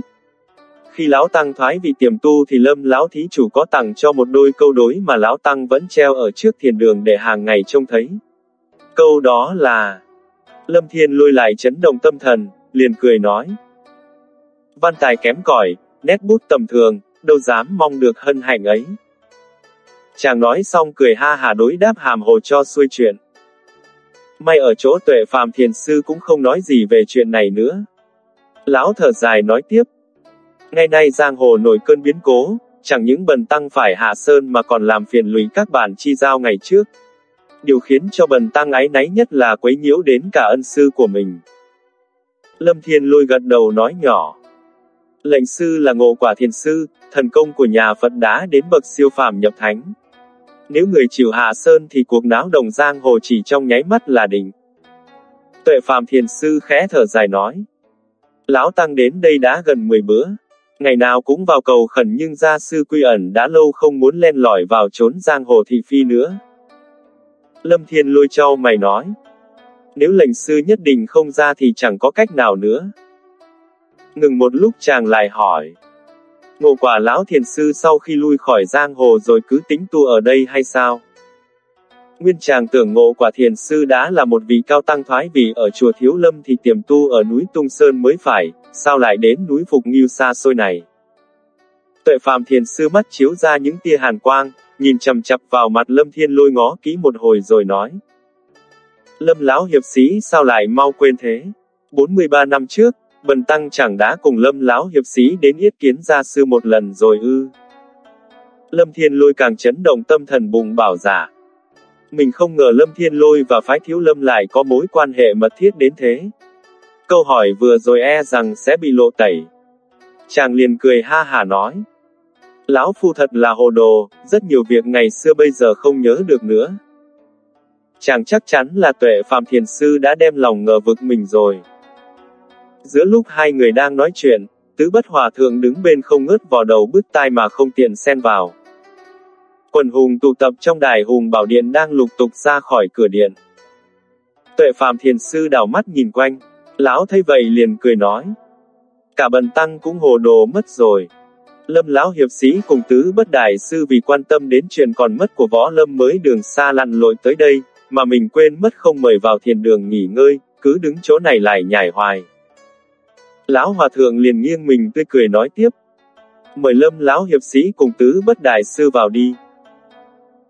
Khi lão tăng thoái vì tiềm tu thì lâm lão thí chủ có tặng cho một đôi câu đối mà lão tăng vẫn treo ở trước thiền đường để hàng ngày trông thấy. Câu đó là Lâm Thiên lôi lại chấn động tâm thần, liền cười nói. Văn tài kém cỏi, nét bút tầm thường, đâu dám mong được hân hạnh ấy. Chàng nói xong cười ha hà đối đáp hàm hồ cho xuôi chuyện. May ở chỗ tuệ phàm thiền sư cũng không nói gì về chuyện này nữa. Lão thở dài nói tiếp. Ngày nay giang hồ nổi cơn biến cố, chẳng những bần tăng phải hạ sơn mà còn làm phiền lụy các bản chi giao ngày trước. Điều khiến cho bần tăng ái náy nhất là quấy nhiễu đến cả ân sư của mình. Lâm Thiên lôi gật đầu nói nhỏ. Lệnh sư là ngộ quả thiền sư, thần công của nhà Phật đã đến bậc siêu phàm nhập thánh. Nếu người chịu hạ sơn thì cuộc náo đồng giang hồ chỉ trong nháy mắt là đỉnh. Tuệ phàm thiền sư khẽ thở dài nói. Lão Tăng đến đây đã gần 10 bữa. Ngày nào cũng vào cầu khẩn nhưng gia sư quy ẩn đã lâu không muốn len lỏi vào trốn giang hồ thị phi nữa. Lâm Thiên lôi trao mày nói. Nếu lệnh sư nhất định không ra thì chẳng có cách nào nữa. Ngừng một lúc chàng lại hỏi. Ngộ quả lão thiền sư sau khi lui khỏi giang hồ rồi cứ tính tu ở đây hay sao? Nguyên chàng tưởng ngộ quả thiền sư đã là một vị cao tăng thoái vị ở chùa Thiếu Lâm thì tiềm tu ở núi Tung Sơn mới phải, sao lại đến núi Phục Nghiêu xa xôi này? Tuệ phàm thiền sư mắt chiếu ra những tia hàn quang, nhìn chầm chập vào mặt Lâm Thiên lôi ngó kỹ một hồi rồi nói. Lâm lão hiệp sĩ sao lại mau quên thế? 43 năm trước, Bần tăng chẳng đã cùng Lâm lão hiệp sĩ đến yết kiến gia sư một lần rồi ư? Lâm Thiên Lôi càng chấn động tâm thần bùng bảo giả. Mình không ngờ Lâm Thiên Lôi và phái thiếu Lâm lại có mối quan hệ mật thiết đến thế. Câu hỏi vừa rồi e rằng sẽ bị lộ tẩy. Chàng liền cười ha hà nói. Lão phu thật là hồ đồ, rất nhiều việc ngày xưa bây giờ không nhớ được nữa. Chàng chắc chắn là tuệ phàm thiền sư đã đem lòng ngờ vực mình rồi. Giữa lúc hai người đang nói chuyện, tứ bất hòa thượng đứng bên không ngớt vò đầu bứt tai mà không tiện xen vào. Quần hùng tụ tập trong đài hùng bảo điện đang lục tục ra khỏi cửa điện. Tuệ phàm thiền sư đảo mắt nhìn quanh, lão thấy vậy liền cười nói. Cả bần tăng cũng hồ đồ mất rồi. Lâm lão hiệp sĩ cùng tứ bất đại sư vì quan tâm đến chuyện còn mất của võ lâm mới đường xa lặn lội tới đây, mà mình quên mất không mời vào thiền đường nghỉ ngơi, cứ đứng chỗ này lại nhảy hoài. Lão hòa thượng liền nghiêng mình tươi cười nói tiếp. Mời lâm lão hiệp sĩ cùng tứ bất đại sư vào đi.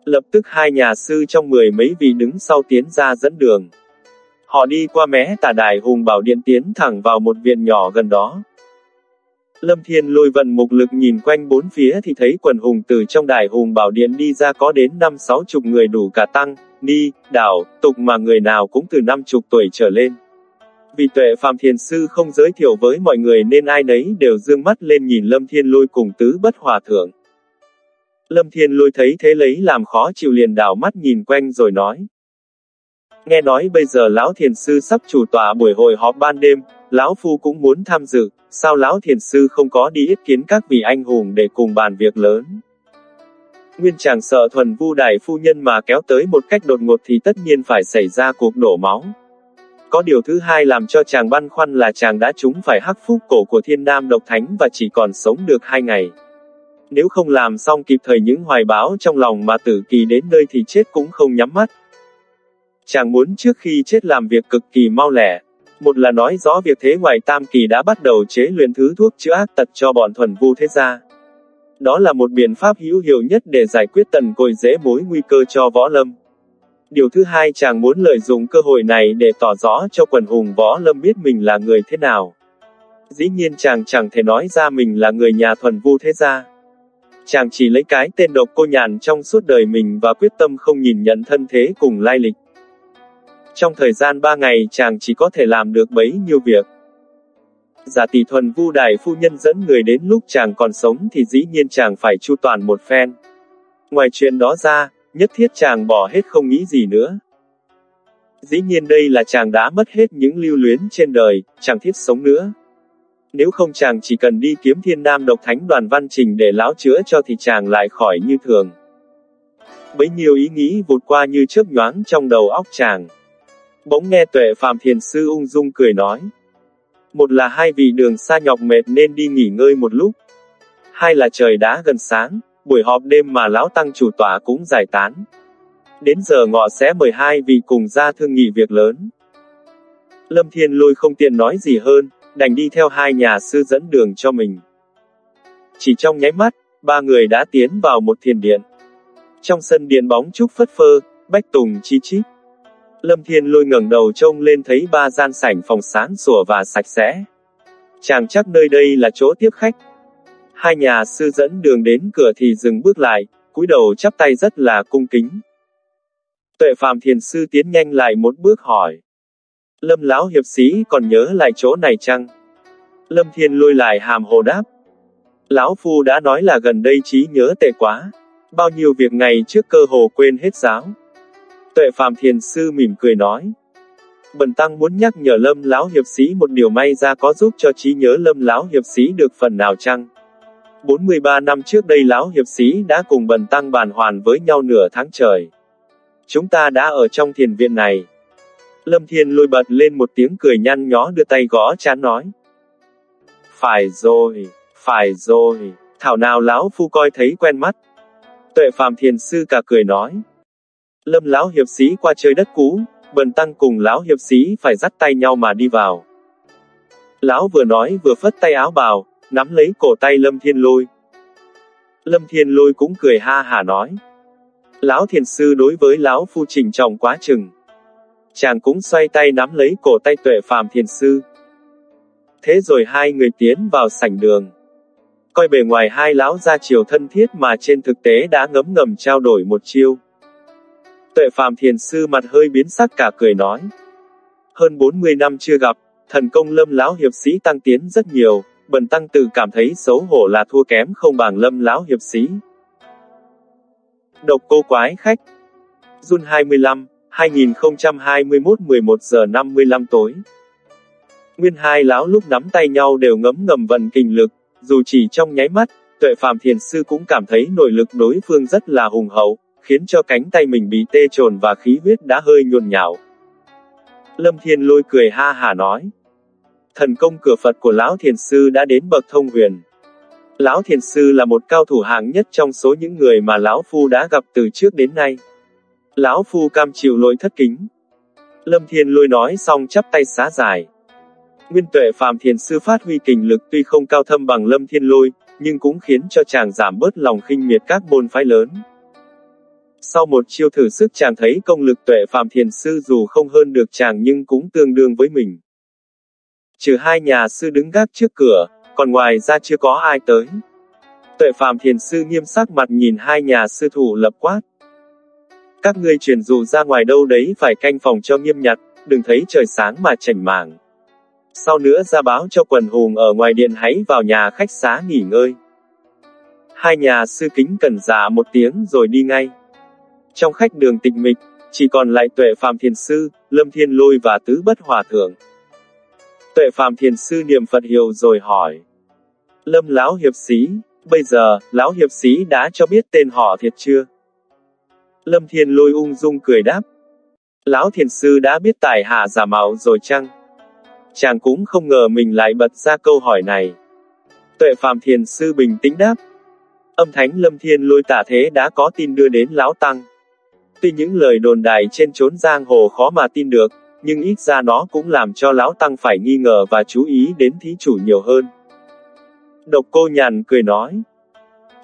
Lập tức hai nhà sư trong mười mấy vị đứng sau tiến ra dẫn đường. Họ đi qua mé tà đài hùng bảo điện tiến thẳng vào một viện nhỏ gần đó. Lâm Thiên lôi vận mục lực nhìn quanh bốn phía thì thấy quần hùng từ trong đài hùng bảo điện đi ra có đến năm sáu chục người đủ cả tăng, ni, đảo, tục mà người nào cũng từ năm chục tuổi trở lên. Vì tuệ phàm thiền sư không giới thiệu với mọi người nên ai nấy đều dương mắt lên nhìn Lâm Thiên Lôi cùng tứ bất hòa thượng. Lâm Thiên Lôi thấy thế lấy làm khó chịu liền đảo mắt nhìn quanh rồi nói. Nghe nói bây giờ lão thiền sư sắp chủ tọa buổi hội họp ban đêm, lão phu cũng muốn tham dự, sao lão thiền sư không có đi ý kiến các vị anh hùng để cùng bàn việc lớn. Nguyên chàng sợ thuần vu đại phu nhân mà kéo tới một cách đột ngột thì tất nhiên phải xảy ra cuộc đổ máu. Có điều thứ hai làm cho chàng băn khoăn là chàng đã trúng phải hắc phúc cổ của thiên nam độc thánh và chỉ còn sống được hai ngày. Nếu không làm xong kịp thời những hoài báo trong lòng mà tử kỳ đến nơi thì chết cũng không nhắm mắt. Chàng muốn trước khi chết làm việc cực kỳ mau lẻ. Một là nói rõ việc thế ngoài tam kỳ đã bắt đầu chế luyện thứ thuốc chữa ác tật cho bọn thuần vu thế gia. Đó là một biện pháp hữu hiệu nhất để giải quyết tần cội dễ mối nguy cơ cho võ lâm. Điều thứ hai chàng muốn lợi dụng cơ hội này để tỏ rõ cho quần hùng võ lâm biết mình là người thế nào. Dĩ nhiên chàng chẳng thể nói ra mình là người nhà thuần vu thế gia. Chàng chỉ lấy cái tên độc cô nhàn trong suốt đời mình và quyết tâm không nhìn nhận thân thế cùng lai lịch. Trong thời gian ba ngày chàng chỉ có thể làm được bấy nhiêu việc. Giả tỷ thuần vu đại phu nhân dẫn người đến lúc chàng còn sống thì dĩ nhiên chàng phải chu toàn một phen. Ngoài chuyện đó ra, nhất thiết chàng bỏ hết không nghĩ gì nữa. Dĩ nhiên đây là chàng đã mất hết những lưu luyến trên đời, chẳng thiết sống nữa. Nếu không chàng chỉ cần đi kiếm thiên nam độc thánh đoàn văn trình để lão chữa cho thì chàng lại khỏi như thường. Bấy nhiêu ý nghĩ vụt qua như chớp nhoáng trong đầu óc chàng. Bỗng nghe tuệ phàm thiền sư ung dung cười nói. Một là hai vị đường xa nhọc mệt nên đi nghỉ ngơi một lúc. Hai là trời đã gần sáng, buổi họp đêm mà lão tăng chủ tọa cũng giải tán. Đến giờ ngọ sẽ mời hai vị cùng ra thương nghị việc lớn. Lâm Thiên Lôi không tiện nói gì hơn, đành đi theo hai nhà sư dẫn đường cho mình. Chỉ trong nháy mắt, ba người đã tiến vào một thiền điện. Trong sân điện bóng trúc phất phơ, bách tùng chi chít. Lâm Thiên lôi ngẩng đầu trông lên thấy ba gian sảnh phòng sáng sủa và sạch sẽ. Chàng chắc nơi đây là chỗ tiếp khách. Hai nhà sư dẫn đường đến cửa thì dừng bước lại, cúi đầu chắp tay rất là cung kính. Tuệ phàm thiền sư tiến nhanh lại một bước hỏi. Lâm lão hiệp sĩ còn nhớ lại chỗ này chăng? Lâm Thiên lôi lại hàm hồ đáp. Lão Phu đã nói là gần đây trí nhớ tệ quá. Bao nhiêu việc ngày trước cơ hồ quên hết giáo. Tuệ Phạm Thiền Sư mỉm cười nói. Bần Tăng muốn nhắc nhở Lâm Lão Hiệp Sĩ một điều may ra có giúp cho trí nhớ Lâm Lão Hiệp Sĩ được phần nào chăng? 43 năm trước đây Lão Hiệp Sĩ đã cùng Bần Tăng bàn hoàn với nhau nửa tháng trời. Chúng ta đã ở trong thiền viện này. Lâm Thiên lôi bật lên một tiếng cười nhăn nhó đưa tay gõ chán nói. Phải rồi, phải rồi, thảo nào lão phu coi thấy quen mắt. Tuệ phàm thiền sư cả cười nói. Lâm lão hiệp sĩ qua chơi đất cũ, bần tăng cùng lão hiệp sĩ phải dắt tay nhau mà đi vào. Lão vừa nói vừa phất tay áo bào, nắm lấy cổ tay Lâm Thiên Lôi. Lâm Thiên Lôi cũng cười ha hà nói. Lão thiền sư đối với lão phu trình trọng quá chừng. Chàng cũng xoay tay nắm lấy cổ tay tuệ phàm thiền sư. Thế rồi hai người tiến vào sảnh đường. Coi bề ngoài hai lão ra chiều thân thiết mà trên thực tế đã ngấm ngầm trao đổi một chiêu. Tuệ phàm thiền sư mặt hơi biến sắc cả cười nói. Hơn 40 năm chưa gặp, thần công lâm lão hiệp sĩ tăng tiến rất nhiều, bần tăng tự cảm thấy xấu hổ là thua kém không bằng lâm lão hiệp sĩ. Độc cô quái khách Jun 25, 2021 11 giờ 55 tối Nguyên hai lão lúc nắm tay nhau đều ngấm ngầm vận kinh lực, dù chỉ trong nháy mắt, tuệ phàm thiền sư cũng cảm thấy nội lực đối phương rất là hùng hậu, khiến cho cánh tay mình bị tê trồn và khí huyết đã hơi nhuồn nhạo. Lâm Thiên lôi cười ha hà nói. Thần công cửa Phật của Lão Thiền Sư đã đến bậc thông huyền. Lão Thiền Sư là một cao thủ hạng nhất trong số những người mà Lão Phu đã gặp từ trước đến nay. Lão Phu cam chịu lỗi thất kính. Lâm Thiên lôi nói xong chắp tay xá dài. Nguyên tuệ phàm thiền sư phát huy kình lực tuy không cao thâm bằng lâm thiên lôi, nhưng cũng khiến cho chàng giảm bớt lòng khinh miệt các môn phái lớn. Sau một chiêu thử sức chàng thấy công lực tuệ phàm thiền sư dù không hơn được chàng nhưng cũng tương đương với mình. Trừ hai nhà sư đứng gác trước cửa, còn ngoài ra chưa có ai tới. Tuệ phàm thiền sư nghiêm sắc mặt nhìn hai nhà sư thủ lập quát. Các ngươi truyền dụ ra ngoài đâu đấy phải canh phòng cho nghiêm nhặt, đừng thấy trời sáng mà chảnh mảng. Sau nữa ra báo cho quần hùng ở ngoài điện hãy vào nhà khách xá nghỉ ngơi. Hai nhà sư kính cần dạ một tiếng rồi đi ngay. Trong khách đường tịch mịch, chỉ còn lại tuệ phàm thiền sư, lâm thiên lôi và tứ bất hòa thượng. Tuệ phạm thiền sư niệm Phật hiệu rồi hỏi. Lâm lão hiệp sĩ, bây giờ, lão hiệp sĩ đã cho biết tên họ thiệt chưa? Lâm thiên lôi ung dung cười đáp. Lão thiền sư đã biết tài hạ giả mạo rồi chăng? Chàng cũng không ngờ mình lại bật ra câu hỏi này. Tuệ Phạm Thiền Sư bình tĩnh đáp. Âm thánh Lâm Thiên lôi tả thế đã có tin đưa đến Lão Tăng. Tuy những lời đồn đại trên chốn giang hồ khó mà tin được, nhưng ít ra nó cũng làm cho Lão Tăng phải nghi ngờ và chú ý đến thí chủ nhiều hơn. Độc cô nhàn cười nói.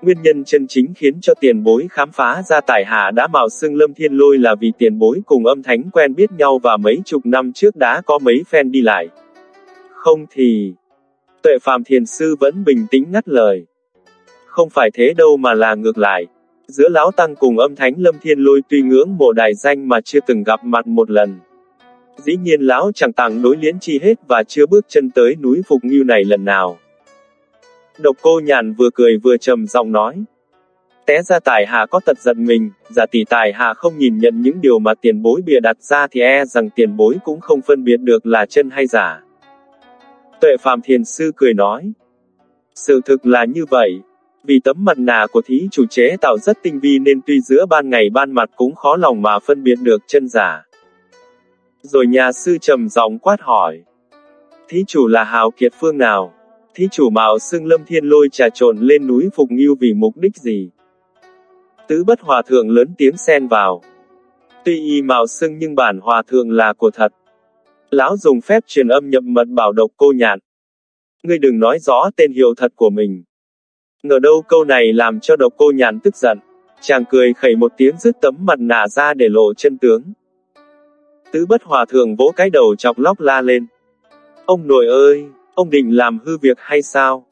Nguyên nhân chân chính khiến cho tiền bối khám phá ra tài hạ đã mạo xưng lâm thiên lôi là vì tiền bối cùng âm thánh quen biết nhau và mấy chục năm trước đã có mấy phen đi lại. Không thì... Tuệ phàm thiền sư vẫn bình tĩnh ngắt lời. Không phải thế đâu mà là ngược lại. Giữa lão tăng cùng âm thánh lâm thiên lôi tuy ngưỡng mộ đại danh mà chưa từng gặp mặt một lần. Dĩ nhiên lão chẳng tặng đối liễn chi hết và chưa bước chân tới núi Phục Nghiêu này lần nào. Độc cô nhàn vừa cười vừa trầm giọng nói. Té ra tài hạ có tật giận mình, giả tỷ tài hạ không nhìn nhận những điều mà tiền bối bịa đặt ra thì e rằng tiền bối cũng không phân biệt được là chân hay giả. Tuệ Phạm Thiền Sư cười nói. Sự thực là như vậy. Vì tấm mặt nạ của thí chủ chế tạo rất tinh vi nên tuy giữa ban ngày ban mặt cũng khó lòng mà phân biệt được chân giả. Rồi nhà sư trầm giọng quát hỏi. Thí chủ là hào kiệt phương nào? thí chủ mạo xưng lâm thiên lôi trà trộn lên núi Phục Nghiêu vì mục đích gì? Tứ bất hòa thượng lớn tiếng xen vào. Tuy y mạo xưng nhưng bản hòa thượng là của thật. Lão dùng phép truyền âm nhập mật bảo độc cô nhạn. Ngươi đừng nói rõ tên hiệu thật của mình. Ngờ đâu câu này làm cho độc cô nhàn tức giận. Chàng cười khẩy một tiếng rứt tấm mặt nạ ra để lộ chân tướng. Tứ bất hòa thượng vỗ cái đầu chọc lóc la lên. Ông nội ơi, ông định làm hư việc hay sao?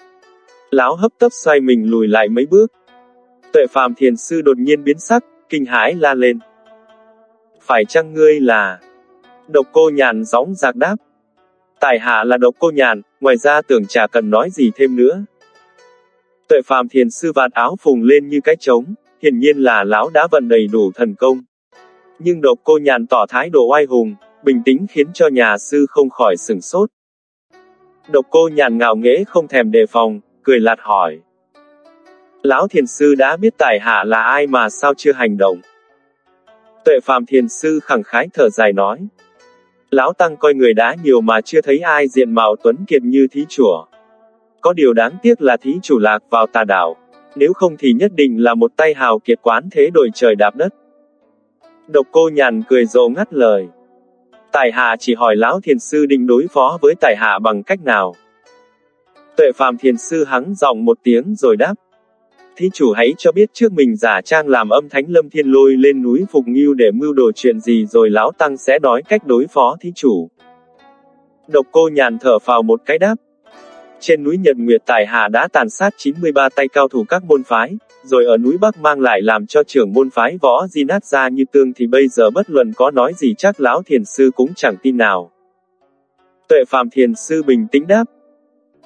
Lão hấp tấp xoay mình lùi lại mấy bước. Tuệ phàm thiền sư đột nhiên biến sắc, kinh hãi la lên. Phải chăng ngươi là... Độc cô nhàn gióng giạc đáp. Tài hạ là độc cô nhàn, ngoài ra tưởng chả cần nói gì thêm nữa. Tuệ phàm thiền sư vạt áo phùng lên như cái trống, hiển nhiên là lão đã vận đầy đủ thần công. Nhưng độc cô nhàn tỏ thái độ oai hùng, bình tĩnh khiến cho nhà sư không khỏi sửng sốt. Độc cô nhàn ngạo nghễ không thèm đề phòng, cười lạt hỏi. Lão thiền sư đã biết tài hạ là ai mà sao chưa hành động? Tuệ phàm thiền sư khẳng khái thở dài nói. Lão Tăng coi người đã nhiều mà chưa thấy ai diện mạo tuấn kiệt như thí chùa. Có điều đáng tiếc là thí chủ lạc vào tà đảo, nếu không thì nhất định là một tay hào kiệt quán thế đổi trời đạp đất. Độc cô nhàn cười rộ ngắt lời. Tài hạ chỉ hỏi lão thiền sư định đối phó với tài hạ bằng cách nào. Tuệ phàm thiền sư hắng giọng một tiếng rồi đáp. Thí chủ hãy cho biết trước mình giả trang làm âm thánh lâm thiên lôi lên núi Phục Nghiêu để mưu đồ chuyện gì rồi lão tăng sẽ nói cách đối phó thí chủ. Độc cô nhàn thở vào một cái đáp. Trên núi Nhật Nguyệt Tài Hà đã tàn sát 93 tay cao thủ các môn phái, rồi ở núi Bắc mang lại làm cho trưởng môn phái võ di nát ra như tương thì bây giờ bất luận có nói gì chắc lão thiền sư cũng chẳng tin nào. Tuệ phàm thiền sư bình tĩnh đáp.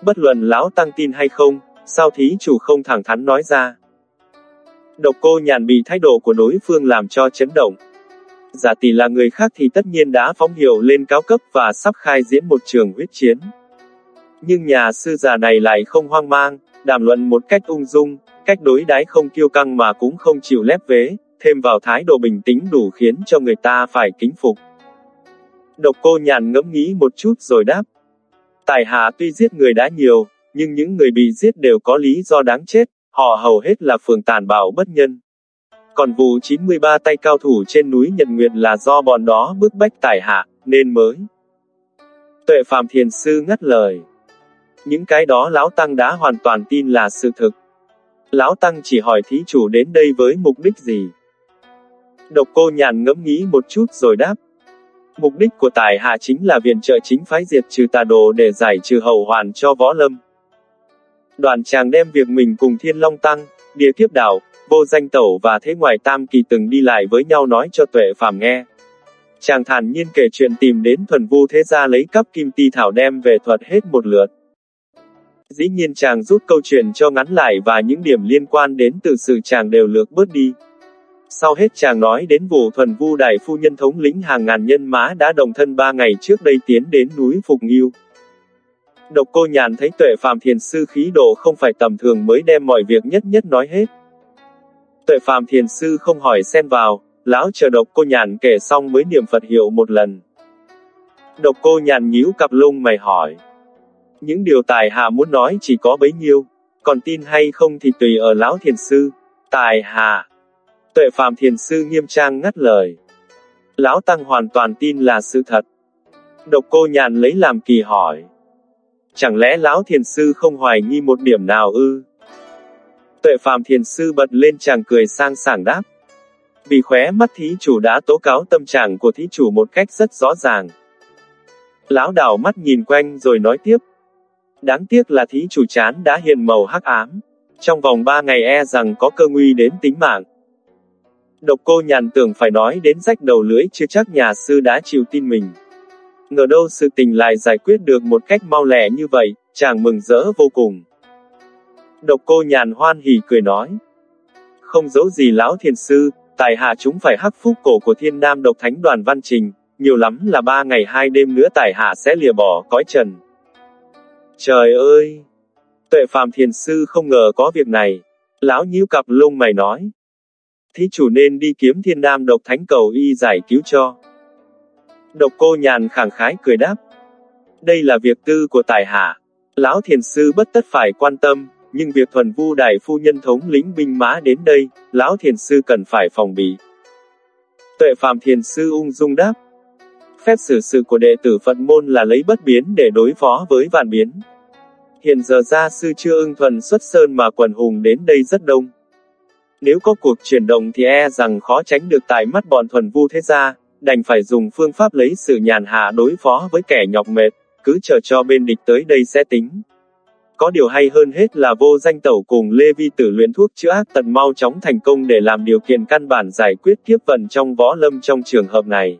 Bất luận lão tăng tin hay không, sao thí chủ không thẳng thắn nói ra. Độc cô nhàn bị thái độ của đối phương làm cho chấn động. Giả tỷ là người khác thì tất nhiên đã phóng hiệu lên cao cấp và sắp khai diễn một trường huyết chiến. Nhưng nhà sư già này lại không hoang mang, đàm luận một cách ung dung, cách đối đái không kiêu căng mà cũng không chịu lép vế, thêm vào thái độ bình tĩnh đủ khiến cho người ta phải kính phục. Độc cô nhàn ngẫm nghĩ một chút rồi đáp. Tài hạ tuy giết người đã nhiều, nhưng những người bị giết đều có lý do đáng chết, họ hầu hết là phường tàn bạo bất nhân. Còn vụ 93 tay cao thủ trên núi Nhật Nguyệt là do bọn đó bức bách tài hạ, nên mới. Tuệ Phạm Thiền Sư ngắt lời. Những cái đó Lão Tăng đã hoàn toàn tin là sự thực. Lão Tăng chỉ hỏi thí chủ đến đây với mục đích gì? Độc cô nhàn ngẫm nghĩ một chút rồi đáp. Mục đích của tài hạ chính là viện trợ chính phái diệt trừ tà đồ để giải trừ hậu hoàn cho võ lâm. Đoàn chàng đem việc mình cùng Thiên Long Tăng, Địa Kiếp Đảo, Vô Danh Tẩu và Thế ngoài Tam Kỳ từng đi lại với nhau nói cho tuệ phàm nghe. Chàng thản nhiên kể chuyện tìm đến thuần vu thế gia lấy cắp kim ti thảo đem về thuật hết một lượt. Dĩ nhiên chàng rút câu chuyện cho ngắn lại và những điểm liên quan đến từ sự chàng đều lược bớt đi. Sau hết chàng nói đến vụ thuần vu đại phu nhân thống lĩnh hàng ngàn nhân mã đã đồng thân ba ngày trước đây tiến đến núi Phục Nghiêu. Độc cô nhàn thấy tuệ phàm thiền sư khí độ không phải tầm thường mới đem mọi việc nhất nhất nói hết. Tuệ phàm thiền sư không hỏi xen vào, lão chờ độc cô nhàn kể xong mới niệm Phật hiệu một lần. Độc cô nhàn nhíu cặp lông mày hỏi. Những điều tài hà muốn nói chỉ có bấy nhiêu, còn tin hay không thì tùy ở lão thiền sư. Tài hà Tuệ phàm thiền sư nghiêm trang ngắt lời. Lão Tăng hoàn toàn tin là sự thật. Độc cô nhàn lấy làm kỳ hỏi. Chẳng lẽ lão thiền sư không hoài nghi một điểm nào ư? Tuệ phàm thiền sư bật lên chàng cười sang sảng đáp. Vì khóe mắt thí chủ đã tố cáo tâm trạng của thí chủ một cách rất rõ ràng. Lão đảo mắt nhìn quanh rồi nói tiếp. Đáng tiếc là thí chủ chán đã hiện màu hắc ám. Trong vòng ba ngày e rằng có cơ nguy đến tính mạng. Độc cô nhàn tưởng phải nói đến rách đầu lưỡi chưa chắc nhà sư đã chịu tin mình. Ngờ đâu sự tình lại giải quyết được một cách mau lẹ như vậy, chàng mừng rỡ vô cùng. Độc cô nhàn hoan hỉ cười nói. Không giấu gì lão thiền sư, tài hạ chúng phải hắc phúc cổ của thiên nam độc thánh đoàn văn trình, nhiều lắm là ba ngày hai đêm nữa tài hạ sẽ lìa bỏ cõi trần. Trời ơi! Tuệ phàm thiền sư không ngờ có việc này. Lão nhíu cặp lông mày nói. Thí chủ nên đi kiếm thiên nam độc thánh cầu y giải cứu cho. Độc cô nhàn khẳng khái cười đáp. Đây là việc tư của tài hạ. Lão thiền sư bất tất phải quan tâm, nhưng việc thuần vu đại phu nhân thống lĩnh binh mã đến đây, lão thiền sư cần phải phòng bị. Tuệ phàm thiền sư ung dung đáp. Phép xử sự của đệ tử Phật môn là lấy bất biến để đối phó với vạn biến. Hiện giờ gia sư chưa ưng thuần xuất sơn mà quần hùng đến đây rất đông. Nếu có cuộc chuyển động thì e rằng khó tránh được tại mắt bọn thuần vu thế gia, đành phải dùng phương pháp lấy sự nhàn hạ đối phó với kẻ nhọc mệt, cứ chờ cho bên địch tới đây sẽ tính. Có điều hay hơn hết là vô danh tẩu cùng Lê Vi tử luyện thuốc chữa ác tận mau chóng thành công để làm điều kiện căn bản giải quyết kiếp vận trong võ lâm trong trường hợp này.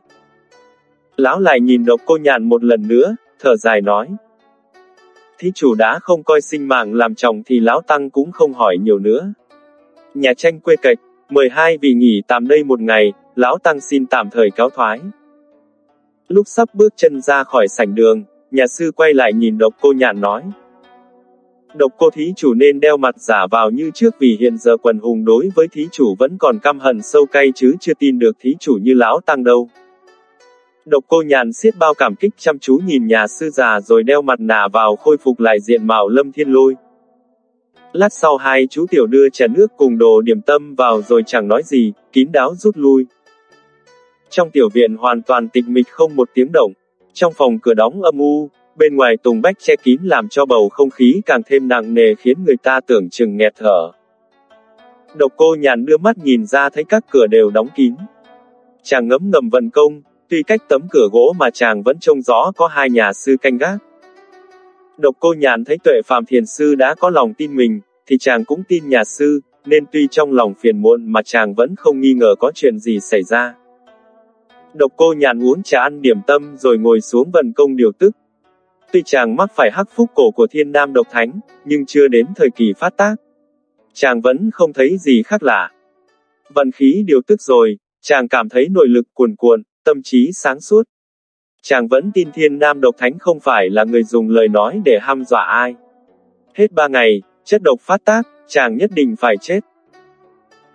Lão lại nhìn độc cô nhàn một lần nữa, thở dài nói. Thí chủ đã không coi sinh mạng làm chồng thì lão tăng cũng không hỏi nhiều nữa. Nhà tranh quê cạch, 12 vị nghỉ tạm đây một ngày, lão tăng xin tạm thời cáo thoái. Lúc sắp bước chân ra khỏi sảnh đường, nhà sư quay lại nhìn độc cô nhàn nói. Độc cô thí chủ nên đeo mặt giả vào như trước vì hiện giờ quần hùng đối với thí chủ vẫn còn căm hận sâu cay chứ chưa tin được thí chủ như lão tăng đâu. Độc cô nhàn siết bao cảm kích chăm chú nhìn nhà sư già rồi đeo mặt nạ vào khôi phục lại diện mạo lâm thiên lôi. Lát sau hai chú tiểu đưa chén nước cùng đồ điểm tâm vào rồi chẳng nói gì, kín đáo rút lui. Trong tiểu viện hoàn toàn tịch mịch không một tiếng động. Trong phòng cửa đóng âm u, bên ngoài tùng bách che kín làm cho bầu không khí càng thêm nặng nề khiến người ta tưởng chừng nghẹt thở. Độc cô nhàn đưa mắt nhìn ra thấy các cửa đều đóng kín. Chàng ngấm ngầm vận công, tuy cách tấm cửa gỗ mà chàng vẫn trông rõ có hai nhà sư canh gác. Độc cô nhàn thấy tuệ phàm thiền sư đã có lòng tin mình, thì chàng cũng tin nhà sư, nên tuy trong lòng phiền muộn mà chàng vẫn không nghi ngờ có chuyện gì xảy ra. Độc cô nhàn uống trà ăn điểm tâm rồi ngồi xuống vần công điều tức. Tuy chàng mắc phải hắc phúc cổ của thiên nam độc thánh, nhưng chưa đến thời kỳ phát tác. Chàng vẫn không thấy gì khác lạ. Vận khí điều tức rồi, chàng cảm thấy nội lực cuồn cuộn, tâm trí sáng suốt. Chàng vẫn tin thiên nam độc thánh không phải là người dùng lời nói để ham dọa ai. Hết ba ngày, chất độc phát tác, chàng nhất định phải chết.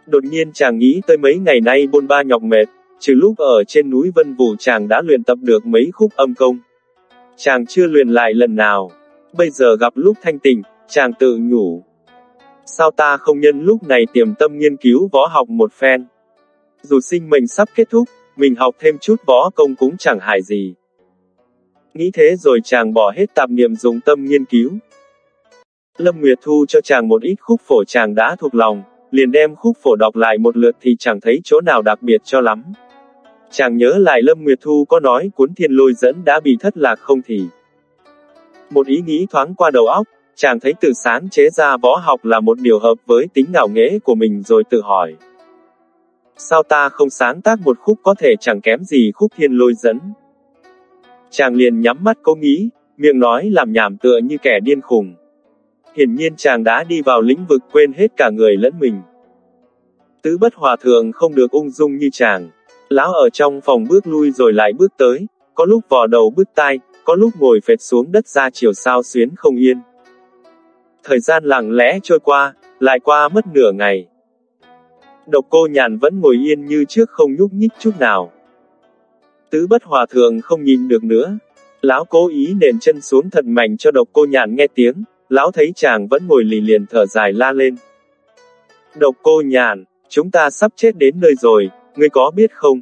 Đột nhiên chàng nghĩ tới mấy ngày nay bôn ba nhọc mệt, trừ lúc ở trên núi Vân Vũ chàng đã luyện tập được mấy khúc âm công. Chàng chưa luyện lại lần nào. Bây giờ gặp lúc thanh tỉnh, chàng tự nhủ. Sao ta không nhân lúc này tiềm tâm nghiên cứu võ học một phen? Dù sinh mệnh sắp kết thúc, mình học thêm chút võ công cũng chẳng hại gì. Nghĩ thế rồi chàng bỏ hết tạp niệm dùng tâm nghiên cứu. Lâm Nguyệt Thu cho chàng một ít khúc phổ chàng đã thuộc lòng, liền đem khúc phổ đọc lại một lượt thì chẳng thấy chỗ nào đặc biệt cho lắm. Chàng nhớ lại Lâm Nguyệt Thu có nói cuốn thiên lôi dẫn đã bị thất lạc không thì. Một ý nghĩ thoáng qua đầu óc, chàng thấy tự sáng chế ra võ học là một điều hợp với tính ngạo nghễ của mình rồi tự hỏi. Sao ta không sáng tác một khúc có thể chẳng kém gì khúc thiên lôi dẫn? Chàng liền nhắm mắt cố nghĩ, miệng nói làm nhảm tựa như kẻ điên khùng. Hiển nhiên chàng đã đi vào lĩnh vực quên hết cả người lẫn mình. Tứ bất hòa thượng không được ung dung như chàng. Lão ở trong phòng bước lui rồi lại bước tới, có lúc vò đầu bước tai, có lúc ngồi phệt xuống đất ra chiều sao xuyến không yên. Thời gian lặng lẽ trôi qua, lại qua mất nửa ngày. Độc cô nhàn vẫn ngồi yên như trước không nhúc nhích chút nào. Tứ bất hòa thượng không nhìn được nữa. Lão cố ý nền chân xuống thật mạnh cho độc cô nhàn nghe tiếng, lão thấy chàng vẫn ngồi lì liền thở dài la lên. Độc cô nhàn, chúng ta sắp chết đến nơi rồi, ngươi có biết không?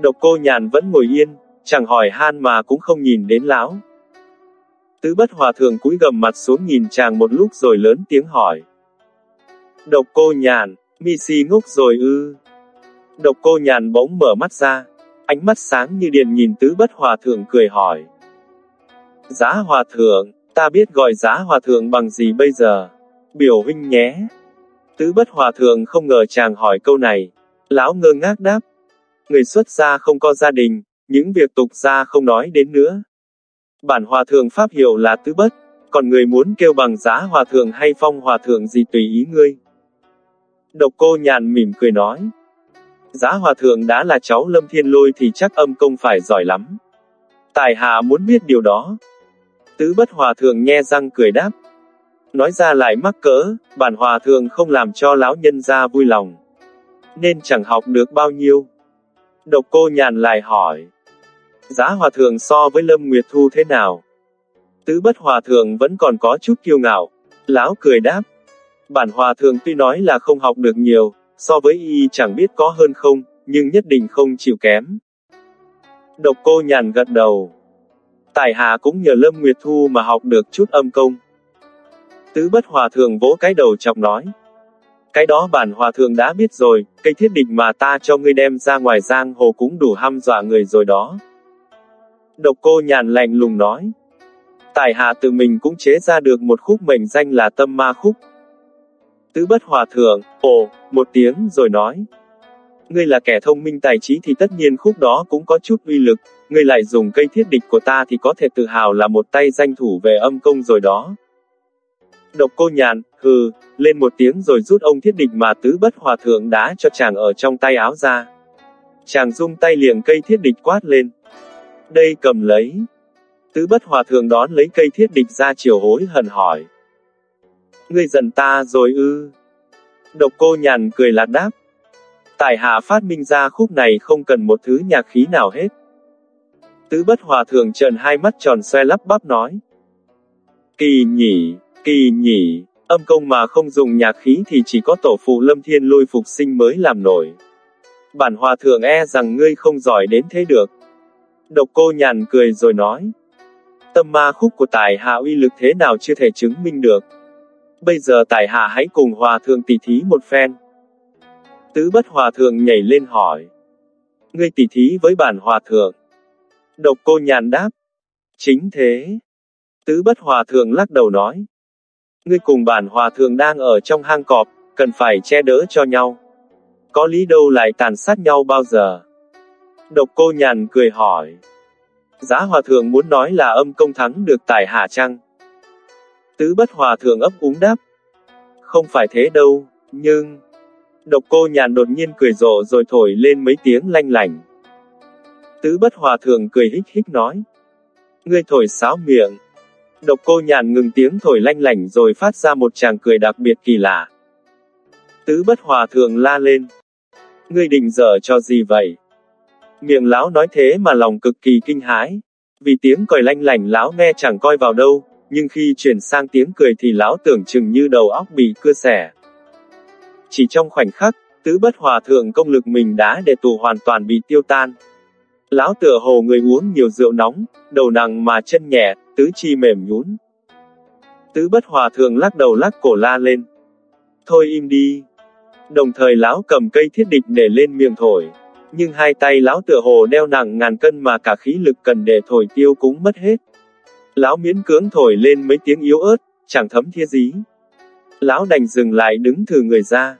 Độc cô nhàn vẫn ngồi yên, chẳng hỏi han mà cũng không nhìn đến lão. Tứ bất hòa thượng cúi gầm mặt xuống nhìn chàng một lúc rồi lớn tiếng hỏi. Độc cô nhàn, mi si ngốc rồi ư. Độc cô nhàn bỗng mở mắt ra, ánh mắt sáng như điện nhìn tứ bất hòa thượng cười hỏi. Giá hòa thượng, ta biết gọi giá hòa thượng bằng gì bây giờ? Biểu huynh nhé. Tứ bất hòa thượng không ngờ chàng hỏi câu này. Lão ngơ ngác đáp. Người xuất gia không có gia đình, những việc tục gia không nói đến nữa. Bản hòa thượng pháp hiệu là tứ bất, còn người muốn kêu bằng giá hòa thượng hay phong hòa thượng gì tùy ý ngươi. Độc cô nhàn mỉm cười nói. Giá hòa thượng đã là cháu lâm thiên lôi thì chắc âm công phải giỏi lắm. Tài hạ muốn biết điều đó. Tứ bất hòa thượng nghe răng cười đáp. Nói ra lại mắc cỡ, bản hòa thượng không làm cho lão nhân ra vui lòng. Nên chẳng học được bao nhiêu. Độc cô nhàn lại hỏi. Giá hòa thượng so với Lâm Nguyệt Thu thế nào? Tứ bất hòa thượng vẫn còn có chút kiêu ngạo. Lão cười đáp. Bản hòa thượng tuy nói là không học được nhiều, so với y chẳng biết có hơn không, nhưng nhất định không chịu kém. Độc cô nhàn gật đầu. Tài hạ cũng nhờ Lâm Nguyệt Thu mà học được chút âm công. Tứ bất hòa thượng vỗ cái đầu chọc nói. Cái đó bản hòa thượng đã biết rồi, cây thiết địch mà ta cho ngươi đem ra ngoài giang hồ cũng đủ ham dọa người rồi đó. Độc cô nhàn lạnh lùng nói. Tài hạ tự mình cũng chế ra được một khúc mệnh danh là tâm ma khúc. Tứ bất hòa thượng, ồ, một tiếng rồi nói. Ngươi là kẻ thông minh tài trí thì tất nhiên khúc đó cũng có chút uy lực, ngươi lại dùng cây thiết địch của ta thì có thể tự hào là một tay danh thủ về âm công rồi đó. Độc cô nhàn, hừ, lên một tiếng rồi rút ông thiết địch mà tứ bất hòa thượng đã cho chàng ở trong tay áo ra. Chàng dung tay liệng cây thiết địch quát lên. Đây cầm lấy. Tứ bất hòa thượng đón lấy cây thiết địch ra chiều hối hận hỏi. Ngươi giận ta rồi ư. Độc cô nhàn cười lạt đáp. Tài hạ phát minh ra khúc này không cần một thứ nhạc khí nào hết. Tứ bất hòa thượng trần hai mắt tròn xoe lắp bắp nói. Kỳ nhỉ, kỳ nhỉ, âm công mà không dùng nhạc khí thì chỉ có tổ phụ lâm thiên lôi phục sinh mới làm nổi. Bản hòa thượng e rằng ngươi không giỏi đến thế được. Độc cô nhàn cười rồi nói. Tâm ma khúc của tài hạ uy lực thế nào chưa thể chứng minh được. Bây giờ tài hạ hãy cùng hòa thượng tỷ thí một phen. Tứ bất hòa thượng nhảy lên hỏi. Ngươi tỷ thí với bản hòa thượng. Độc cô nhàn đáp. Chính thế. Tứ bất hòa thượng lắc đầu nói. Ngươi cùng bản hòa thượng đang ở trong hang cọp, cần phải che đỡ cho nhau. Có lý đâu lại tàn sát nhau bao giờ? Độc cô nhàn cười hỏi. Giá hòa thượng muốn nói là âm công thắng được tài hạ chăng? Tứ bất hòa thượng ấp úng đáp. Không phải thế đâu, nhưng... Độc cô nhàn đột nhiên cười rộ rồi thổi lên mấy tiếng lanh lảnh. Tứ bất hòa thượng cười hích hích nói. Ngươi thổi sáo miệng. Độc cô nhàn ngừng tiếng thổi lanh lảnh rồi phát ra một tràng cười đặc biệt kỳ lạ. Tứ bất hòa thượng la lên. Ngươi định dở cho gì vậy? Miệng lão nói thế mà lòng cực kỳ kinh hãi. Vì tiếng cười lanh lảnh lão nghe chẳng coi vào đâu, nhưng khi chuyển sang tiếng cười thì lão tưởng chừng như đầu óc bị cưa xẻ. Chỉ trong khoảnh khắc, tứ bất hòa thượng công lực mình đã để tù hoàn toàn bị tiêu tan. Lão tựa hồ người uống nhiều rượu nóng, đầu nặng mà chân nhẹ, tứ chi mềm nhún. Tứ bất hòa thượng lắc đầu lắc cổ la lên. Thôi im đi. Đồng thời lão cầm cây thiết địch để lên miệng thổi. Nhưng hai tay lão tựa hồ đeo nặng ngàn cân mà cả khí lực cần để thổi tiêu cũng mất hết. Lão miễn cưỡng thổi lên mấy tiếng yếu ớt, chẳng thấm thia gì. Lão đành dừng lại đứng thử người ra.